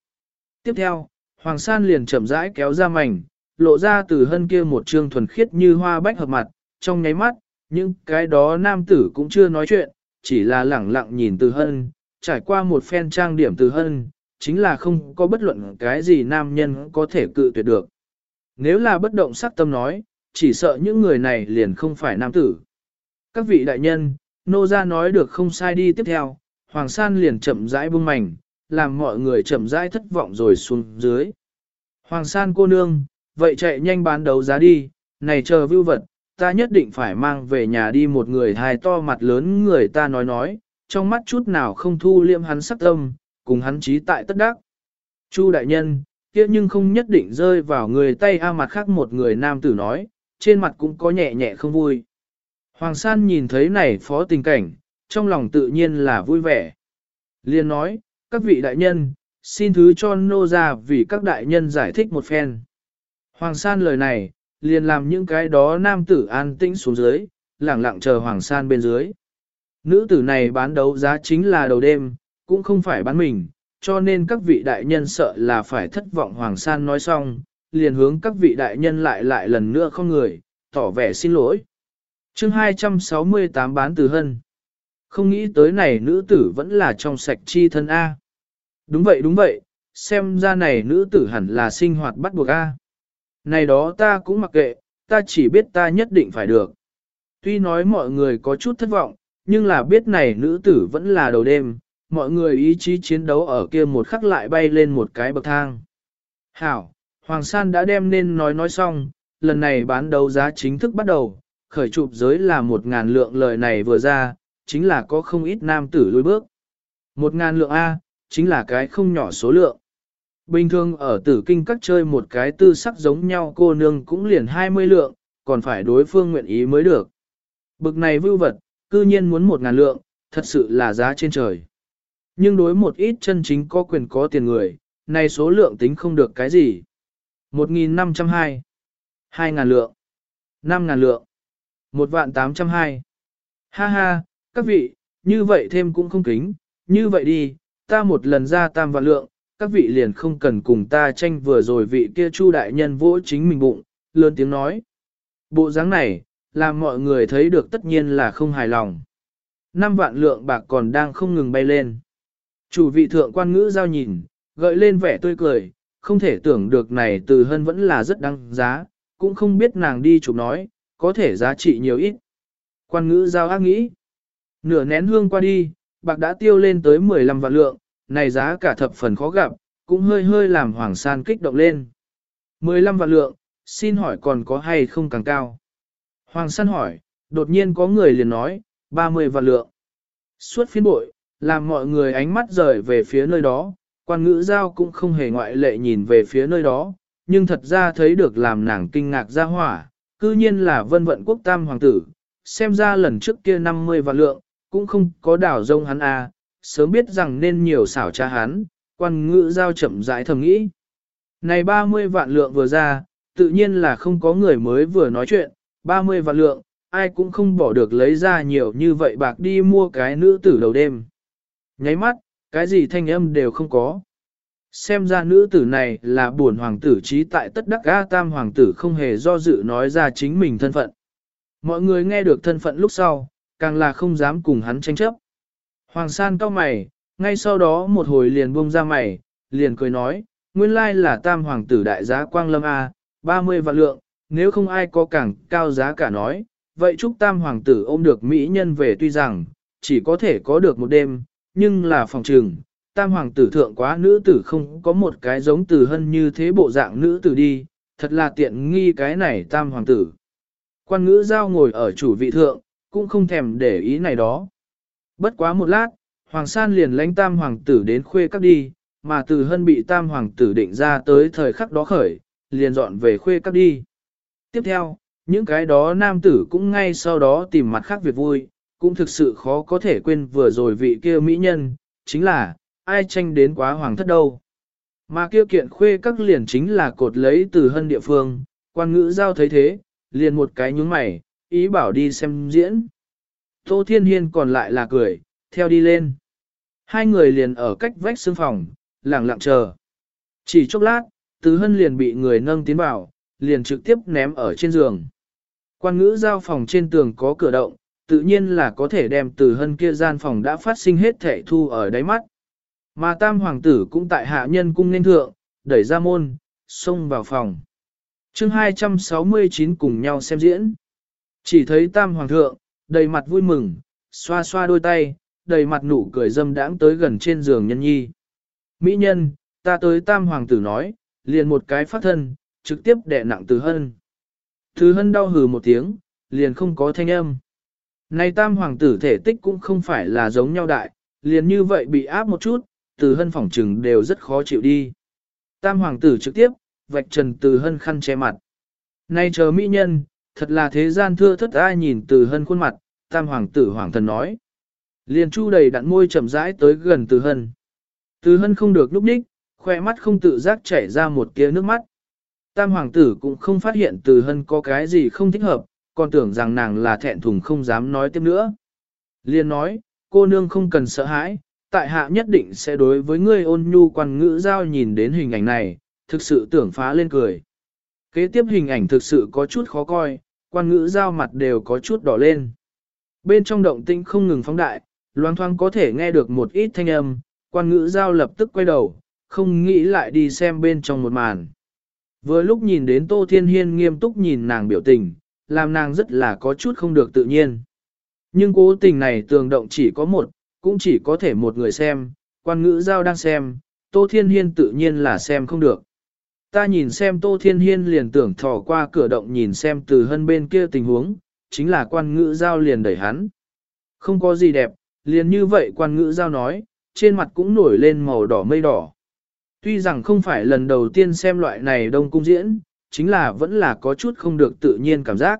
S1: Tiếp theo, Hoàng San liền chậm rãi kéo ra mảnh, lộ ra từ hân kia một trương thuần khiết như hoa bách hợp mặt, trong nháy mắt, những cái đó nam tử cũng chưa nói chuyện, chỉ là lẳng lặng nhìn từ hân, trải qua một phen trang điểm từ hân, chính là không có bất luận cái gì nam nhân có thể cự tuyệt được. Nếu là bất động sắc tâm nói, chỉ sợ những người này liền không phải nam tử. Các vị đại nhân, nô gia nói được không sai đi tiếp theo, Hoàng San liền chậm rãi buông mảnh, làm mọi người chậm rãi thất vọng rồi xuống dưới. Hoàng San cô nương, vậy chạy nhanh bán đấu giá đi, này chờ vưu vật, ta nhất định phải mang về nhà đi một người hài to mặt lớn người ta nói nói, trong mắt chút nào không thu liêm hắn sắc tâm, cùng hắn trí tại tất đắc. Chu đại nhân, kia nhưng không nhất định rơi vào người tay a mặt khác một người nam tử nói, trên mặt cũng có nhẹ nhẹ không vui. Hoàng San nhìn thấy này phó tình cảnh, trong lòng tự nhiên là vui vẻ. Liên nói, các vị đại nhân, xin thứ cho nô ra vì các đại nhân giải thích một phen. Hoàng San lời này, liền làm những cái đó nam tử an tĩnh xuống dưới, lẳng lặng chờ Hoàng San bên dưới. Nữ tử này bán đấu giá chính là đầu đêm, cũng không phải bán mình, cho nên các vị đại nhân sợ là phải thất vọng Hoàng San nói xong, liền hướng các vị đại nhân lại lại lần nữa không người, tỏ vẻ xin lỗi. chương 268 bán từ hân. Không nghĩ tới này nữ tử vẫn là trong sạch chi thân A. Đúng vậy đúng vậy, xem ra này nữ tử hẳn là sinh hoạt bắt buộc A. Này đó ta cũng mặc kệ, ta chỉ biết ta nhất định phải được. Tuy nói mọi người có chút thất vọng, nhưng là biết này nữ tử vẫn là đầu đêm, mọi người ý chí chiến đấu ở kia một khắc lại bay lên một cái bậc thang. Hảo, Hoàng San đã đem nên nói nói xong, lần này bán đấu giá chính thức bắt đầu, khởi chụp giới là một ngàn lượng lời này vừa ra, chính là có không ít nam tử lùi bước. Một ngàn lượng A, chính là cái không nhỏ số lượng. Bình thường ở tử kinh các chơi một cái tư sắc giống nhau cô nương cũng liền 20 lượng, còn phải đối phương nguyện ý mới được. Bực này vưu vật, cư nhiên muốn một ngàn lượng, thật sự là giá trên trời. Nhưng đối một ít chân chính có quyền có tiền người, này số lượng tính không được cái gì. 1.502 2.000 lượng 5.000 lượng 1 vạn 802 Ha ha, các vị, như vậy thêm cũng không kính, như vậy đi, ta một lần ra tam vạn lượng, các vị liền không cần cùng ta tranh vừa rồi vị kia chu đại nhân vỗ chính mình bụng, lớn tiếng nói. Bộ dáng này, làm mọi người thấy được tất nhiên là không hài lòng. Năm vạn lượng bạc còn đang không ngừng bay lên. Chủ vị thượng quan ngữ giao nhìn, gợi lên vẻ tươi cười, không thể tưởng được này từ hân vẫn là rất đăng giá, cũng không biết nàng đi chụp nói, có thể giá trị nhiều ít. Quan ngữ giao ác nghĩ. Nửa nén hương qua đi, bạc đã tiêu lên tới 15 vạn lượng, này giá cả thập phần khó gặp, cũng hơi hơi làm Hoàng San kích động lên. 15 vạn lượng, xin hỏi còn có hay không càng cao? Hoàng San hỏi, đột nhiên có người liền nói, 30 vạn lượng. Suốt phiên bội, làm mọi người ánh mắt rời về phía nơi đó, quan ngữ giao cũng không hề ngoại lệ nhìn về phía nơi đó, nhưng thật ra thấy được làm nàng kinh ngạc ra hỏa, cư nhiên là vân vận quốc tam hoàng tử, xem ra lần trước kia 50 vạn lượng, cũng không có đảo rông hắn à, sớm biết rằng nên nhiều xảo cha hắn, quan ngữ giao chậm rãi thầm nghĩ. Này 30 vạn lượng vừa ra, tự nhiên là không có người mới vừa nói chuyện, 30 vạn lượng, ai cũng không bỏ được lấy ra nhiều như vậy bạc đi mua cái nữ tử đầu đêm. Nháy mắt, cái gì thanh âm đều không có. Xem ra nữ tử này là buồn hoàng tử trí tại tất đắc A tam hoàng tử không hề do dự nói ra chính mình thân phận. Mọi người nghe được thân phận lúc sau, càng là không dám cùng hắn tranh chấp. Hoàng san cao mày, ngay sau đó một hồi liền buông ra mày, liền cười nói, nguyên lai là tam hoàng tử đại giá quang lâm A, 30 vạn lượng, nếu không ai có càng cao giá cả nói, vậy chúc tam hoàng tử ôm được mỹ nhân về tuy rằng, chỉ có thể có được một đêm, nhưng là phòng trường, tam hoàng tử thượng quá nữ tử không có một cái giống từ hân như thế bộ dạng nữ tử đi, thật là tiện nghi cái này tam hoàng tử. Quan ngữ giao ngồi ở chủ vị thượng, cũng không thèm để ý này đó. Bất quá một lát, Hoàng San liền lãnh tam hoàng tử đến khuê các đi, mà từ hân bị tam hoàng tử định ra tới thời khắc đó khởi, liền dọn về khuê các đi. Tiếp theo, những cái đó nam tử cũng ngay sau đó tìm mặt khác việc vui, cũng thực sự khó có thể quên vừa rồi vị kia mỹ nhân, chính là, ai tranh đến quá hoàng thất đâu. Mà kia kiện khuê các liền chính là cột lấy từ hân địa phương, quan ngữ giao thấy thế, liền một cái nhúng mày, ý bảo đi xem diễn. Tô Thiên Hiên còn lại là cười, theo đi lên. Hai người liền ở cách vách xương phòng, lặng lặng chờ. Chỉ chốc lát, Từ Hân liền bị người nâng tiến vào, liền trực tiếp ném ở trên giường. Quan ngữ giao phòng trên tường có cửa động, tự nhiên là có thể đem Từ Hân kia gian phòng đã phát sinh hết thể thu ở đáy mắt. Mà tam hoàng tử cũng tại hạ nhân cung nên thượng, đẩy ra môn, xông vào phòng. chương 269 cùng nhau xem diễn. Chỉ thấy tam hoàng thượng, Đầy mặt vui mừng, xoa xoa đôi tay, đầy mặt nụ cười dâm đãng tới gần trên giường nhân nhi. Mỹ nhân, ta tới tam hoàng tử nói, liền một cái phát thân, trực tiếp đè nặng từ hân. Từ hân đau hừ một tiếng, liền không có thanh âm. Này tam hoàng tử thể tích cũng không phải là giống nhau đại, liền như vậy bị áp một chút, từ hân phỏng trừng đều rất khó chịu đi. Tam hoàng tử trực tiếp, vạch trần từ hân khăn che mặt. Này chờ mỹ nhân, thật là thế gian thưa thất ai nhìn từ hân khuôn mặt, tam hoàng tử hoàng thần nói. Liền chu đầy đặn môi chậm rãi tới gần từ hân. Từ hân không được lúc ních, khoe mắt không tự giác chảy ra một tia nước mắt. Tam hoàng tử cũng không phát hiện từ hân có cái gì không thích hợp, còn tưởng rằng nàng là thẹn thùng không dám nói tiếp nữa. Liên nói, cô nương không cần sợ hãi, tại hạ nhất định sẽ đối với ngươi ôn nhu quan ngữ giao nhìn đến hình ảnh này, thực sự tưởng phá lên cười. Kế tiếp hình ảnh thực sự có chút khó coi, quan ngữ giao mặt đều có chút đỏ lên. Bên trong động tĩnh không ngừng phóng đại, loang thoang có thể nghe được một ít thanh âm, quan ngữ giao lập tức quay đầu, không nghĩ lại đi xem bên trong một màn. Vừa lúc nhìn đến Tô Thiên Hiên nghiêm túc nhìn nàng biểu tình, làm nàng rất là có chút không được tự nhiên. Nhưng cố tình này tường động chỉ có một, cũng chỉ có thể một người xem, quan ngữ giao đang xem, Tô Thiên Hiên tự nhiên là xem không được. Ta nhìn xem Tô Thiên Hiên liền tưởng thò qua cửa động nhìn xem từ hân bên kia tình huống, chính là quan ngữ giao liền đẩy hắn. Không có gì đẹp, liền như vậy quan ngữ giao nói, trên mặt cũng nổi lên màu đỏ mây đỏ. Tuy rằng không phải lần đầu tiên xem loại này đông cung diễn, chính là vẫn là có chút không được tự nhiên cảm giác.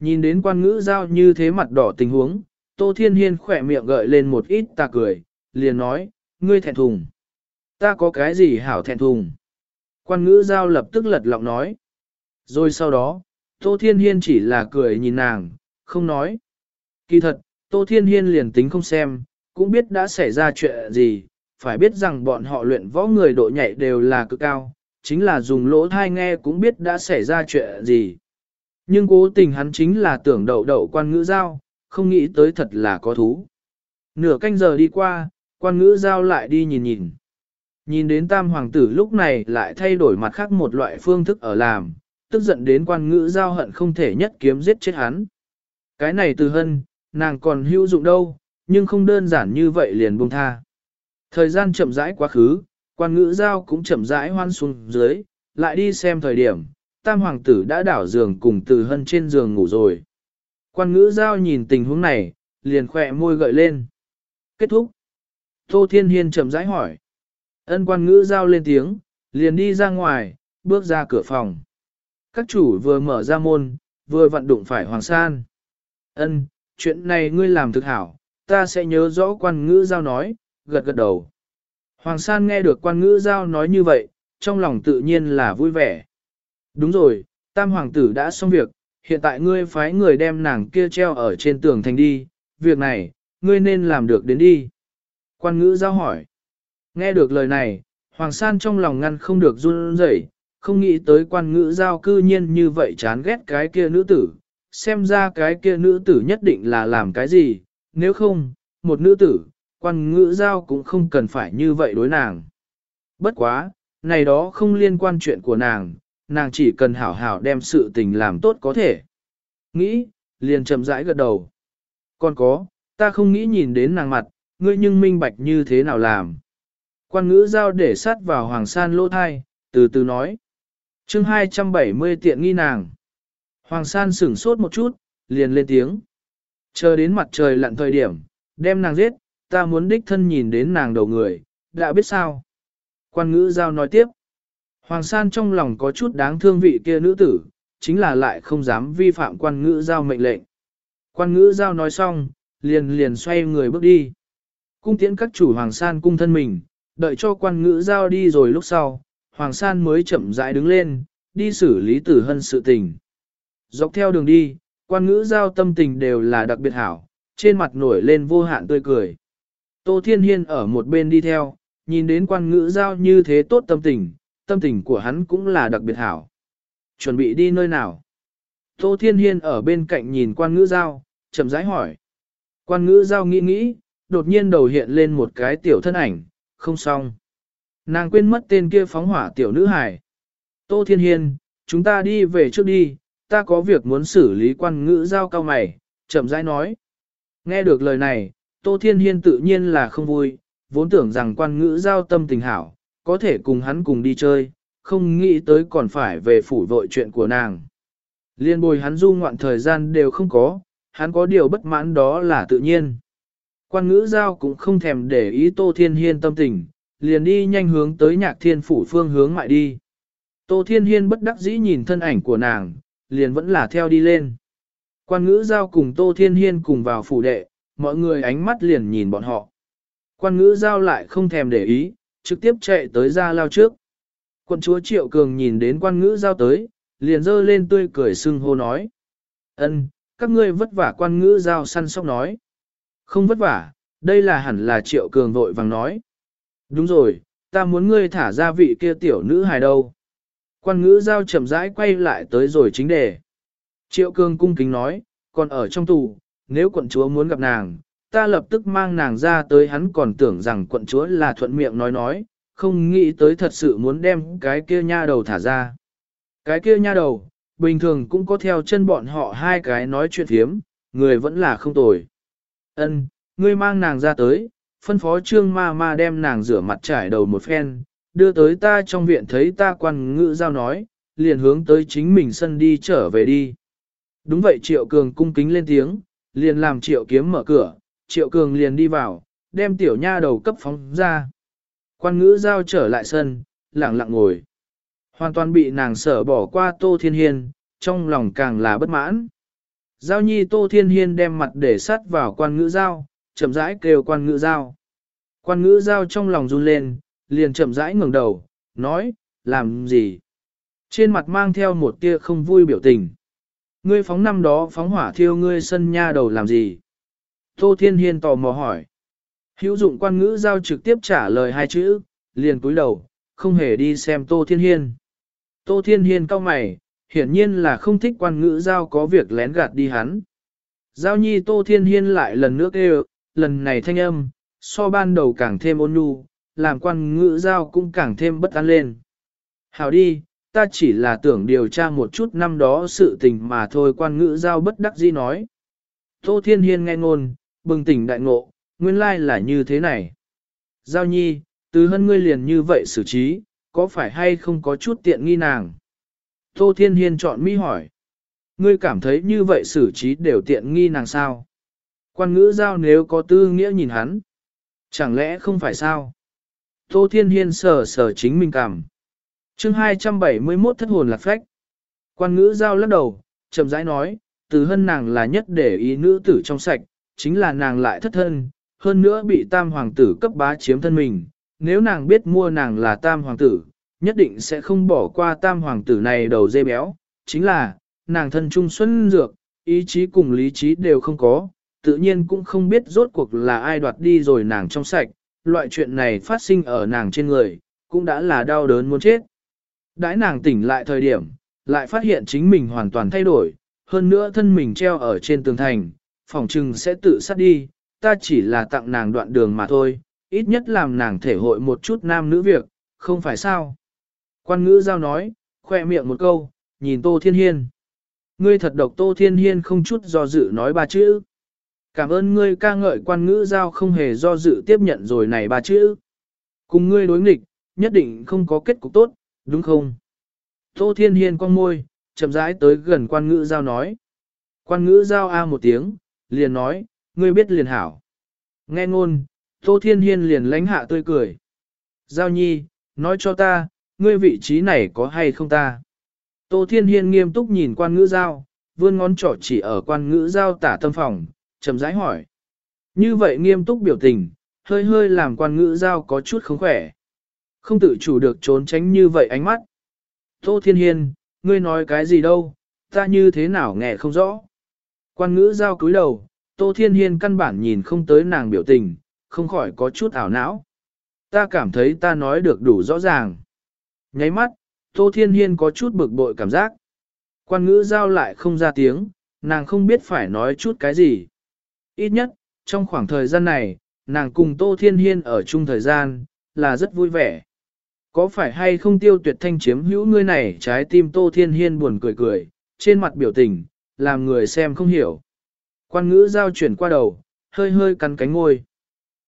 S1: Nhìn đến quan ngữ giao như thế mặt đỏ tình huống, Tô Thiên Hiên khỏe miệng gợi lên một ít ta cười, liền nói, ngươi thẹn thùng. Ta có cái gì hảo thẹn thùng? Quan ngữ giao lập tức lật lọng nói. Rồi sau đó, Tô Thiên Hiên chỉ là cười nhìn nàng, không nói. Kỳ thật, Tô Thiên Hiên liền tính không xem, cũng biết đã xảy ra chuyện gì, phải biết rằng bọn họ luyện võ người độ nhạy đều là cực cao, chính là dùng lỗ thai nghe cũng biết đã xảy ra chuyện gì. Nhưng cố tình hắn chính là tưởng đậu đậu quan ngữ giao, không nghĩ tới thật là có thú. Nửa canh giờ đi qua, quan ngữ giao lại đi nhìn nhìn. Nhìn đến tam hoàng tử lúc này lại thay đổi mặt khác một loại phương thức ở làm, tức giận đến quan ngữ giao hận không thể nhất kiếm giết chết hắn. Cái này từ hân, nàng còn hữu dụng đâu, nhưng không đơn giản như vậy liền buông tha. Thời gian chậm rãi quá khứ, quan ngữ giao cũng chậm rãi hoan xuống dưới, lại đi xem thời điểm, tam hoàng tử đã đảo giường cùng từ hân trên giường ngủ rồi. Quan ngữ giao nhìn tình huống này, liền khỏe môi gợi lên. Kết thúc. Tô Thiên Hiên chậm rãi hỏi. Ân quan ngữ giao lên tiếng, liền đi ra ngoài, bước ra cửa phòng. Các chủ vừa mở ra môn, vừa vận đụng phải Hoàng San. Ân, chuyện này ngươi làm thực hảo, ta sẽ nhớ rõ quan ngữ giao nói, gật gật đầu. Hoàng San nghe được quan ngữ giao nói như vậy, trong lòng tự nhiên là vui vẻ. Đúng rồi, tam hoàng tử đã xong việc, hiện tại ngươi phái người đem nàng kia treo ở trên tường thành đi, việc này, ngươi nên làm được đến đi. Quan ngữ giao hỏi. Nghe được lời này, Hoàng San trong lòng ngăn không được run rẩy, không nghĩ tới quan ngữ giao cư nhiên như vậy chán ghét cái kia nữ tử, xem ra cái kia nữ tử nhất định là làm cái gì, nếu không, một nữ tử, quan ngữ giao cũng không cần phải như vậy đối nàng. Bất quá, này đó không liên quan chuyện của nàng, nàng chỉ cần hảo hảo đem sự tình làm tốt có thể. Nghĩ, liền chậm rãi gật đầu. Còn có, ta không nghĩ nhìn đến nàng mặt, ngươi nhưng minh bạch như thế nào làm. Quan ngữ giao để sát vào hoàng san lỗ thai, từ từ nói. chương 270 tiện nghi nàng. Hoàng san sửng sốt một chút, liền lên tiếng. Chờ đến mặt trời lặn thời điểm, đem nàng giết, ta muốn đích thân nhìn đến nàng đầu người, đã biết sao. Quan ngữ giao nói tiếp. Hoàng san trong lòng có chút đáng thương vị kia nữ tử, chính là lại không dám vi phạm quan ngữ giao mệnh lệnh. Quan ngữ giao nói xong, liền liền xoay người bước đi. Cung tiễn các chủ Hoàng san cung thân mình, đợi cho quan ngữ giao đi rồi lúc sau, Hoàng san mới chậm rãi đứng lên, đi xử lý tử hân sự tình. Dọc theo đường đi, quan ngữ giao tâm tình đều là đặc biệt hảo, trên mặt nổi lên vô hạn tươi cười. Tô Thiên Hiên ở một bên đi theo, nhìn đến quan ngữ giao như thế tốt tâm tình, tâm tình của hắn cũng là đặc biệt hảo. Chuẩn bị đi nơi nào? Tô Thiên Hiên ở bên cạnh nhìn quan ngữ giao, chậm rãi hỏi. Quan ngữ giao nghĩ nghĩ, đột nhiên đầu hiện lên một cái tiểu thân ảnh, không xong. Nàng quên mất tên kia phóng hỏa tiểu nữ hải. Tô Thiên Hiên, chúng ta đi về trước đi, ta có việc muốn xử lý quan ngữ giao cao mày, chậm rãi nói. Nghe được lời này, Tô Thiên Hiên tự nhiên là không vui, vốn tưởng rằng quan ngữ giao tâm tình hảo, có thể cùng hắn cùng đi chơi, không nghĩ tới còn phải về phủ vội chuyện của nàng. Liên bồi hắn du ngoạn thời gian đều không có, hắn có điều bất mãn đó là tự nhiên. Quan ngữ giao cũng không thèm để ý Tô Thiên Hiên tâm tình, liền đi nhanh hướng tới nhạc thiên phủ phương hướng mại đi. Tô Thiên Hiên bất đắc dĩ nhìn thân ảnh của nàng, liền vẫn là theo đi lên. Quan ngữ giao cùng Tô Thiên Hiên cùng vào phủ đệ, mọi người ánh mắt liền nhìn bọn họ. Quan ngữ giao lại không thèm để ý, trực tiếp chạy tới ra lao trước. quân chúa Triệu Cường nhìn đến quan ngữ giao tới, liền dơ lên tươi cười sưng hô nói. ân các ngươi vất vả quan ngữ giao săn sóc nói. Không vất vả, đây là hẳn là Triệu Cường vội vàng nói. Đúng rồi, ta muốn ngươi thả ra vị kia tiểu nữ hài đâu. Quan ngữ giao chậm rãi quay lại tới rồi chính đề. Triệu Cường cung kính nói, còn ở trong tù, nếu quận chúa muốn gặp nàng, ta lập tức mang nàng ra tới hắn còn tưởng rằng quận chúa là thuận miệng nói nói, không nghĩ tới thật sự muốn đem cái kia nha đầu thả ra. Cái kia nha đầu, bình thường cũng có theo chân bọn họ hai cái nói chuyện thiếm, người vẫn là không tồi. Ân, ngươi mang nàng ra tới, phân phó trương ma ma đem nàng rửa mặt trải đầu một phen, đưa tới ta trong viện thấy ta quan ngữ giao nói, liền hướng tới chính mình sân đi trở về đi. Đúng vậy Triệu Cường cung kính lên tiếng, liền làm Triệu Kiếm mở cửa, Triệu Cường liền đi vào, đem tiểu nha đầu cấp phóng ra. Quan ngữ giao trở lại sân, lặng lặng ngồi. Hoàn toàn bị nàng sở bỏ qua Tô Thiên Hiên, trong lòng càng là bất mãn. Giao nhi Tô Thiên Hiên đem mặt để sát vào quan ngữ giao, chậm rãi kêu quan ngữ giao. Quan ngữ giao trong lòng run lên, liền chậm rãi ngẩng đầu, nói, làm gì? Trên mặt mang theo một tia không vui biểu tình. Ngươi phóng năm đó phóng hỏa thiêu ngươi sân nha đầu làm gì? Tô Thiên Hiên tò mò hỏi. Hữu dụng quan ngữ giao trực tiếp trả lời hai chữ, liền cúi đầu, không hề đi xem Tô Thiên Hiên. Tô Thiên Hiên cau mày, hiển nhiên là không thích quan ngữ giao có việc lén gạt đi hắn. Giao nhi Tô Thiên Hiên lại lần nữa kêu, lần này thanh âm, so ban đầu càng thêm ôn nhu, làm quan ngữ giao cũng càng thêm bất an lên. Hảo đi, ta chỉ là tưởng điều tra một chút năm đó sự tình mà thôi quan ngữ giao bất đắc dĩ nói. Tô Thiên Hiên nghe ngôn, bừng tỉnh đại ngộ, nguyên lai là như thế này. Giao nhi, từ hân ngươi liền như vậy xử trí, có phải hay không có chút tiện nghi nàng? Tô Thiên Hiên chọn mi hỏi. Ngươi cảm thấy như vậy xử trí đều tiện nghi nàng sao? Quan ngữ giao nếu có tư nghĩa nhìn hắn. Chẳng lẽ không phải sao? Tô Thiên Hiên sờ sờ chính mình cảm chương 271 thất hồn lạc phách. Quan ngữ giao lắc đầu, chậm rãi nói, từ hân nàng là nhất để ý nữ tử trong sạch, chính là nàng lại thất thân, hơn nữa bị tam hoàng tử cấp bá chiếm thân mình. Nếu nàng biết mua nàng là tam hoàng tử, nhất định sẽ không bỏ qua tam hoàng tử này đầu dê béo, chính là, nàng thân trung xuân dược, ý chí cùng lý trí đều không có, tự nhiên cũng không biết rốt cuộc là ai đoạt đi rồi nàng trong sạch, loại chuyện này phát sinh ở nàng trên người, cũng đã là đau đớn muốn chết. Đãi nàng tỉnh lại thời điểm, lại phát hiện chính mình hoàn toàn thay đổi, hơn nữa thân mình treo ở trên tường thành, phòng trừng sẽ tự sát đi, ta chỉ là tặng nàng đoạn đường mà thôi, ít nhất làm nàng thể hội một chút nam nữ việc, không phải sao. Quan ngữ giao nói, khoe miệng một câu, nhìn Tô Thiên Hiên. Ngươi thật độc Tô Thiên Hiên không chút do dự nói ba chữ. Cảm ơn ngươi ca ngợi quan ngữ giao không hề do dự tiếp nhận rồi này ba chữ. Cùng ngươi đối nghịch, nhất định không có kết cục tốt, đúng không? Tô Thiên Hiên con môi, chậm rãi tới gần quan ngữ giao nói. Quan ngữ giao a một tiếng, liền nói, ngươi biết liền hảo. Nghe ngôn, Tô Thiên Hiên liền lánh hạ tươi cười. Giao nhi, nói cho ta, ngươi vị trí này có hay không ta? Tô Thiên Hiên nghiêm túc nhìn quan ngữ giao, vươn ngón trỏ chỉ ở quan ngữ giao tả tâm phòng, chậm rãi hỏi. Như vậy nghiêm túc biểu tình, hơi hơi làm quan ngữ giao có chút không khỏe. Không tự chủ được trốn tránh như vậy ánh mắt. Tô Thiên Hiên, ngươi nói cái gì đâu, ta như thế nào nghe không rõ. Quan ngữ giao cúi đầu, Tô Thiên Hiên căn bản nhìn không tới nàng biểu tình, không khỏi có chút ảo não. Ta cảm thấy ta nói được đủ rõ ràng. Nháy mắt, Tô Thiên Hiên có chút bực bội cảm giác. Quan ngữ giao lại không ra tiếng, nàng không biết phải nói chút cái gì. Ít nhất, trong khoảng thời gian này, nàng cùng Tô Thiên Hiên ở chung thời gian, là rất vui vẻ. Có phải hay không tiêu tuyệt thanh chiếm hữu ngươi này trái tim Tô Thiên Hiên buồn cười cười, trên mặt biểu tình, làm người xem không hiểu. Quan ngữ giao chuyển qua đầu, hơi hơi cắn cánh ngôi.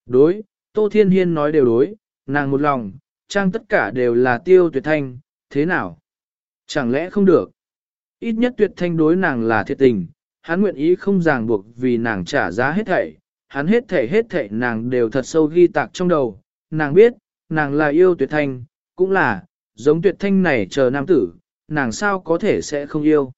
S1: Đối, Tô Thiên Hiên nói đều đối, nàng một lòng, trang tất cả đều là tiêu tuyệt thanh, thế nào? Chẳng lẽ không được? Ít nhất tuyệt thanh đối nàng là thiệt tình, hắn nguyện ý không ràng buộc vì nàng trả giá hết thảy, hắn hết thảy hết thảy nàng đều thật sâu ghi tạc trong đầu, nàng biết, nàng là yêu tuyệt thanh, cũng là, giống tuyệt thanh này chờ nam tử, nàng sao có thể sẽ không yêu.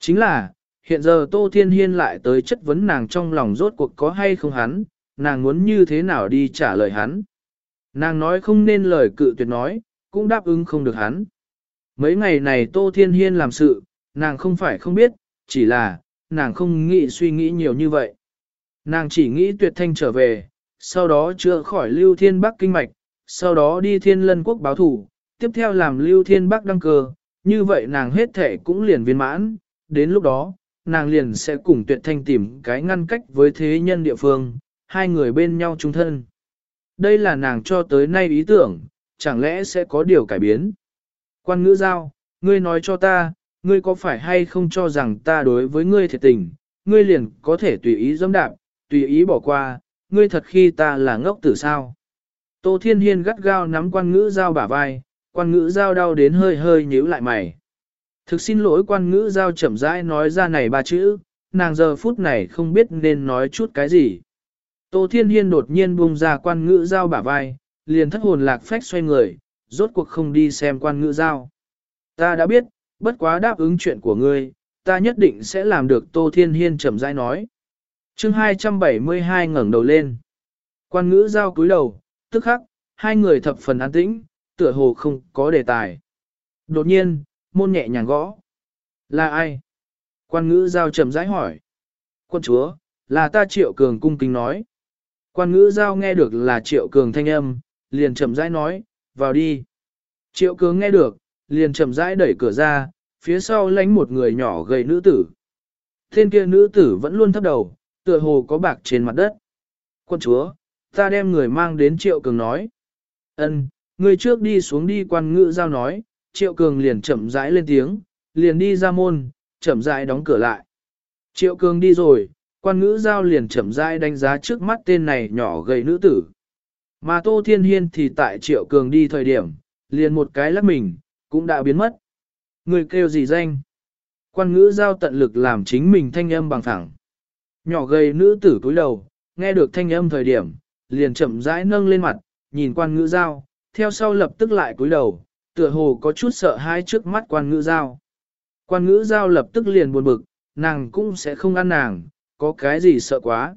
S1: Chính là, hiện giờ Tô Thiên Hiên lại tới chất vấn nàng trong lòng rốt cuộc có hay không hắn, nàng muốn như thế nào đi trả lời hắn. Nàng nói không nên lời cự tuyệt nói, cũng đáp ứng không được hắn. Mấy ngày này Tô Thiên Hiên làm sự, nàng không phải không biết, chỉ là, nàng không nghĩ suy nghĩ nhiều như vậy. Nàng chỉ nghĩ tuyệt thanh trở về, sau đó chữa khỏi lưu thiên bắc kinh mạch, sau đó đi thiên lân quốc báo thủ, tiếp theo làm lưu thiên bắc đăng cơ, như vậy nàng hết thể cũng liền viên mãn, đến lúc đó, nàng liền sẽ cùng tuyệt thanh tìm cái ngăn cách với thế nhân địa phương, hai người bên nhau chung thân. Đây là nàng cho tới nay ý tưởng, chẳng lẽ sẽ có điều cải biến. Quan ngữ giao, ngươi nói cho ta, ngươi có phải hay không cho rằng ta đối với ngươi thiệt tình, ngươi liền có thể tùy ý dâm đạp, tùy ý bỏ qua, ngươi thật khi ta là ngốc tử sao. Tô Thiên Hiên gắt gao nắm quan ngữ giao bả vai, quan ngữ giao đau đến hơi hơi nhíu lại mày. Thực xin lỗi quan ngữ giao chậm rãi nói ra này ba chữ, nàng giờ phút này không biết nên nói chút cái gì. Tô Thiên Hiên đột nhiên buông ra quan ngữ giao bả vai, liền thất hồn lạc phách xoay người, rốt cuộc không đi xem quan ngữ giao. Ta đã biết, bất quá đáp ứng chuyện của ngươi, ta nhất định sẽ làm được Tô Thiên Hiên chậm rãi nói. chương 272 ngẩng đầu lên. Quan ngữ giao cúi đầu, tức khắc, hai người thập phần an tĩnh, tựa hồ không có đề tài. Đột nhiên, môn nhẹ nhàng gõ. Là ai? Quan ngữ giao chậm rãi hỏi. Quân chúa, là ta triệu cường cung kính nói. Quan ngữ giao nghe được là triệu cường thanh âm, liền chậm rãi nói, vào đi. Triệu cường nghe được, liền chậm rãi đẩy cửa ra, phía sau lánh một người nhỏ gầy nữ tử. Thiên kia nữ tử vẫn luôn thấp đầu, tựa hồ có bạc trên mặt đất. Quân chúa, ta đem người mang đến triệu cường nói. ân người trước đi xuống đi quan ngữ giao nói, triệu cường liền chậm rãi lên tiếng, liền đi ra môn, chậm rãi đóng cửa lại. Triệu cường đi rồi, quan ngữ giao liền chậm rãi đánh giá trước mắt tên này nhỏ gầy nữ tử. Mà Tô Thiên Hiên thì tại triệu cường đi thời điểm, liền một cái lắc mình, cũng đã biến mất. Người kêu gì danh? Quan ngữ giao tận lực làm chính mình thanh âm bằng thẳng. Nhỏ gầy nữ tử cúi đầu, nghe được thanh âm thời điểm, liền chậm rãi nâng lên mặt, nhìn quan ngữ giao, theo sau lập tức lại cúi đầu, tựa hồ có chút sợ hãi trước mắt quan ngữ giao. Quan ngữ giao lập tức liền buồn bực, nàng cũng sẽ không ăn nàng, có cái gì sợ quá.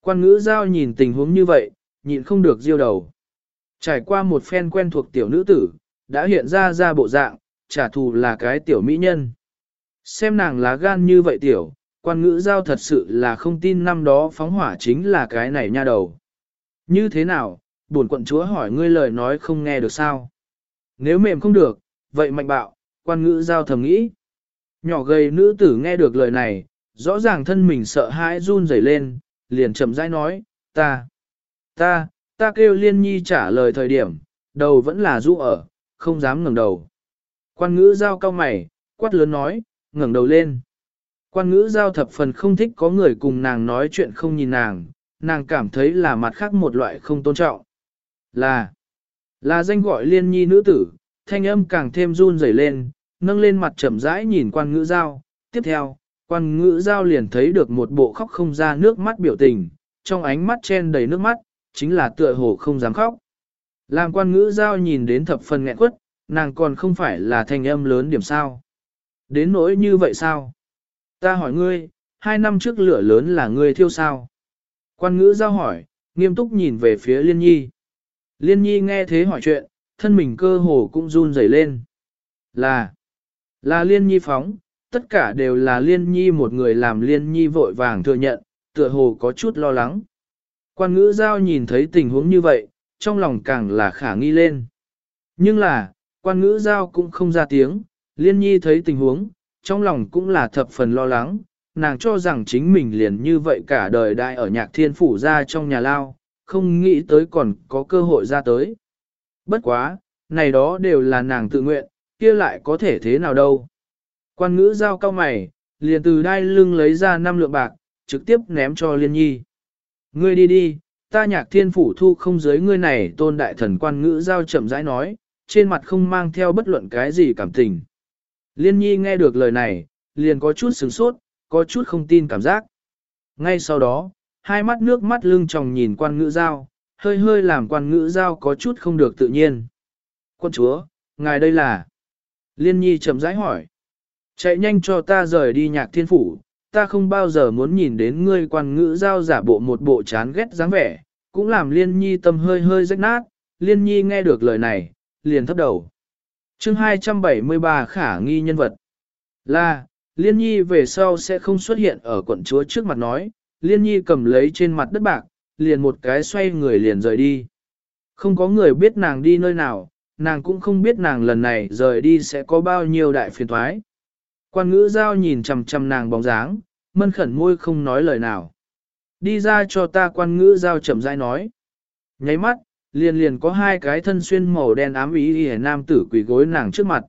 S1: Quan ngữ giao nhìn tình huống như vậy, nhịn không được diêu đầu. Trải qua một phen quen thuộc tiểu nữ tử, đã hiện ra ra bộ dạng, trả thù là cái tiểu mỹ nhân. Xem nàng lá gan như vậy tiểu, quan ngữ giao thật sự là không tin năm đó phóng hỏa chính là cái này nha đầu. Như thế nào, buồn quận chúa hỏi ngươi lời nói không nghe được sao? Nếu mềm không được, vậy mạnh bạo, quan ngữ giao thầm nghĩ. Nhỏ gầy nữ tử nghe được lời này, rõ ràng thân mình sợ hãi run rẩy lên, liền chậm rãi nói, ta, ta, ta kêu liên nhi trả lời thời điểm, đầu vẫn là rũ ở, không dám ngẩng đầu. Quan ngữ giao cao mày, quát lớn nói, ngẩng đầu lên. Quan ngữ giao thập phần không thích có người cùng nàng nói chuyện không nhìn nàng, nàng cảm thấy là mặt khác một loại không tôn trọng. Là, là danh gọi liên nhi nữ tử, thanh âm càng thêm run rẩy lên, nâng lên mặt chậm rãi nhìn quan ngữ giao. Tiếp theo, quan ngữ giao liền thấy được một bộ khóc không ra nước mắt biểu tình, trong ánh mắt chen đầy nước mắt, chính là tựa hồ không dám khóc. Làm quan ngữ giao nhìn đến thập phần nghẹn quất, nàng còn không phải là thanh âm lớn điểm sao. Đến nỗi như vậy sao? Ta hỏi ngươi, hai năm trước lửa lớn là ngươi thiêu sao? Quan ngữ giao hỏi, nghiêm túc nhìn về phía Liên Nhi. Liên Nhi nghe thế hỏi chuyện, thân mình cơ hồ cũng run rẩy lên. Là, là Liên Nhi phóng, tất cả đều là Liên Nhi một người làm Liên Nhi vội vàng thừa nhận, tựa hồ có chút lo lắng. Quan ngữ giao nhìn thấy tình huống như vậy, trong lòng càng là khả nghi lên. Nhưng là, quan ngữ giao cũng không ra tiếng, Liên Nhi thấy tình huống, trong lòng cũng là thập phần lo lắng, nàng cho rằng chính mình liền như vậy cả đời đại ở nhạc thiên phủ ra trong nhà lao, không nghĩ tới còn có cơ hội ra tới. Bất quá, này đó đều là nàng tự nguyện, kia lại có thể thế nào đâu. Quan ngữ giao cao mày, liền từ đai lưng lấy ra năm lượng bạc, trực tiếp ném cho liên nhi. Ngươi đi đi, ta nhạc thiên phủ thu không giới ngươi này tôn đại thần quan ngữ giao chậm rãi nói, trên mặt không mang theo bất luận cái gì cảm tình. Liên nhi nghe được lời này, liền có chút sửng sốt, có chút không tin cảm giác. Ngay sau đó, hai mắt nước mắt lưng tròng nhìn quan ngữ giao, hơi hơi làm quan ngữ giao có chút không được tự nhiên. Quân chúa, ngài đây là... Liên nhi chậm rãi hỏi. Chạy nhanh cho ta rời đi nhạc thiên phủ, ta không bao giờ muốn nhìn đến ngươi quan ngữ giao giả bộ một bộ chán ghét dáng vẻ, cũng làm liên nhi tâm hơi hơi rách nát, liên nhi nghe được lời này, liền thấp đầu. chương 273 khả nghi nhân vật là, liên nhi về sau sẽ không xuất hiện ở quận chúa trước mặt nói, liên nhi cầm lấy trên mặt đất bạc, liền một cái xoay người liền rời đi. Không có người biết nàng đi nơi nào, nàng cũng không biết nàng lần này rời đi sẽ có bao nhiêu đại phiền thoái. Quan ngữ giao nhìn chằm chằm nàng bóng dáng, mân khẩn môi không nói lời nào. Đi ra cho ta quan ngữ giao chậm rãi nói. Nháy mắt, liền liền có hai cái thân xuyên màu đen ám ý hề nam tử quỷ gối nàng trước mặt.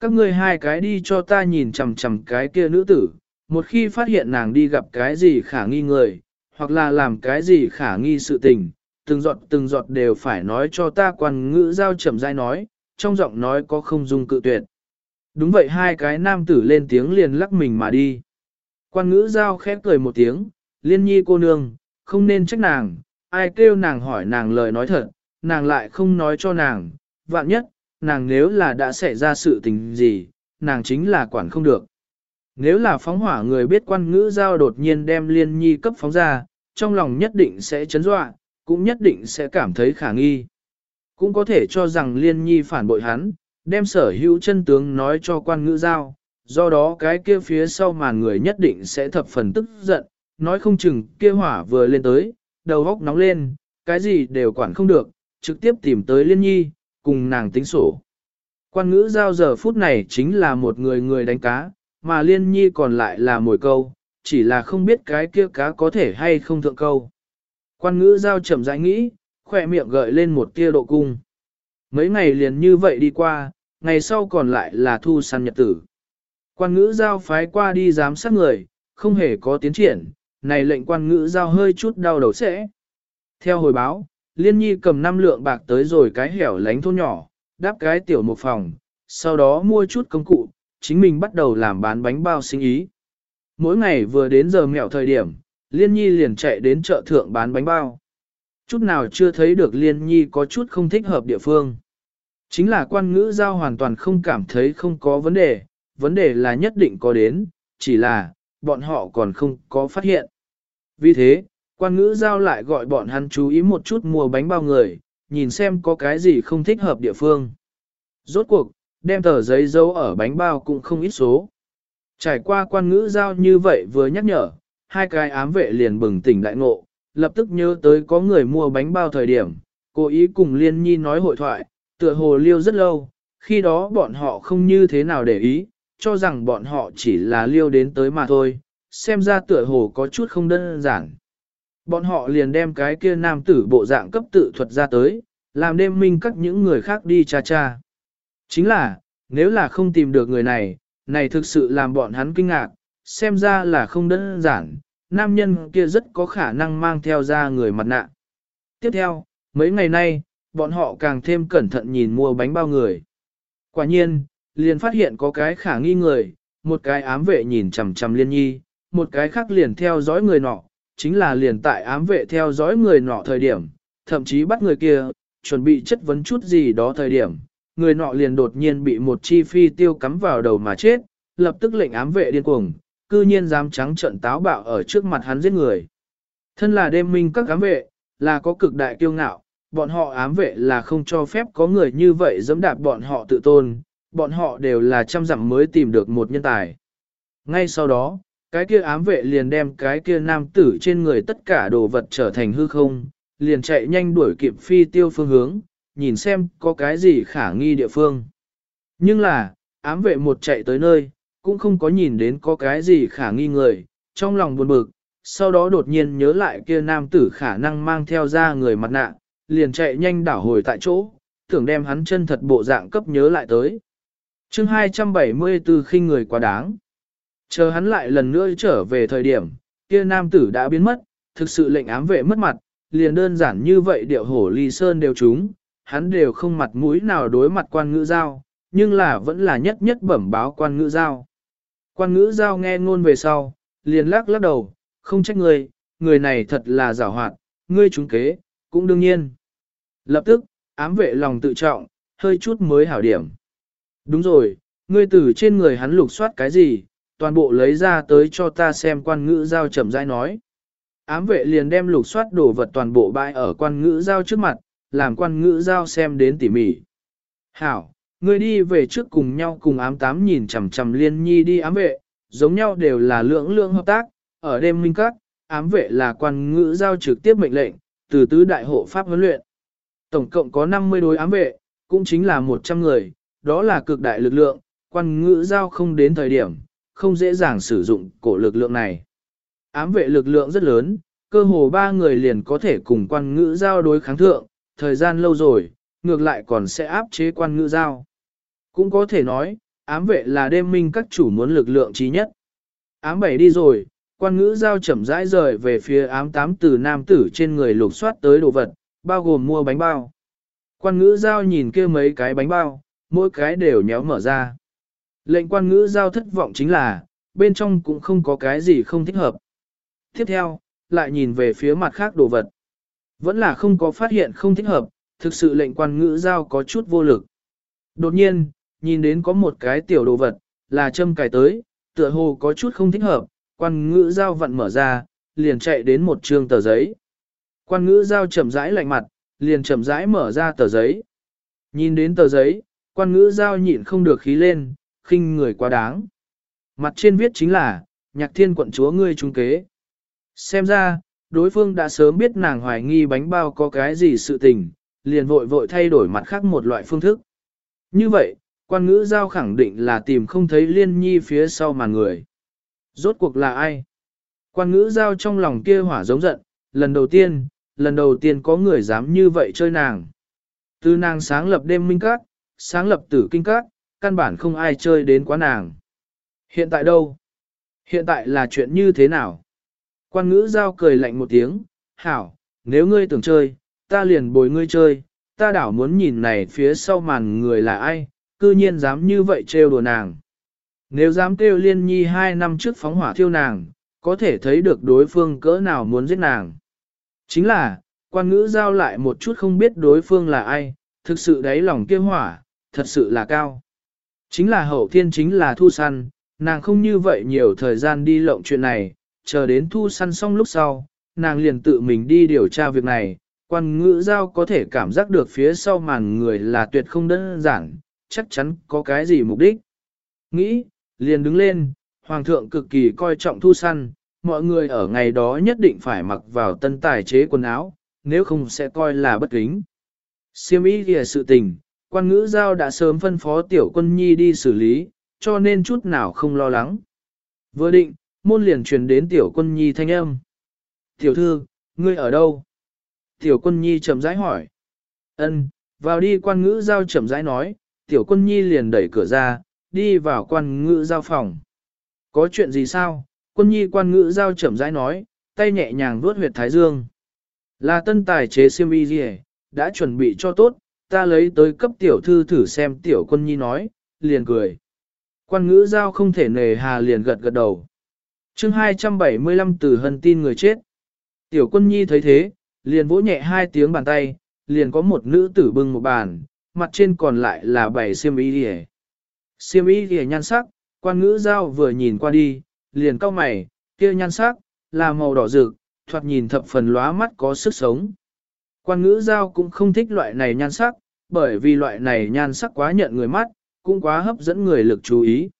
S1: Các ngươi hai cái đi cho ta nhìn chằm chằm cái kia nữ tử, một khi phát hiện nàng đi gặp cái gì khả nghi người, hoặc là làm cái gì khả nghi sự tình, từng giọt từng giọt đều phải nói cho ta quan ngữ giao chậm rãi nói, trong giọng nói có không dung cự tuyệt. Đúng vậy hai cái nam tử lên tiếng liền lắc mình mà đi. Quan ngữ giao khép cười một tiếng, liên nhi cô nương, không nên trách nàng, ai kêu nàng hỏi nàng lời nói thật, nàng lại không nói cho nàng, vạn nhất, nàng nếu là đã xảy ra sự tình gì, nàng chính là quản không được. Nếu là phóng hỏa người biết quan ngữ giao đột nhiên đem liên nhi cấp phóng ra, trong lòng nhất định sẽ chấn dọa, cũng nhất định sẽ cảm thấy khả nghi. Cũng có thể cho rằng liên nhi phản bội hắn, đem sở hữu chân tướng nói cho quan ngữ giao, do đó cái kia phía sau màn người nhất định sẽ thập phần tức giận, nói không chừng kia hỏa vừa lên tới, đầu góc nóng lên, cái gì đều quản không được, trực tiếp tìm tới liên nhi, cùng nàng tính sổ. Quan ngữ giao giờ phút này chính là một người người đánh cá, mà liên nhi còn lại là mồi câu, chỉ là không biết cái kia cá có thể hay không thượng câu. Quan ngữ giao chậm rãi nghĩ, khỏe miệng gợi lên một tia độ cung. Mấy ngày liền như vậy đi qua, ngày sau còn lại là thu săn nhật tử. Quan ngữ giao phái qua đi giám sát người, không hề có tiến triển, này lệnh quan ngữ giao hơi chút đau đầu sẽ. Theo hồi báo, Liên Nhi cầm 5 lượng bạc tới rồi cái hẻo lánh thôn nhỏ, đáp cái tiểu một phòng, sau đó mua chút công cụ, chính mình bắt đầu làm bán bánh bao sinh ý. Mỗi ngày vừa đến giờ mẹo thời điểm, Liên Nhi liền chạy đến chợ thượng bán bánh bao. Chút nào chưa thấy được Liên Nhi có chút không thích hợp địa phương. Chính là quan ngữ giao hoàn toàn không cảm thấy không có vấn đề, vấn đề là nhất định có đến, chỉ là, bọn họ còn không có phát hiện. Vì thế, quan ngữ giao lại gọi bọn hắn chú ý một chút mua bánh bao người, nhìn xem có cái gì không thích hợp địa phương. Rốt cuộc, đem tờ giấy dấu ở bánh bao cũng không ít số. Trải qua quan ngữ giao như vậy vừa nhắc nhở, hai cái ám vệ liền bừng tỉnh đại ngộ, lập tức nhớ tới có người mua bánh bao thời điểm, cố ý cùng Liên Nhi nói hội thoại, tựa hồ liêu rất lâu, khi đó bọn họ không như thế nào để ý, cho rằng bọn họ chỉ là liêu đến tới mà thôi, xem ra tựa hồ có chút không đơn giản. Bọn họ liền đem cái kia nam tử bộ dạng cấp tự thuật ra tới, làm đêm minh các những người khác đi cha cha. Chính là, nếu là không tìm được người này, này thực sự làm bọn hắn kinh ngạc, xem ra là không đơn giản, nam nhân kia rất có khả năng mang theo ra người mặt nạ. Tiếp theo, mấy ngày nay, bọn họ càng thêm cẩn thận nhìn mua bánh bao người. Quả nhiên, liền phát hiện có cái khả nghi người, một cái ám vệ nhìn chằm chằm liên nhi, một cái khác liền theo dõi người nọ, chính là liền tại ám vệ theo dõi người nọ thời điểm, thậm chí bắt người kia, chuẩn bị chất vấn chút gì đó thời điểm, người nọ liền đột nhiên bị một chi phi tiêu cắm vào đầu mà chết, lập tức lệnh ám vệ điên cuồng, cư nhiên dám trắng trận táo bạo ở trước mặt hắn giết người. Thân là đêm minh các ám vệ, là có cực đại kiêu ngạo, bọn họ ám vệ là không cho phép có người như vậy dẫm đạp bọn họ tự tôn, bọn họ đều là trăm dặm mới tìm được một nhân tài. Ngay sau đó, cái kia ám vệ liền đem cái kia nam tử trên người tất cả đồ vật trở thành hư không, liền chạy nhanh đuổi kịp phi tiêu phương hướng, nhìn xem có cái gì khả nghi địa phương. Nhưng là, ám vệ một chạy tới nơi, cũng không có nhìn đến có cái gì khả nghi người, trong lòng buồn bực, sau đó đột nhiên nhớ lại kia nam tử khả năng mang theo ra người mặt nạ, liền chạy nhanh đảo hồi tại chỗ, tưởng đem hắn chân thật bộ dạng cấp nhớ lại tới. chương 274 khinh người quá đáng. Chờ hắn lại lần nữa trở về thời điểm, kia nam tử đã biến mất, thực sự lệnh ám vệ mất mặt, liền đơn giản như vậy điệu hổ ly sơn đều trúng, hắn đều không mặt mũi nào đối mặt quan ngữ giao, nhưng là vẫn là nhất nhất bẩm báo quan ngữ giao. Quan ngữ giao nghe ngôn về sau, liền lắc lắc đầu, không trách người, người này thật là giảo hoạt, ngươi trúng kế, cũng đương nhiên. Lập tức, ám vệ lòng tự trọng, hơi chút mới hảo điểm. Đúng rồi, ngươi từ trên người hắn lục soát cái gì, toàn bộ lấy ra tới cho ta xem quan ngữ giao chậm rãi nói. Ám vệ liền đem lục soát đồ vật toàn bộ bãi ở quan ngữ giao trước mặt, làm quan ngữ giao xem đến tỉ mỉ. Hảo, ngươi đi về trước cùng nhau cùng ám tám nhìn chằm chằm liên nhi đi ám vệ, giống nhau đều là lượng lượng hợp tác, ở đêm minh các, ám vệ là quan ngữ giao trực tiếp mệnh lệnh, từ tứ đại hộ pháp huấn luyện. Tổng cộng có 50 đối ám vệ, cũng chính là 100 người, đó là cực đại lực lượng, quan ngữ giao không đến thời điểm, không dễ dàng sử dụng cổ lực lượng này. Ám vệ lực lượng rất lớn, cơ hồ ba người liền có thể cùng quan ngữ giao đối kháng thượng, thời gian lâu rồi, ngược lại còn sẽ áp chế quan ngữ giao. Cũng có thể nói, ám vệ là đêm minh các chủ muốn lực lượng trí nhất. Ám bảy đi rồi, quan ngữ giao chậm rãi rời về phía ám tám từ nam tử trên người lục soát tới đồ vật, bao gồm mua bánh bao. Quan ngữ giao nhìn kia mấy cái bánh bao, mỗi cái đều nhéo mở ra. Lệnh quan ngữ giao thất vọng chính là, bên trong cũng không có cái gì không thích hợp. Tiếp theo, lại nhìn về phía mặt khác đồ vật. Vẫn là không có phát hiện không thích hợp, thực sự lệnh quan ngữ giao có chút vô lực. Đột nhiên, nhìn đến có một cái tiểu đồ vật, là châm cài tới, tựa hồ có chút không thích hợp, quan ngữ giao vặn mở ra, liền chạy đến một trường tờ giấy. Quan ngữ giao chậm rãi lạnh mặt, liền chậm rãi mở ra tờ giấy. Nhìn đến tờ giấy, quan ngữ giao nhịn không được khí lên, khinh người quá đáng. Mặt trên viết chính là, nhạc thiên quận chúa ngươi trung kế. Xem ra, đối phương đã sớm biết nàng hoài nghi bánh bao có cái gì sự tình, liền vội vội thay đổi mặt khác một loại phương thức. Như vậy, quan ngữ giao khẳng định là tìm không thấy liên nhi phía sau màn người. Rốt cuộc là ai? Quan ngữ giao trong lòng kia hỏa giống giận, lần đầu tiên, lần đầu tiên có người dám như vậy chơi nàng. Từ nàng sáng lập đêm minh các, sáng lập tử kinh các, căn bản không ai chơi đến quá nàng. Hiện tại đâu? Hiện tại là chuyện như thế nào? Quan ngữ giao cười lạnh một tiếng, hảo, nếu ngươi tưởng chơi, ta liền bồi ngươi chơi, ta đảo muốn nhìn này phía sau màn người là ai, cư nhiên dám như vậy trêu đùa nàng. Nếu dám kêu liên nhi hai năm trước phóng hỏa thiêu nàng, có thể thấy được đối phương cỡ nào muốn giết nàng. Chính là, quan ngữ giao lại một chút không biết đối phương là ai, thực sự đáy lòng kia hỏa, thật sự là cao. Chính là hậu thiên chính là thu săn, nàng không như vậy nhiều thời gian đi lộng chuyện này, chờ đến thu săn xong lúc sau, nàng liền tự mình đi điều tra việc này, quan ngữ giao có thể cảm giác được phía sau màn người là tuyệt không đơn giản, chắc chắn có cái gì mục đích. Nghĩ, liền đứng lên, hoàng thượng cực kỳ coi trọng thu săn, mọi người ở ngày đó nhất định phải mặc vào tân tài chế quần áo, nếu không sẽ coi là bất kính. Siêm ý kìa sự tình, quan ngữ giao đã sớm phân phó tiểu quân nhi đi xử lý, cho nên chút nào không lo lắng. Vừa định, môn liền truyền đến tiểu quân nhi thanh âm. Tiểu thư, ngươi ở đâu? Tiểu quân nhi chậm rãi hỏi. Ân, vào đi quan ngữ giao chậm rãi nói, tiểu quân nhi liền đẩy cửa ra, đi vào quan ngữ giao phòng. Có chuyện gì sao? Quân nhi quan ngữ giao chậm rãi nói, tay nhẹ nhàng vuốt huyệt thái dương. Là tân tài chế siêm y gì đã chuẩn bị cho tốt, ta lấy tới cấp tiểu thư thử xem tiểu quân nhi nói, liền cười. Quan ngữ giao không thể nề hà liền gật gật đầu. chương 275 từ hân tin người chết. Tiểu quân nhi thấy thế, liền vỗ nhẹ hai tiếng bàn tay, liền có một nữ tử bưng một bàn, mặt trên còn lại là bảy siêm y đi Siêm y đi nhan sắc, quan ngữ giao vừa nhìn qua đi, liền cau mày, kia nhan sắc, là màu đỏ rực, thoạt nhìn thập phần lóa mắt có sức sống. Quan ngữ giao cũng không thích loại này nhan sắc, bởi vì loại này nhan sắc quá nhận người mắt, cũng quá hấp dẫn người lực chú ý.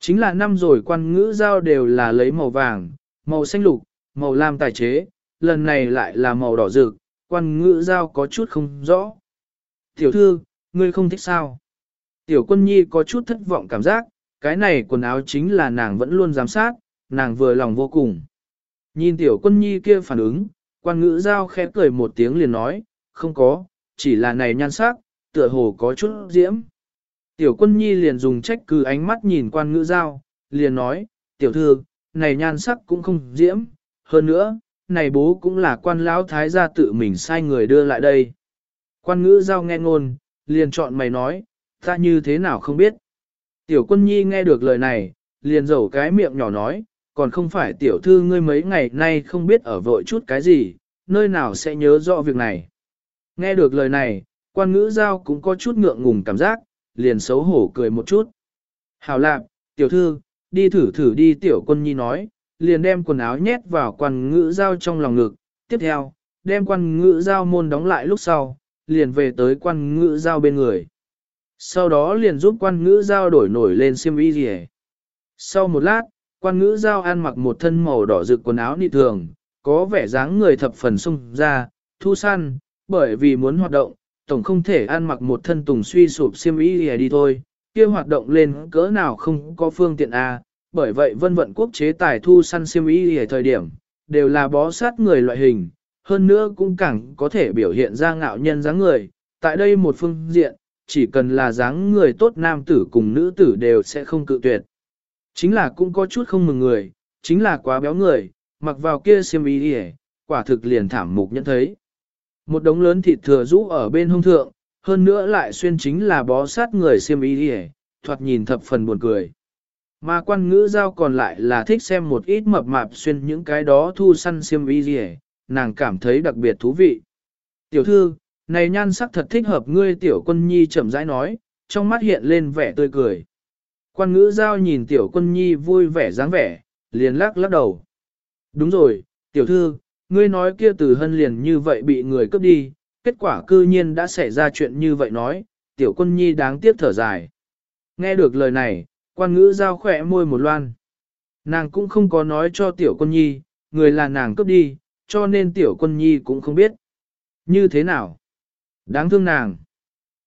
S1: Chính là năm rồi quan ngữ giao đều là lấy màu vàng, màu xanh lục, màu lam tài chế, lần này lại là màu đỏ rực, quan ngữ giao có chút không rõ. Tiểu thư, ngươi không thích sao? Tiểu quân nhi có chút thất vọng cảm giác, cái này quần áo chính là nàng vẫn luôn giám sát, nàng vừa lòng vô cùng. Nhìn tiểu quân nhi kia phản ứng, quan ngữ giao khẽ cười một tiếng liền nói, không có, chỉ là này nhan sắc, tựa hồ có chút diễm. Tiểu quân nhi liền dùng trách cứ ánh mắt nhìn quan ngữ giao, liền nói, tiểu thư, này nhan sắc cũng không diễm, hơn nữa, này bố cũng là quan lão thái gia tự mình sai người đưa lại đây. Quan ngữ giao nghe ngôn, liền chọn mày nói, ta như thế nào không biết. Tiểu quân nhi nghe được lời này, liền rầu cái miệng nhỏ nói, còn không phải tiểu thư ngươi mấy ngày nay không biết ở vội chút cái gì, nơi nào sẽ nhớ rõ việc này. Nghe được lời này, quan ngữ giao cũng có chút ngượng ngùng cảm giác, liền xấu hổ cười một chút. Hảo lạp, tiểu thư, đi thử thử đi tiểu quân nhi nói, liền đem quần áo nhét vào quan ngữ giao trong lòng ngực, tiếp theo, đem quan ngữ giao môn đóng lại lúc sau, liền về tới quan ngữ giao bên người. Sau đó liền giúp quan ngữ giao đổi nổi lên xiêm y gì Sau một lát, quan ngữ giao ăn mặc một thân màu đỏ rực quần áo nị thường, có vẻ dáng người thập phần sung ra, thu săn, bởi vì muốn hoạt động, tổng không thể ăn mặc một thân tùng suy sụp xiêm y lìa đi thôi, kia hoạt động lên cỡ nào không có phương tiện A, à, bởi vậy vân vận quốc chế tài thu săn xiêm y ở thời điểm, đều là bó sát người loại hình, hơn nữa cũng càng có thể biểu hiện ra ngạo nhân dáng người, tại đây một phương diện, chỉ cần là dáng người tốt nam tử cùng nữ tử đều sẽ không cự tuyệt. Chính là cũng có chút không mừng người, chính là quá béo người, mặc vào kia xiêm y đi quả thực liền thảm mục nhận thấy. Một đống lớn thịt thừa rũ ở bên hông thượng, hơn nữa lại xuyên chính là bó sát người xiêm y đi thoạt nhìn thập phần buồn cười. Mà quan ngữ giao còn lại là thích xem một ít mập mạp xuyên những cái đó thu săn xiêm y gì nàng cảm thấy đặc biệt thú vị. Tiểu thư, này nhan sắc thật thích hợp ngươi tiểu quân nhi chậm rãi nói, trong mắt hiện lên vẻ tươi cười. Quan ngữ giao nhìn tiểu quân nhi vui vẻ dáng vẻ, liền lắc lắc đầu. Đúng rồi, tiểu thư, ngươi nói kia từ hân liền như vậy bị người cướp đi, kết quả cư nhiên đã xảy ra chuyện như vậy nói, tiểu quân nhi đáng tiếc thở dài. Nghe được lời này, quan ngữ giao khỏe môi một loan. Nàng cũng không có nói cho tiểu quân nhi, người là nàng cướp đi, cho nên tiểu quân nhi cũng không biết. Như thế nào? Đáng thương nàng.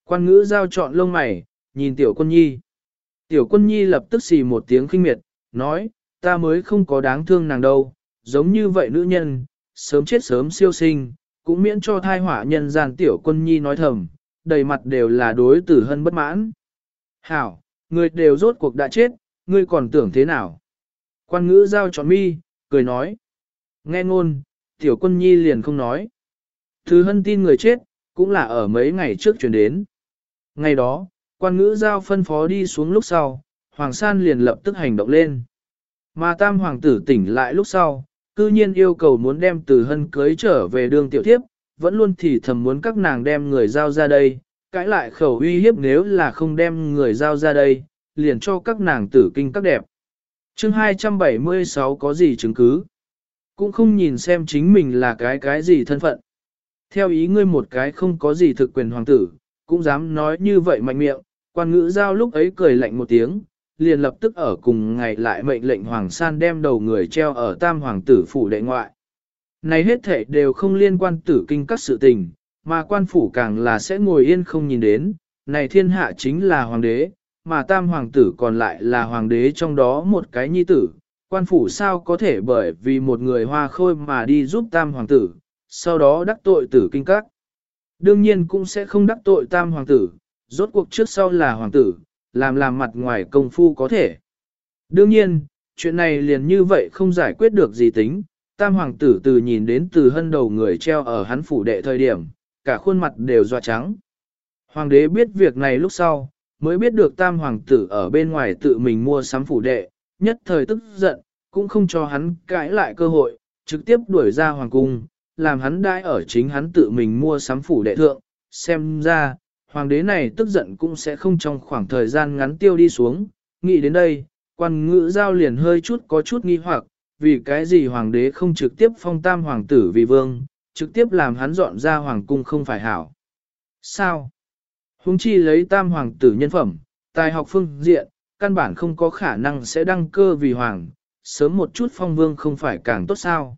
S1: Quan ngữ giao chọn lông mày, nhìn tiểu quân nhi. Tiểu quân nhi lập tức xì một tiếng khinh miệt, nói, ta mới không có đáng thương nàng đâu, giống như vậy nữ nhân, sớm chết sớm siêu sinh, cũng miễn cho thai hỏa nhân gian tiểu quân nhi nói thầm, đầy mặt đều là đối tử hân bất mãn. Hảo, người đều rốt cuộc đã chết, ngươi còn tưởng thế nào? Quan ngữ giao tròn mi, cười nói. Nghe ngôn, tiểu quân nhi liền không nói. Thứ hân tin người chết, cũng là ở mấy ngày trước chuyển đến. Ngày đó, quan ngữ giao phân phó đi xuống lúc sau, Hoàng San liền lập tức hành động lên. Mà tam hoàng tử tỉnh lại lúc sau, cư nhiên yêu cầu muốn đem từ hân cưới trở về đường tiểu thiếp, vẫn luôn thì thầm muốn các nàng đem người giao ra đây, cãi lại khẩu uy hiếp nếu là không đem người giao ra đây, liền cho các nàng tử kinh các đẹp. chương 276 có gì chứng cứ? Cũng không nhìn xem chính mình là cái cái gì thân phận. Theo ý ngươi một cái không có gì thực quyền hoàng tử, cũng dám nói như vậy mạnh miệng, quan ngữ giao lúc ấy cười lạnh một tiếng, liền lập tức ở cùng ngày lại mệnh lệnh hoàng san đem đầu người treo ở tam hoàng tử phủ đệ ngoại. Này hết thể đều không liên quan tử kinh các sự tình, mà quan phủ càng là sẽ ngồi yên không nhìn đến, này thiên hạ chính là hoàng đế, mà tam hoàng tử còn lại là hoàng đế trong đó một cái nhi tử, quan phủ sao có thể bởi vì một người hoa khôi mà đi giúp tam hoàng tử, sau đó đắc tội tử kinh các. Đương nhiên cũng sẽ không đắc tội tam hoàng tử, rốt cuộc trước sau là hoàng tử, làm làm mặt ngoài công phu có thể. Đương nhiên, chuyện này liền như vậy không giải quyết được gì tính, tam hoàng tử từ nhìn đến từ hân đầu người treo ở hắn phủ đệ thời điểm, cả khuôn mặt đều doa trắng. Hoàng đế biết việc này lúc sau, mới biết được tam hoàng tử ở bên ngoài tự mình mua sắm phủ đệ, nhất thời tức giận, cũng không cho hắn cãi lại cơ hội, trực tiếp đuổi ra hoàng cung, làm hắn đãi ở chính hắn tự mình mua sắm phủ đệ thượng, xem ra, hoàng đế này tức giận cũng sẽ không trong khoảng thời gian ngắn tiêu đi xuống, nghĩ đến đây, quan ngữ giao liền hơi chút có chút nghi hoặc, vì cái gì hoàng đế không trực tiếp phong tam hoàng tử vì vương, trực tiếp làm hắn dọn ra hoàng cung không phải hảo. Sao? Hùng chi lấy tam hoàng tử nhân phẩm, tài học phương diện, căn bản không có khả năng sẽ đăng cơ vì hoàng, sớm một chút phong vương không phải càng tốt sao.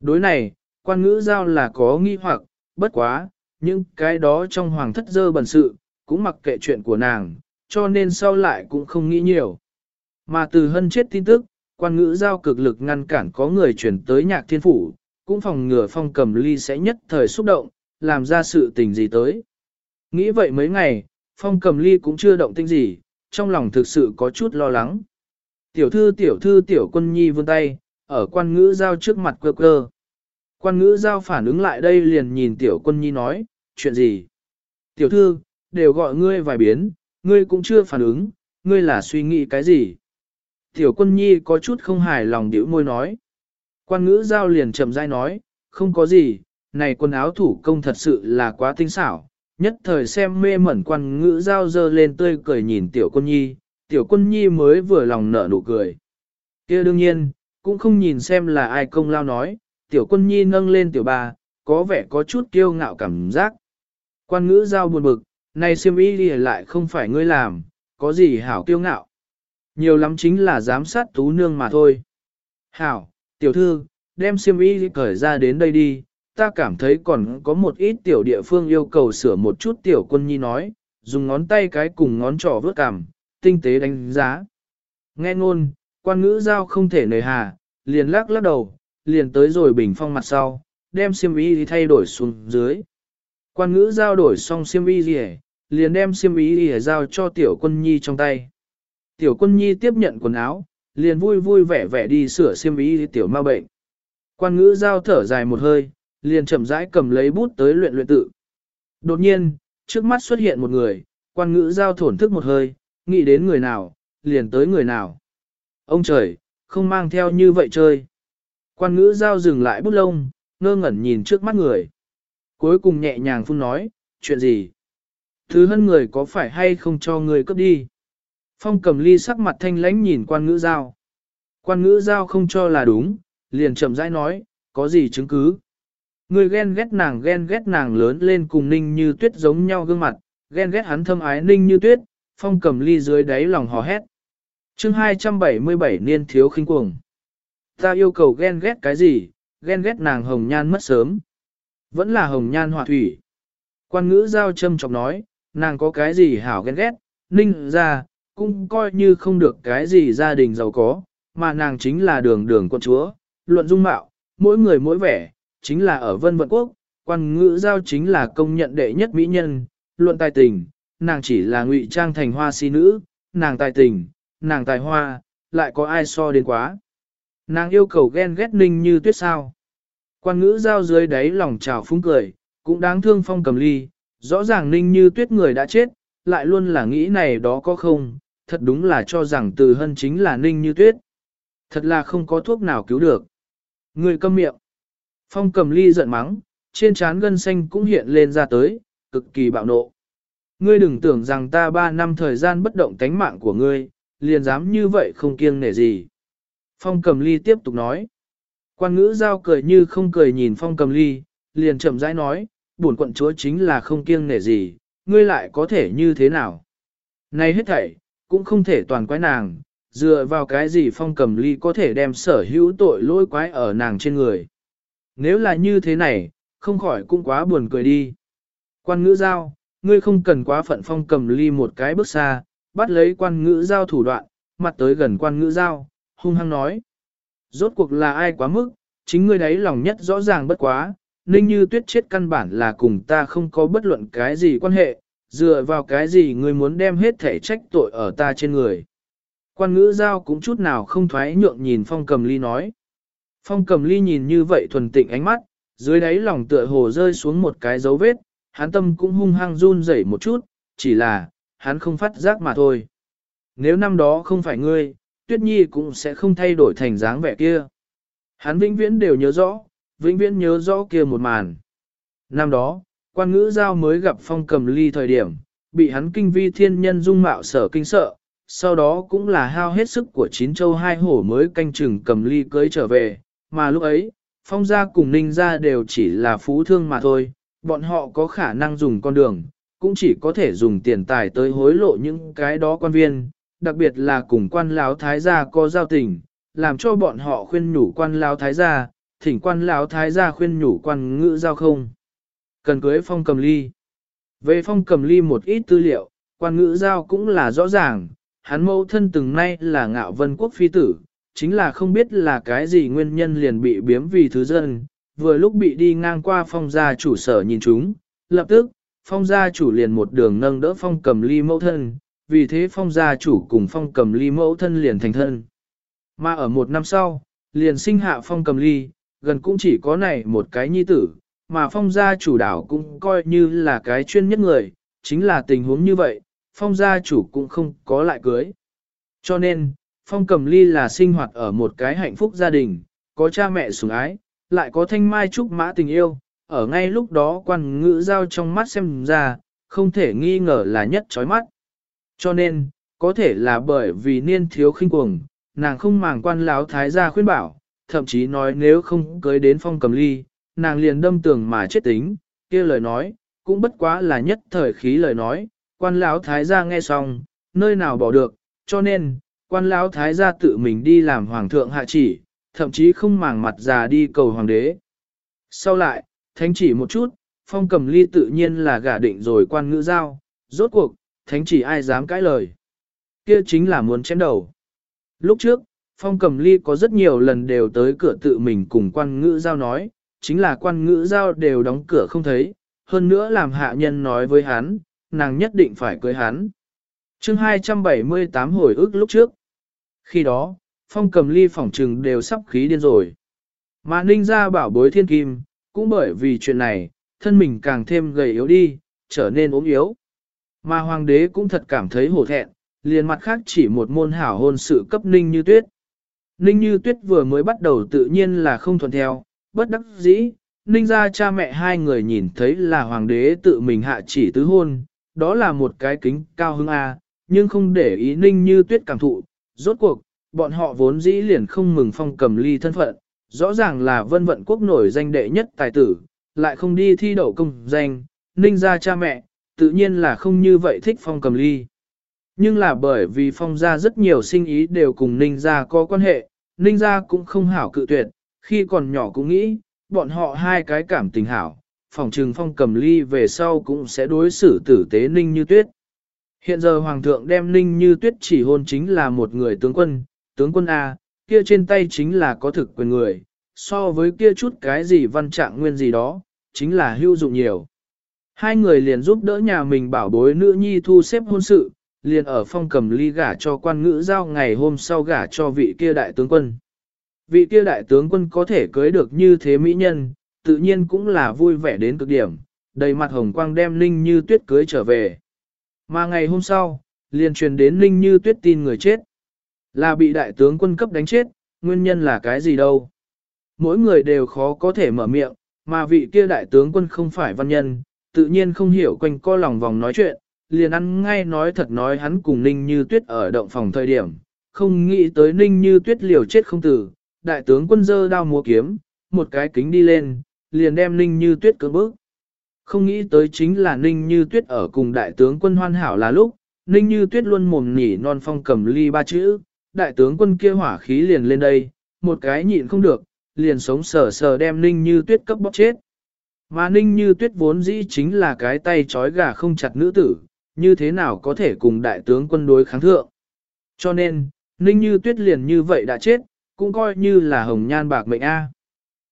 S1: Đối này, quan ngữ giao là có nghi hoặc, bất quá, những cái đó trong hoàng thất dơ bẩn sự, cũng mặc kệ chuyện của nàng, cho nên sau lại cũng không nghĩ nhiều. Mà từ hân chết tin tức, quan ngữ giao cực lực ngăn cản có người chuyển tới nhạc thiên phủ, cũng phòng ngừa phong cầm ly sẽ nhất thời xúc động, làm ra sự tình gì tới. Nghĩ vậy mấy ngày, phong cầm ly cũng chưa động tinh gì, trong lòng thực sự có chút lo lắng. Tiểu thư tiểu thư tiểu quân nhi vươn tay, ở quan ngữ giao trước mặt cơ cơ. Quan ngữ giao phản ứng lại đây liền nhìn tiểu quân nhi nói, chuyện gì? Tiểu thư, đều gọi ngươi vài biến, ngươi cũng chưa phản ứng, ngươi là suy nghĩ cái gì? Tiểu quân nhi có chút không hài lòng điệu môi nói. Quan ngữ giao liền chậm rãi nói, không có gì, này quần áo thủ công thật sự là quá tinh xảo. Nhất thời xem mê mẩn quan ngữ giao dơ lên tươi cười nhìn tiểu quân nhi, tiểu quân nhi mới vừa lòng nở nụ cười. kia đương nhiên, cũng không nhìn xem là ai công lao nói, tiểu quân nhi nâng lên tiểu ba, có vẻ có chút kiêu ngạo cảm giác. Quan ngữ giao buồn bực, này siêm y lại không phải ngươi làm, có gì hảo kiêu ngạo. Nhiều lắm chính là giám sát tú nương mà thôi. Hảo, tiểu thư, đem siêm y cởi ra đến đây đi, ta cảm thấy còn có một ít tiểu địa phương yêu cầu sửa một chút tiểu quân nhi nói, dùng ngón tay cái cùng ngón trỏ vớt cằm, tinh tế đánh giá. Nghe ngôn, quan ngữ giao không thể nề hà, liền lắc lắc đầu, liền tới rồi bình phong mặt sau, đem xiêm y thay đổi xuống dưới. Quan ngữ giao đổi xong xiêm y gì liền đem xiêm y gì giao cho tiểu quân nhi trong tay. Tiểu quân nhi tiếp nhận quần áo, liền vui vui vẻ vẻ đi sửa xiêm y tiểu ma bệnh. Quan ngữ giao thở dài một hơi, liền chậm rãi cầm lấy bút tới luyện luyện tự. Đột nhiên, trước mắt xuất hiện một người, quan ngữ giao thổn thức một hơi, nghĩ đến người nào, liền tới người nào. Ông trời, không mang theo như vậy chơi. Quan ngữ giao dừng lại bút lông, ngơ ngẩn nhìn trước mắt người. Cuối cùng nhẹ nhàng phun nói, chuyện gì? Thứ hân người có phải hay không cho người cướp đi? Phong cầm ly sắc mặt thanh lãnh nhìn quan ngữ giao. Quan ngữ giao không cho là đúng, liền chậm rãi nói, có gì chứng cứ? Người ghen ghét nàng ghen ghét nàng lớn lên cùng ninh như tuyết giống nhau gương mặt, ghen ghét hắn thâm ái ninh như tuyết, phong cầm ly dưới đáy lòng hò hét. chương 277 niên thiếu khinh cuồng. Ta yêu cầu ghen ghét cái gì, ghen ghét nàng hồng nhan mất sớm. Vẫn là hồng nhan họa thủy. Quan ngữ giao châm chọc nói, nàng có cái gì hảo ghen ghét, ninh ra, cũng coi như không được cái gì gia đình giàu có, mà nàng chính là đường đường con chúa, luận dung mạo, mỗi người mỗi vẻ, chính là ở vân vận quốc, quan ngữ giao chính là công nhận đệ nhất mỹ nhân, luận tài tình, nàng chỉ là ngụy trang thành hoa si nữ, nàng tài tình, nàng tài hoa, lại có ai so đến quá. Nàng yêu cầu ghen ghét ninh như tuyết sao. Quan ngữ giao dưới đáy lòng trào phúng cười, cũng đáng thương phong cầm ly, rõ ràng ninh như tuyết người đã chết, lại luôn là nghĩ này đó có không, thật đúng là cho rằng từ hân chính là ninh như tuyết. Thật là không có thuốc nào cứu được. Người câm miệng. Phong cầm ly giận mắng, trên trán gân xanh cũng hiện lên ra tới, cực kỳ bạo nộ. Ngươi đừng tưởng rằng ta ba năm thời gian bất động tánh mạng của ngươi, liền dám như vậy không kiêng nể gì. Phong cầm ly tiếp tục nói. Quan ngữ giao cười như không cười nhìn phong cầm ly, liền chậm rãi nói, bổn quận chúa chính là không kiêng nể gì, ngươi lại có thể như thế nào. Này hết thảy, cũng không thể toàn quái nàng, dựa vào cái gì phong cầm ly có thể đem sở hữu tội lỗi quái ở nàng trên người. Nếu là như thế này, không khỏi cũng quá buồn cười đi. Quan ngữ giao, ngươi không cần quá phận phong cầm ly một cái bước xa, bắt lấy quan ngữ giao thủ đoạn, mặt tới gần quan ngữ giao, hung hăng nói. Rốt cuộc là ai quá mức, chính ngươi đấy lòng nhất rõ ràng bất quá, ninh như tuyết chết căn bản là cùng ta không có bất luận cái gì quan hệ, dựa vào cái gì ngươi muốn đem hết thể trách tội ở ta trên người. Quan ngữ giao cũng chút nào không thoái nhượng nhìn phong cầm ly nói. Phong cầm ly nhìn như vậy thuần tịnh ánh mắt, dưới đáy lòng tựa hồ rơi xuống một cái dấu vết, hắn tâm cũng hung hăng run rẩy một chút, chỉ là, hắn không phát giác mà thôi. Nếu năm đó không phải ngươi, Tuyết Nhi cũng sẽ không thay đổi thành dáng vẻ kia. Hắn vĩnh viễn đều nhớ rõ, vĩnh viễn nhớ rõ kia một màn. Năm đó, quan ngữ giao mới gặp phong cầm ly thời điểm, bị hắn kinh vi thiên nhân dung mạo sở kinh sợ, sau đó cũng là hao hết sức của chín châu hai hổ mới canh chừng cầm ly cưới trở về, mà lúc ấy, phong gia cùng ninh gia đều chỉ là phú thương mà thôi, bọn họ có khả năng dùng con đường, cũng chỉ có thể dùng tiền tài tới hối lộ những cái đó quan viên, đặc biệt là cùng quan lão thái gia có giao tình, làm cho bọn họ khuyên nhủ quan lão thái gia, thỉnh quan lão thái gia khuyên nhủ quan ngữ giao không. Cần cưới phong cầm ly. Về phong cầm ly một ít tư liệu, quan ngữ giao cũng là rõ ràng, hắn mẫu thân từng nay là ngạo vân quốc phi tử, chính là không biết là cái gì nguyên nhân liền bị biếm vì thứ dân, vừa lúc bị đi ngang qua phong gia chủ sở nhìn chúng, lập tức, phong gia chủ liền một đường nâng đỡ phong cầm ly mẫu thân, vì thế phong gia chủ cùng phong cầm ly mẫu thân liền thành thân. Mà ở một năm sau, liền sinh hạ phong cầm ly, gần cũng chỉ có này một cái nhi tử, mà phong gia chủ đảo cũng coi như là cái chuyên nhất người, chính là tình huống như vậy, phong gia chủ cũng không có lại cưới. Cho nên, phong cầm ly là sinh hoạt ở một cái hạnh phúc gia đình, có cha mẹ sủng ái, lại có thanh mai trúc mã tình yêu, ở ngay lúc đó quan ngữ giao trong mắt xem ra, không thể nghi ngờ là nhất chói mắt. Cho nên, có thể là bởi vì niên thiếu khinh cuồng, nàng không màng quan láo thái gia khuyên bảo, thậm chí nói nếu không cưới đến phong cầm ly, nàng liền đâm tường mà chết tính, kia lời nói, cũng bất quá là nhất thời khí lời nói, quan lão thái gia nghe xong, nơi nào bỏ được, cho nên, quan lão thái gia tự mình đi làm hoàng thượng hạ chỉ, thậm chí không màng mặt già đi cầu hoàng đế. Sau lại, thánh chỉ một chút, phong cầm ly tự nhiên là gả định rồi quan ngữ giao, rốt cuộc, thánh chỉ ai dám cãi lời. Kia chính là muốn chém đầu. Lúc trước, phong cầm ly có rất nhiều lần đều tới cửa tự mình cùng quan ngữ giao nói, chính là quan ngữ giao đều đóng cửa không thấy, hơn nữa làm hạ nhân nói với hắn, nàng nhất định phải cưới hắn. chương 278 hồi ức lúc trước. Khi đó, phong cầm ly phỏng trừng đều sắp khí điên rồi. Mà ninh ra bảo bối thiên kim, cũng bởi vì chuyện này, thân mình càng thêm gầy yếu đi, trở nên ốm yếu. Mà hoàng đế cũng thật cảm thấy hổ thẹn, liền mặt khác chỉ một môn hảo hôn sự cấp ninh như tuyết. Ninh như tuyết vừa mới bắt đầu tự nhiên là không thuận theo, bất đắc dĩ, ninh ra cha mẹ hai người nhìn thấy là hoàng đế tự mình hạ chỉ tứ hôn, đó là một cái kính cao hứng A, nhưng không để ý ninh như tuyết cảm thụ, rốt cuộc, bọn họ vốn dĩ liền không mừng phong cầm ly thân phận, rõ ràng là vân vận quốc nổi danh đệ nhất tài tử, lại không đi thi đậu công danh, ninh ra cha mẹ, tự nhiên là không như vậy thích phong cầm ly. Nhưng là bởi vì phong gia rất nhiều sinh ý đều cùng ninh gia có quan hệ, ninh gia cũng không hảo cự tuyệt, khi còn nhỏ cũng nghĩ, bọn họ hai cái cảm tình hảo, phòng trừng phong cầm ly về sau cũng sẽ đối xử tử tế ninh như tuyết. Hiện giờ hoàng thượng đem ninh như tuyết chỉ hôn chính là một người tướng quân, tướng quân A, kia trên tay chính là có thực quyền người, so với kia chút cái gì văn trạng nguyên gì đó, chính là hữu dụng nhiều. Hai người liền giúp đỡ nhà mình bảo bối nữ nhi thu xếp hôn sự, liền ở phong cầm ly gả cho quan ngữ giao ngày hôm sau gả cho vị kia đại tướng quân. Vị kia đại tướng quân có thể cưới được như thế mỹ nhân, tự nhiên cũng là vui vẻ đến cực điểm, đầy mặt hồng quang đem Ninh Như Tuyết cưới trở về. Mà ngày hôm sau, liền truyền đến Ninh Như Tuyết tin người chết. Là bị đại tướng quân cấp đánh chết, nguyên nhân là cái gì đâu. Mỗi người đều khó có thể mở miệng, mà vị kia đại tướng quân không phải văn nhân, tự nhiên không hiểu quanh co lòng vòng nói chuyện, liền ăn ngay nói thật nói hắn cùng Ninh Như Tuyết ở động phòng thời điểm, không nghĩ tới Ninh Như Tuyết liều chết không tử, đại tướng quân dơ đao múa kiếm, một cái kính đi lên, liền đem Ninh Như Tuyết cưỡng bước. Không nghĩ tới chính là Ninh Như Tuyết ở cùng đại tướng quân hoàn hảo là lúc, Ninh Như Tuyết luôn mồm nhỉ non phong cầm ly ba chữ, đại tướng quân kia hỏa khí liền lên đây, một cái nhịn không được, liền sống sờ sờ đem Ninh Như Tuyết cấp bóc chết. Mà Ninh Như Tuyết vốn dĩ chính là cái tay trói gà không chặt nữ tử, như thế nào có thể cùng đại tướng quân đối kháng thượng. Cho nên, Ninh Như Tuyết liền như vậy đã chết, cũng coi như là hồng nhan bạc mệnh A.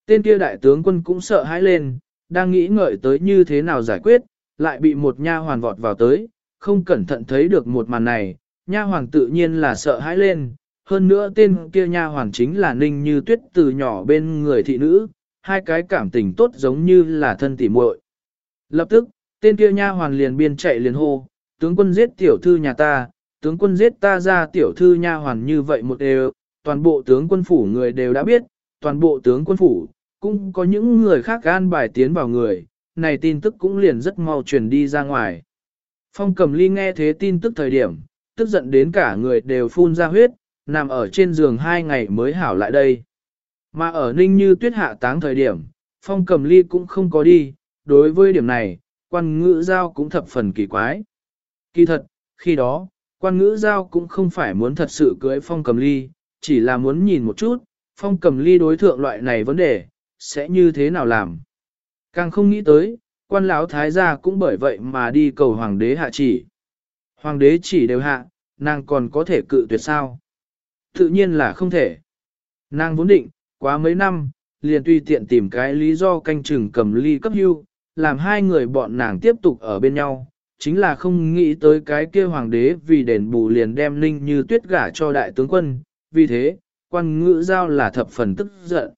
S1: Tên kia đại tướng quân cũng sợ hãi lên, đang nghĩ ngợi tới như thế nào giải quyết, lại bị một nha hoàn vọt vào tới, không cẩn thận thấy được một màn này, nha hoàn tự nhiên là sợ hãi lên, hơn nữa tên kia nha hoàn chính là Ninh Như Tuyết từ nhỏ bên người thị nữ, hai cái cảm tình tốt giống như là thân tỉ muội. Lập tức, tên kia nha hoàn liền biên chạy liền hô, tướng quân giết tiểu thư nhà ta, tướng quân giết ta ra tiểu thư nha hoàn như vậy một đều, toàn bộ tướng quân phủ người đều đã biết, toàn bộ tướng quân phủ, cũng có những người khác gan bài tiến vào người, này tin tức cũng liền rất mau truyền đi ra ngoài. Phong cầm ly nghe thế tin tức thời điểm, tức giận đến cả người đều phun ra huyết, nằm ở trên giường hai ngày mới hảo lại đây. Mà ở ninh như tuyết hạ táng thời điểm, phong cầm ly cũng không có đi, đối với điểm này, quan ngữ giao cũng thập phần kỳ quái. Kỳ thật, khi đó, quan ngữ giao cũng không phải muốn thật sự cưới phong cầm ly, chỉ là muốn nhìn một chút, phong cầm ly đối thượng loại này vấn đề, sẽ như thế nào làm. Càng không nghĩ tới, quan lão thái gia cũng bởi vậy mà đi cầu hoàng đế hạ chỉ. Hoàng đế chỉ đều hạ, nàng còn có thể cự tuyệt sao? Tự nhiên là không thể. Nàng vốn định, quá mấy năm, liền tùy tiện tìm cái lý do canh chừng cầm ly cấp hưu, làm hai người bọn nàng tiếp tục ở bên nhau, chính là không nghĩ tới cái kia hoàng đế vì đền bù liền đem ninh như tuyết gả cho đại tướng quân, vì thế, quan ngữ giao là thập phần tức giận.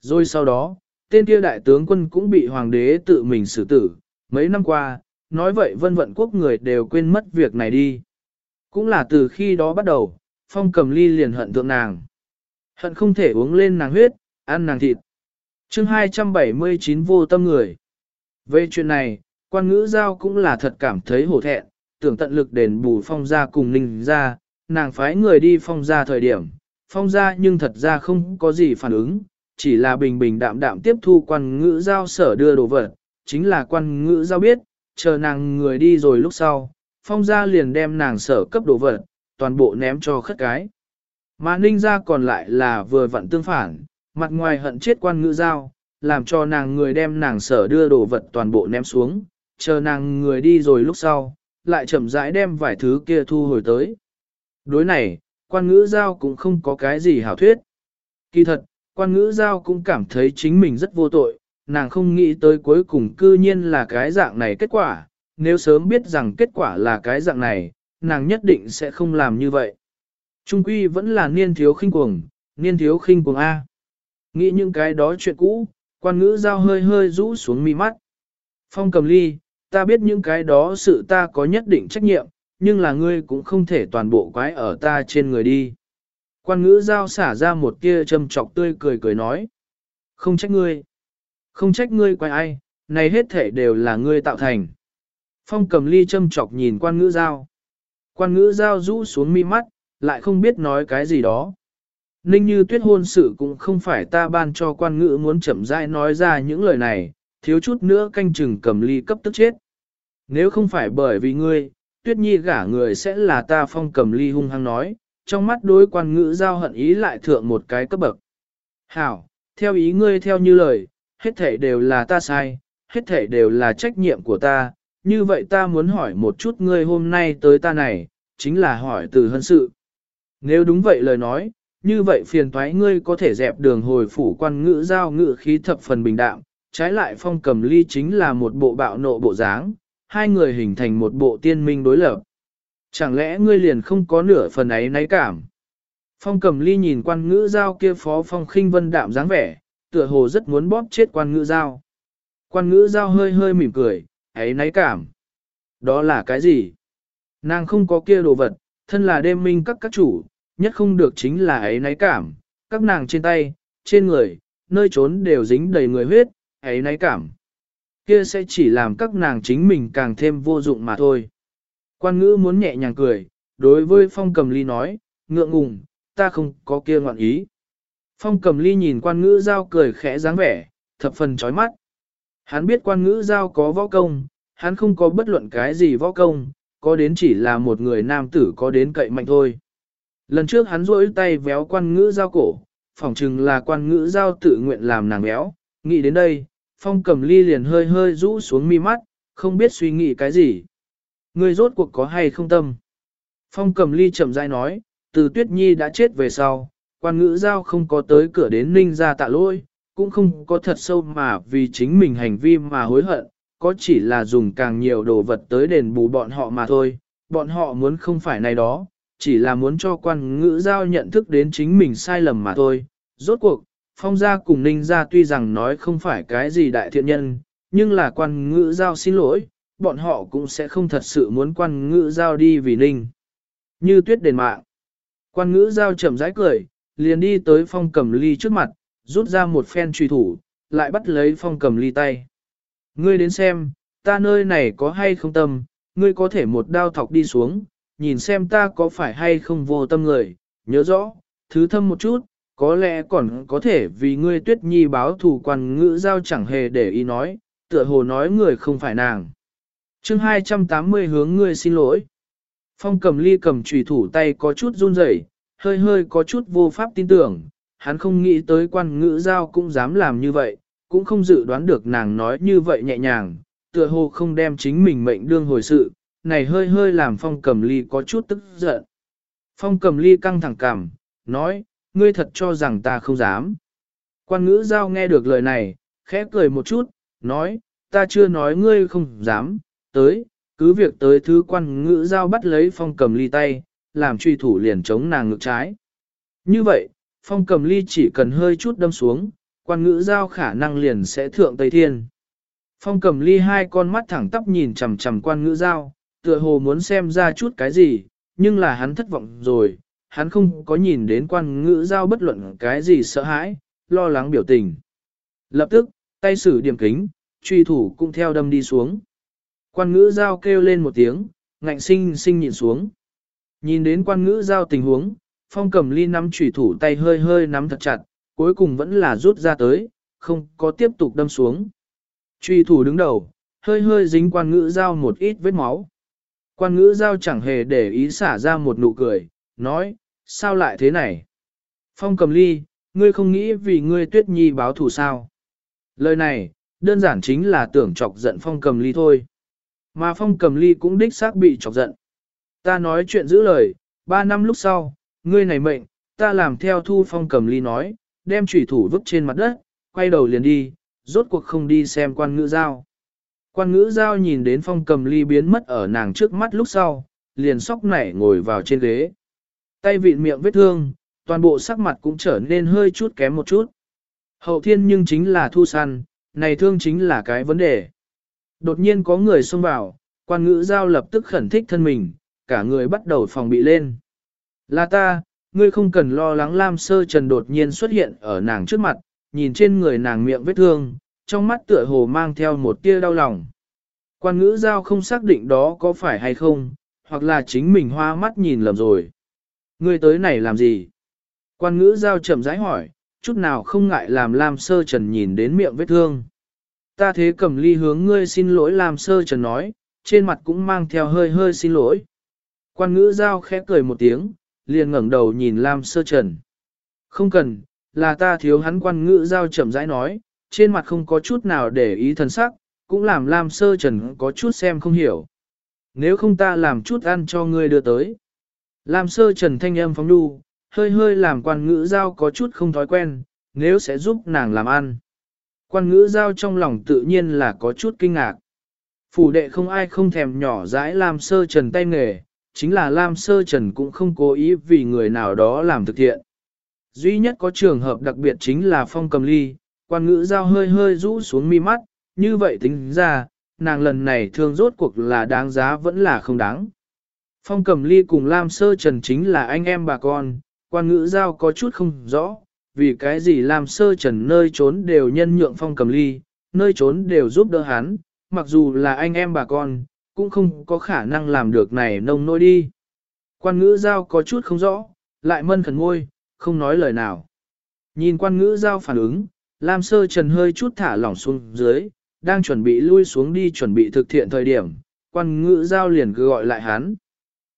S1: Rồi sau đó, tên kia đại tướng quân cũng bị hoàng đế tự mình xử tử, mấy năm qua, nói vậy vân vận quốc người đều quên mất việc này đi. Cũng là từ khi đó bắt đầu, phong cầm ly liền hận thượng nàng. Hận không thể uống lên nàng huyết, ăn nàng thịt. chương 279 vô tâm người. Về chuyện này, quan ngữ giao cũng là thật cảm thấy hổ thẹn, tưởng tận lực đền bù phong gia cùng ninh ra, nàng phái người đi phong gia thời điểm, phong gia nhưng thật ra không có gì phản ứng, chỉ là bình bình đạm đạm tiếp thu quan ngữ giao sở đưa đồ vật, chính là quan ngữ giao biết, chờ nàng người đi rồi lúc sau, phong gia liền đem nàng sở cấp đồ vật, toàn bộ ném cho khất cái. Mà ninh gia còn lại là vừa vặn tương phản, mặt ngoài hận chết quan ngữ giao, làm cho nàng người đem nàng sở đưa đồ vật toàn bộ ném xuống, chờ nàng người đi rồi lúc sau, lại chậm rãi đem vài thứ kia thu hồi tới. Đối này, quan ngữ giao cũng không có cái gì hảo thuyết. Kỳ thật, quan ngữ giao cũng cảm thấy chính mình rất vô tội, nàng không nghĩ tới cuối cùng cư nhiên là cái dạng này kết quả, nếu sớm biết rằng kết quả là cái dạng này, nàng nhất định sẽ không làm như vậy. Trung quy vẫn là niên thiếu khinh cuồng, niên thiếu khinh cuồng A. Nghĩ những cái đó chuyện cũ, quan ngữ giao hơi hơi rũ xuống mi mắt. Phong cầm ly, ta biết những cái đó sự ta có nhất định trách nhiệm, nhưng là ngươi cũng không thể toàn bộ quái ở ta trên người đi. Quan ngữ giao xả ra một tia châm trọc tươi cười cười nói. Không trách ngươi. Không trách ngươi quái ai, này hết thể đều là ngươi tạo thành. Phong cầm ly châm trọc nhìn quan ngữ giao. Quan ngữ giao rũ xuống mi mắt, lại không biết nói cái gì đó. Ninh như tuyết hôn sự cũng không phải ta ban cho quan ngữ muốn chậm rãi nói ra những lời này, thiếu chút nữa canh chừng cầm ly cấp tức chết. Nếu không phải bởi vì ngươi, tuyết nhi gả người sẽ là ta phong cầm ly hung hăng nói, trong mắt đối quan ngữ giao hận ý lại thượng một cái cấp bậc. Hảo, theo ý ngươi theo như lời, hết thể đều là ta sai, hết thể đều là trách nhiệm của ta, như vậy ta muốn hỏi một chút ngươi hôm nay tới ta này, chính là hỏi từ hân sự. Nếu đúng vậy lời nói, như vậy phiền thoái ngươi có thể dẹp đường hồi phủ quan ngữ giao ngữ khí thập phần bình đạm, trái lại phong cầm ly chính là một bộ bạo nộ bộ dáng, hai người hình thành một bộ tiên minh đối lập. Chẳng lẽ ngươi liền không có nửa phần ấy náy cảm? Phong cầm ly nhìn quan ngữ giao kia phó phong khinh vân đạm dáng vẻ, tựa hồ rất muốn bóp chết quan ngữ giao. Quan ngữ giao hơi hơi mỉm cười, ấy náy cảm. Đó là cái gì? Nàng không có kia đồ vật, thân là đêm minh các các chủ, nhất không được chính là ấy náy cảm, các nàng trên tay, trên người, nơi trốn đều dính đầy người huyết, ấy náy cảm. Kia sẽ chỉ làm các nàng chính mình càng thêm vô dụng mà thôi. Quan ngữ muốn nhẹ nhàng cười, đối với phong cầm ly nói, ngượng ngùng, ta không có kia ngoạn ý. Phong cầm ly nhìn quan ngữ giao cười khẽ dáng vẻ, thập phần chói mắt. Hắn biết quan ngữ giao có võ công, hắn không có bất luận cái gì võ công, có đến chỉ là một người nam tử có đến cậy mạnh thôi. Lần trước hắn rỗi tay véo quan ngữ giao cổ, phỏng chừng là quan ngữ giao tự nguyện làm nàng véo, nghĩ đến đây, phong cầm ly liền hơi hơi rũ xuống mi mắt, không biết suy nghĩ cái gì. Người rốt cuộc có hay không tâm? Phong cầm ly chậm rãi nói, từ tuyết nhi đã chết về sau, quan ngữ giao không có tới cửa đến ninh ra tạ lỗi, cũng không có thật sâu mà vì chính mình hành vi mà hối hận, có chỉ là dùng càng nhiều đồ vật tới đền bù bọn họ mà thôi, bọn họ muốn không phải này đó, chỉ là muốn cho quan ngữ giao nhận thức đến chính mình sai lầm mà thôi. Rốt cuộc, phong gia cùng ninh gia tuy rằng nói không phải cái gì đại thiện nhân, nhưng là quan ngữ giao xin lỗi, bọn họ cũng sẽ không thật sự muốn quan ngữ giao đi vì ninh. Như tuyết đền mạng, quan ngữ giao chậm rãi cười, liền đi tới phong cầm ly trước mặt, rút ra một phen truy thủ, lại bắt lấy phong cầm ly tay. Ngươi đến xem, ta nơi này có hay không tâm, ngươi có thể một đao thọc đi xuống, nhìn xem ta có phải hay không vô tâm người, nhớ rõ, thứ thâm một chút, có lẽ còn có thể vì ngươi tuyết nhi báo thù quan ngữ giao chẳng hề để ý nói, tựa hồ nói người không phải nàng. chương 280 hướng ngươi xin lỗi. Phong cầm ly cầm trùy thủ tay có chút run rẩy, hơi hơi có chút vô pháp tin tưởng, hắn không nghĩ tới quan ngữ giao cũng dám làm như vậy, cũng không dự đoán được nàng nói như vậy nhẹ nhàng, tựa hồ không đem chính mình mệnh đương hồi sự, này hơi hơi làm phong cầm ly có chút tức giận. Phong cầm ly căng thẳng cảm, nói, ngươi thật cho rằng ta không dám. Quan ngữ giao nghe được lời này, khẽ cười một chút, nói, ta chưa nói ngươi không dám, tới, cứ việc tới thứ quan ngữ giao bắt lấy phong cầm ly tay, làm truy thủ liền chống nàng ngực trái. Như vậy, phong cầm ly chỉ cần hơi chút đâm xuống, quan ngữ giao khả năng liền sẽ thượng Tây Thiên. Phong cầm ly hai con mắt thẳng tắp nhìn chằm chằm quan ngữ giao, tựa hồ muốn xem ra chút cái gì, nhưng là hắn thất vọng rồi, hắn không có nhìn đến quan ngữ giao bất luận cái gì sợ hãi, lo lắng biểu tình. Lập tức, tay sử điểm kính, truy thủ cũng theo đâm đi xuống. Quan ngữ giao kêu lên một tiếng, ngạnh sinh sinh nhìn xuống. Nhìn đến quan ngữ giao tình huống, phong cầm ly nắm trùy thủ tay hơi hơi nắm thật chặt, cuối cùng vẫn là rút ra tới, không có tiếp tục đâm xuống. Truy thủ đứng đầu, hơi hơi dính quan ngữ giao một ít vết máu. Quan ngữ giao chẳng hề để ý xả ra một nụ cười, nói, sao lại thế này? Phong cầm ly, ngươi không nghĩ vì ngươi tuyết nhi báo thù sao? Lời này, đơn giản chính là tưởng chọc giận phong cầm ly thôi. Mà phong cầm ly cũng đích xác bị chọc giận. Ta nói chuyện giữ lời, ba năm lúc sau, ngươi này mệnh, ta làm theo thu phong cầm ly nói, đem chủy thủ vứt trên mặt đất, quay đầu liền đi, rốt cuộc không đi xem quan ngữ giao. Quan ngữ giao nhìn đến phong cầm ly biến mất ở nàng trước mắt lúc sau, liền sóc nảy ngồi vào trên ghế. Tay vịn miệng vết thương, toàn bộ sắc mặt cũng trở nên hơi chút kém một chút. Hậu thiên nhưng chính là thu săn, này thương chính là cái vấn đề. Đột nhiên có người xông vào, quan ngữ giao lập tức khẩn thích thân mình, cả người bắt đầu phòng bị lên. Là ta, ngươi không cần lo lắng Lam Sơ Trần đột nhiên xuất hiện ở nàng trước mặt, nhìn trên người nàng miệng vết thương, trong mắt tựa hồ mang theo một tia đau lòng. Quan ngữ giao không xác định đó có phải hay không, hoặc là chính mình hoa mắt nhìn lầm rồi. Ngươi tới này làm gì? Quan ngữ giao chậm rãi hỏi, chút nào không ngại làm Lam Sơ Trần nhìn đến miệng vết thương. Ta thế cầm ly hướng ngươi xin lỗi Lam Sơ Trần nói, trên mặt cũng mang theo hơi hơi xin lỗi. Quan ngữ giao khẽ cười một tiếng, liền ngẩng đầu nhìn Lam Sơ Trần. Không cần, là ta thiếu hắn quan ngữ giao chậm rãi nói, trên mặt không có chút nào để ý thần sắc, cũng làm Lam Sơ Trần có chút xem không hiểu. Nếu không ta làm chút ăn cho ngươi đưa tới. Lam Sơ Trần thanh âm phóng đu, hơi hơi làm quan ngữ giao có chút không thói quen, nếu sẽ giúp nàng làm ăn. Quan ngữ giao trong lòng tự nhiên là có chút kinh ngạc. Phủ đệ không ai không thèm nhỏ dãi Lam Sơ Trần tay nghề, chính là Lam Sơ Trần cũng không cố ý vì người nào đó làm thực thiện. Duy nhất có trường hợp đặc biệt chính là phong cầm ly, quan ngữ giao hơi hơi rũ xuống mi mắt, như vậy tính ra, nàng lần này thương rốt cuộc là đáng giá vẫn là không đáng. Phong cầm ly cùng Lam Sơ Trần chính là anh em bà con, quan ngữ giao có chút không rõ, vì cái gì Lam Sơ Trần nơi trốn đều nhân nhượng phong cầm ly, nơi trốn đều giúp đỡ hắn, mặc dù là anh em bà con, cũng không có khả năng làm được này nông nỗi đi. Quan ngữ giao có chút không rõ, lại mân khẩn ngôi, không nói lời nào. Nhìn quan ngữ giao phản ứng, Lam Sơ Trần hơi chút thả lỏng xuống dưới, đang chuẩn bị lui xuống đi chuẩn bị thực thiện thời điểm, quan ngữ giao liền cứ gọi lại hắn.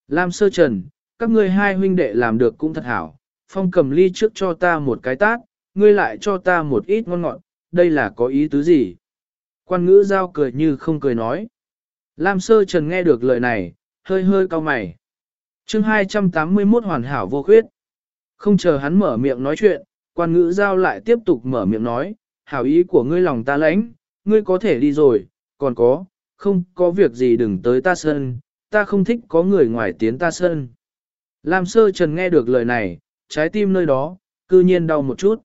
S1: Lam Sơ Trần, các ngươi hai huynh đệ làm được cũng thật hảo, phong cầm ly trước cho ta một cái tát, ngươi lại cho ta một ít ngon ngọt, đây là có ý tứ gì? Quan ngữ giao cười như không cười nói. Lam Sơ Trần nghe được lời này, hơi hơi cau mày. chương 281 hoàn hảo vô khuyết. Không chờ hắn mở miệng nói chuyện, quan ngữ giao lại tiếp tục mở miệng nói, hảo ý của ngươi lòng ta lãnh, ngươi có thể đi rồi, còn có, không có việc gì đừng tới ta sân, ta không thích có người ngoài tiến ta sân. Lam Sơ Trần nghe được lời này, trái tim nơi đó, cư nhiên đau một chút.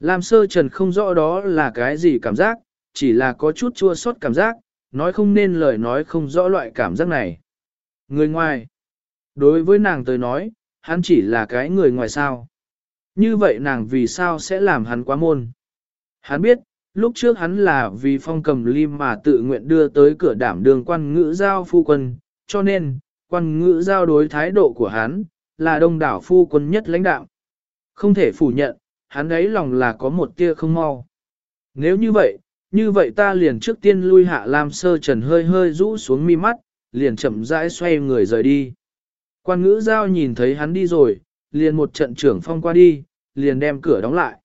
S1: Lam Sơ Trần không rõ đó là cái gì cảm giác, chỉ là có chút chua xót cảm giác, nói không nên lời nói không rõ loại cảm giác này. Người ngoài, đối với nàng tới nói, hắn chỉ là cái người ngoài sao. Như vậy nàng vì sao sẽ làm hắn quá môn? Hắn biết, lúc trước hắn là vì phong cầm lim mà tự nguyện đưa tới cửa đảm đường quan ngữ giao phu quân, cho nên, quan ngữ giao đối thái độ của hắn, là đông đảo phu quân nhất lãnh đạo. Không thể phủ nhận, hắn ấy lòng là có một tia không mau. Nếu như vậy, như vậy ta liền trước tiên lui hạ Lam Sơ Trần hơi hơi rũ xuống mi mắt, liền chậm rãi xoay người rời đi. Quan ngữ giao nhìn thấy hắn đi rồi, liền một trận trưởng phong qua đi, liền đem cửa đóng lại.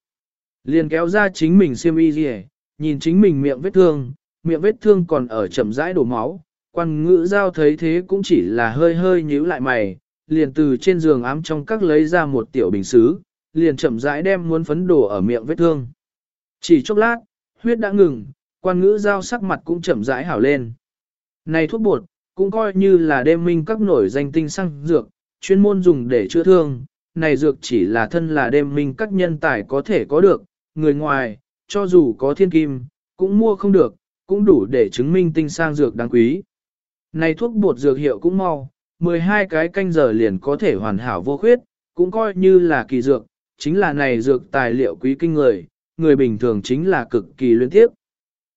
S1: Liền kéo ra chính mình xiêm y gì nhìn chính mình miệng vết thương, miệng vết thương còn ở chậm rãi đổ máu. Quan ngữ giao thấy thế cũng chỉ là hơi hơi nhíu lại mày, liền từ trên giường ám trong các lấy ra một tiểu bình xứ, liền chậm rãi đem muốn phấn đổ ở miệng vết thương. Chỉ chốc lát, huyết đã ngừng, quan ngữ giao sắc mặt cũng chậm rãi hảo lên. Này thuốc bột, cũng coi như là đêm minh các nổi danh tinh xăng dược, chuyên môn dùng để chữa thương, này dược chỉ là thân là đêm minh các nhân tài có thể có được, người ngoài, cho dù có thiên kim, cũng mua không được, cũng đủ để chứng minh tinh sang dược đáng quý. Này thuốc bột dược hiệu cũng mau, 12 cái canh giờ liền có thể hoàn hảo vô khuyết, cũng coi như là kỳ dược, chính là này dược tài liệu quý kinh người, người bình thường chính là cực kỳ luyến tiếp.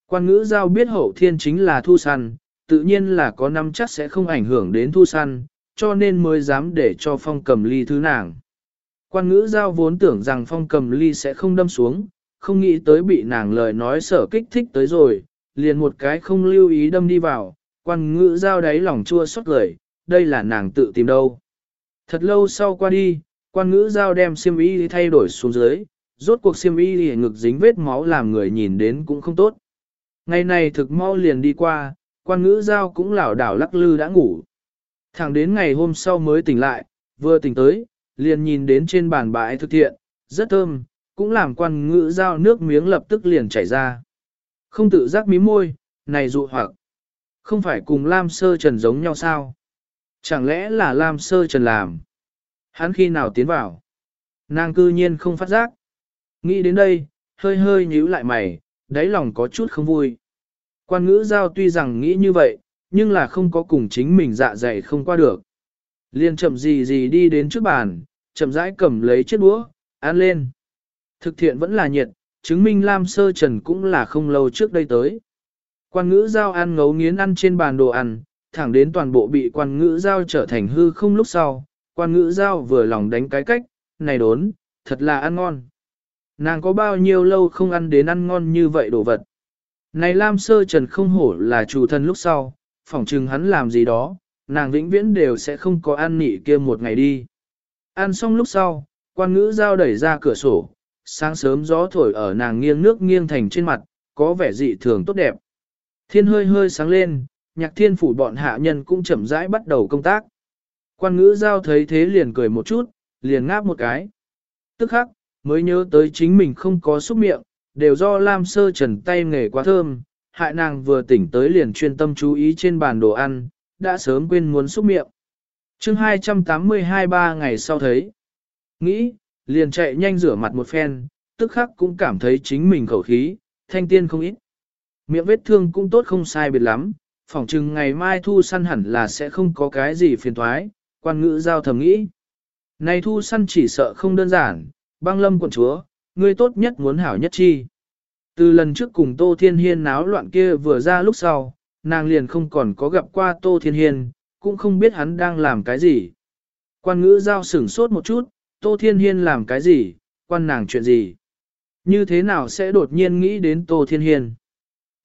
S1: Quan ngữ giao biết hậu thiên chính là thu săn, tự nhiên là có năm chắc sẽ không ảnh hưởng đến thu săn, cho nên mới dám để cho phong cầm ly thứ nàng. Quan ngữ giao vốn tưởng rằng phong cầm ly sẽ không đâm xuống, không nghĩ tới bị nàng lời nói sở kích thích tới rồi, liền một cái không lưu ý đâm đi vào, quan ngữ giao đáy lòng chua xót lời, đây là nàng tự tìm đâu. Thật lâu sau qua đi, quan ngữ giao đem xiêm y thay đổi xuống dưới, rốt cuộc xiêm y ngực dính vết máu làm người nhìn đến cũng không tốt. Ngày này thực mau liền đi qua, quan ngữ giao cũng lảo đảo lắc lư đã ngủ. Thẳng đến ngày hôm sau mới tỉnh lại, vừa tỉnh tới, liền nhìn đến trên bàn bãi thực thiện, rất thơm, cũng làm quan ngữ giao nước miếng lập tức liền chảy ra. Không tự giác mí môi, này dụ hoặc, không phải cùng Lam Sơ Trần giống nhau sao? Chẳng lẽ là Lam Sơ Trần làm? Hắn khi nào tiến vào? Nàng cư nhiên không phát giác. Nghĩ đến đây, hơi hơi nhíu lại mày, đáy lòng có chút không vui. Quan ngữ giao tuy rằng nghĩ như vậy, nhưng là không có cùng chính mình dạ dày không qua được. Liên chậm gì gì đi đến trước bàn, chậm rãi cầm lấy chiếc đũa, ăn lên. Thực thiện vẫn là nhiệt, chứng minh Lam Sơ Trần cũng là không lâu trước đây tới. Quan ngữ giao ăn ngấu nghiến ăn trên bàn đồ ăn, thẳng đến toàn bộ bị quan ngữ giao trở thành hư không lúc sau, quan ngữ giao vừa lòng đánh cái cách, này đốn, thật là ăn ngon. Nàng có bao nhiêu lâu không ăn đến ăn ngon như vậy đồ vật. Này Lam Sơ Trần không hổ là chủ thân lúc sau, phỏng chừng hắn làm gì đó, nàng vĩnh viễn đều sẽ không có ăn nị kia một ngày đi. Ăn xong lúc sau, quan ngữ giao đẩy ra cửa sổ, sáng sớm gió thổi ở nàng nghiêng nước nghiêng thành trên mặt, có vẻ dị thường tốt đẹp. Thiên hơi hơi sáng lên, nhạc thiên phủ bọn hạ nhân cũng chậm rãi bắt đầu công tác. Quan ngữ giao thấy thế liền cười một chút, liền ngáp một cái. Tức khắc, mới nhớ tới chính mình không có xúc miệng, đều do Lam Sơ Trần tay nghề quá thơm, hại nàng vừa tỉnh tới liền chuyên tâm chú ý trên bàn đồ ăn, đã sớm quên muốn xúc miệng chương 282 ba ngày sau thấy, nghĩ, liền chạy nhanh rửa mặt một phen, tức khắc cũng cảm thấy chính mình khẩu khí, thanh tiên không ít. Miệng vết thương cũng tốt không sai biệt lắm, phỏng chừng ngày mai thu săn hẳn là sẽ không có cái gì phiền thoái, quan ngữ giao thầm nghĩ. Này thu săn chỉ sợ không đơn giản, băng lâm quận chúa, ngươi tốt nhất muốn hảo nhất chi. Từ lần trước cùng Tô Thiên Hiên náo loạn kia vừa ra lúc sau, nàng liền không còn có gặp qua Tô Thiên Hiên, cũng không biết hắn đang làm cái gì. Quan ngữ giao sửng sốt một chút, Tô Thiên Hiên làm cái gì, quan nàng chuyện gì. Như thế nào sẽ đột nhiên nghĩ đến Tô Thiên Hiên?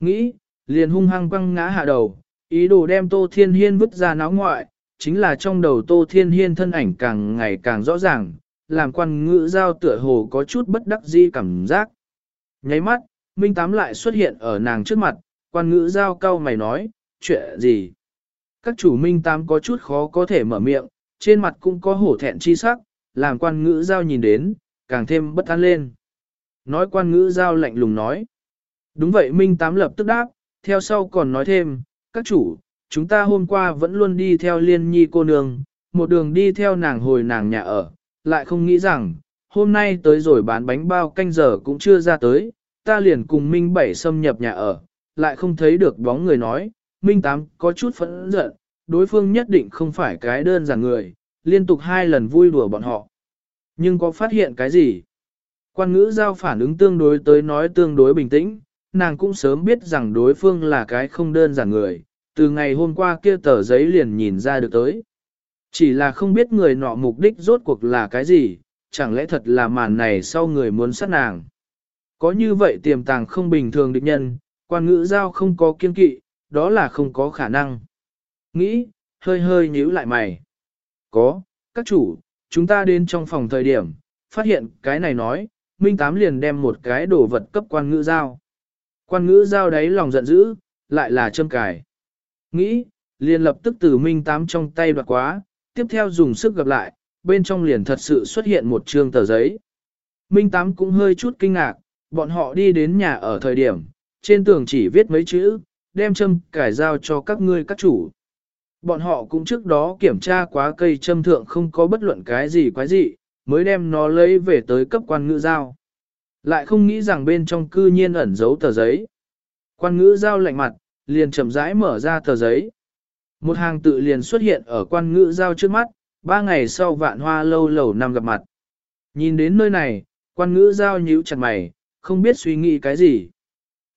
S1: Nghĩ, liền hung hăng quăng ngã hạ đầu, ý đồ đem Tô Thiên Hiên vứt ra náo ngoại, chính là trong đầu Tô Thiên Hiên thân ảnh càng ngày càng rõ ràng, làm quan ngữ giao tựa hồ có chút bất đắc dĩ cảm giác. Nháy mắt, Minh Tám lại xuất hiện ở nàng trước mặt, quan ngữ giao cau mày nói, chuyện gì? Các chủ Minh tam có chút khó có thể mở miệng, trên mặt cũng có hổ thẹn chi sắc, làm quan ngữ giao nhìn đến, càng thêm bất an lên. Nói quan ngữ giao lạnh lùng nói. Đúng vậy Minh Tám lập tức đáp, theo sau còn nói thêm, các chủ, chúng ta hôm qua vẫn luôn đi theo liên nhi cô nương, một đường đi theo nàng hồi nàng nhà ở, lại không nghĩ rằng, hôm nay tới rồi bán bánh bao canh giờ cũng chưa ra tới, ta liền cùng Minh Bảy xâm nhập nhà ở, lại không thấy được bóng người nói, Minh Tám có chút phẫn giận, đối phương nhất định không phải cái đơn giản người, liên tục hai lần vui đùa bọn họ. Nhưng có phát hiện cái gì? Quan ngữ giao phản ứng tương đối tới nói tương đối bình tĩnh, nàng cũng sớm biết rằng đối phương là cái không đơn giản người, từ ngày hôm qua kia tờ giấy liền nhìn ra được tới. Chỉ là không biết người nọ mục đích rốt cuộc là cái gì, chẳng lẽ thật là màn này sau người muốn sát nàng. Có như vậy tiềm tàng không bình thường địch nhân, quan ngữ giao không có kiên kỵ, đó là không có khả năng. Nghĩ, hơi hơi nhíu lại mày. Có, các chủ, chúng ta đến trong phòng thời điểm, phát hiện cái này nói, Minh Tám liền đem một cái đồ vật cấp quan ngữ giao. Quan ngữ giao đấy lòng giận dữ, lại là châm cài. Nghĩ, liền lập tức từ Minh Tám trong tay đoạt quá, tiếp theo dùng sức gặp lại, bên trong liền thật sự xuất hiện một trương tờ giấy. Minh Tám cũng hơi chút kinh ngạc, bọn họ đi đến nhà ở thời điểm, trên tường chỉ viết mấy chữ, đem châm cải giao cho các ngươi các chủ. Bọn họ cũng trước đó kiểm tra quá cây châm thượng không có bất luận cái gì quái gì, mới đem nó lấy về tới cấp quan ngữ giao. Lại không nghĩ rằng bên trong cư nhiên ẩn giấu tờ giấy. Quan ngữ giao lạnh mặt, liền chậm rãi mở ra tờ giấy. Một hàng tự liền xuất hiện ở quan ngữ giao trước mắt, ba ngày sau vạn hoa lâu lầu năm gặp mặt. Nhìn đến nơi này, quan ngữ giao nhíu chặt mày, không biết suy nghĩ cái gì.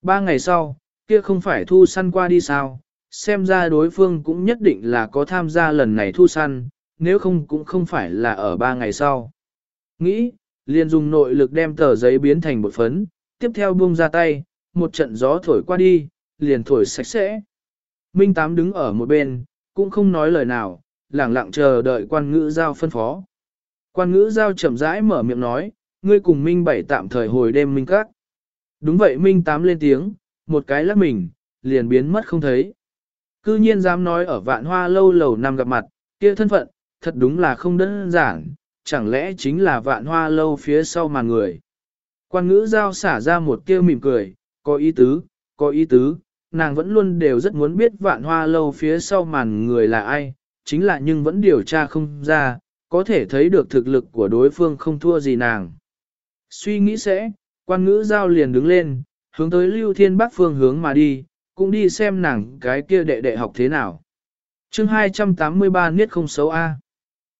S1: Ba ngày sau, kia không phải thu săn qua đi sao, xem ra đối phương cũng nhất định là có tham gia lần này thu săn, nếu không cũng không phải là ở ba ngày sau. Nghĩ, liền dùng nội lực đem tờ giấy biến thành một phấn, tiếp theo buông ra tay, một trận gió thổi qua đi, liền thổi sạch sẽ. Minh Tám đứng ở một bên, cũng không nói lời nào, lẳng lặng chờ đợi quan ngữ giao phân phó. Quan ngữ giao chậm rãi mở miệng nói, ngươi cùng Minh Bảy tạm thời hồi đêm Minh Các. Đúng vậy Minh Tám lên tiếng, một cái lắc mình, liền biến mất không thấy. Cư nhiên dám nói ở vạn hoa lâu lầu năm gặp mặt, kia thân phận, thật đúng là không đơn giản, chẳng lẽ chính là vạn hoa lâu phía sau mà người. Quan ngữ giao xả ra một kêu mỉm cười, có ý tứ, có ý tứ, nàng vẫn luôn đều rất muốn biết vạn hoa lâu phía sau màn người là ai, chính là nhưng vẫn điều tra không ra, có thể thấy được thực lực của đối phương không thua gì nàng. Suy nghĩ sẽ, quan ngữ giao liền đứng lên, hướng tới lưu thiên bắc phương hướng mà đi, cũng đi xem nàng cái kia đệ đệ học thế nào. chương 283 niết không xấu A.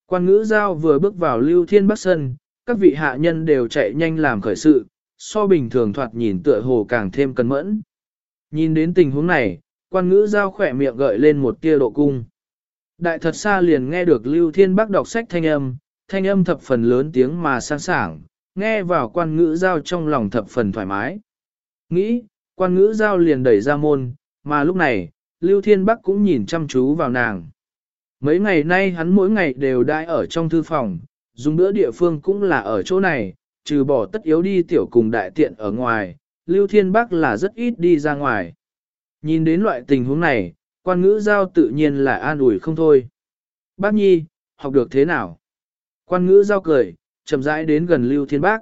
S1: Quan ngữ giao vừa bước vào lưu thiên bắc sân, các vị hạ nhân đều chạy nhanh làm khởi sự, so bình thường thoạt nhìn tựa hồ càng thêm cẩn mẫn. Nhìn đến tình huống này, quan ngữ giao khỏe miệng gợi lên một tia độ cung. Đại thật xa liền nghe được Lưu Thiên Bắc đọc sách thanh âm, thanh âm thập phần lớn tiếng mà sang sảng, nghe vào quan ngữ giao trong lòng thập phần thoải mái. Nghĩ, quan ngữ giao liền đẩy ra môn, mà lúc này, Lưu Thiên Bắc cũng nhìn chăm chú vào nàng. Mấy ngày nay hắn mỗi ngày đều đãi ở trong thư phòng, dùng bữa địa phương cũng là ở chỗ này, trừ bỏ tất yếu đi tiểu cùng đại tiện ở ngoài, Lưu Thiên Bắc là rất ít đi ra ngoài. Nhìn đến loại tình huống này, quan ngữ giao tự nhiên là an ủi không thôi. Bác Nhi, học được thế nào? Quan ngữ giao cười, chậm rãi đến gần Lưu Thiên bắc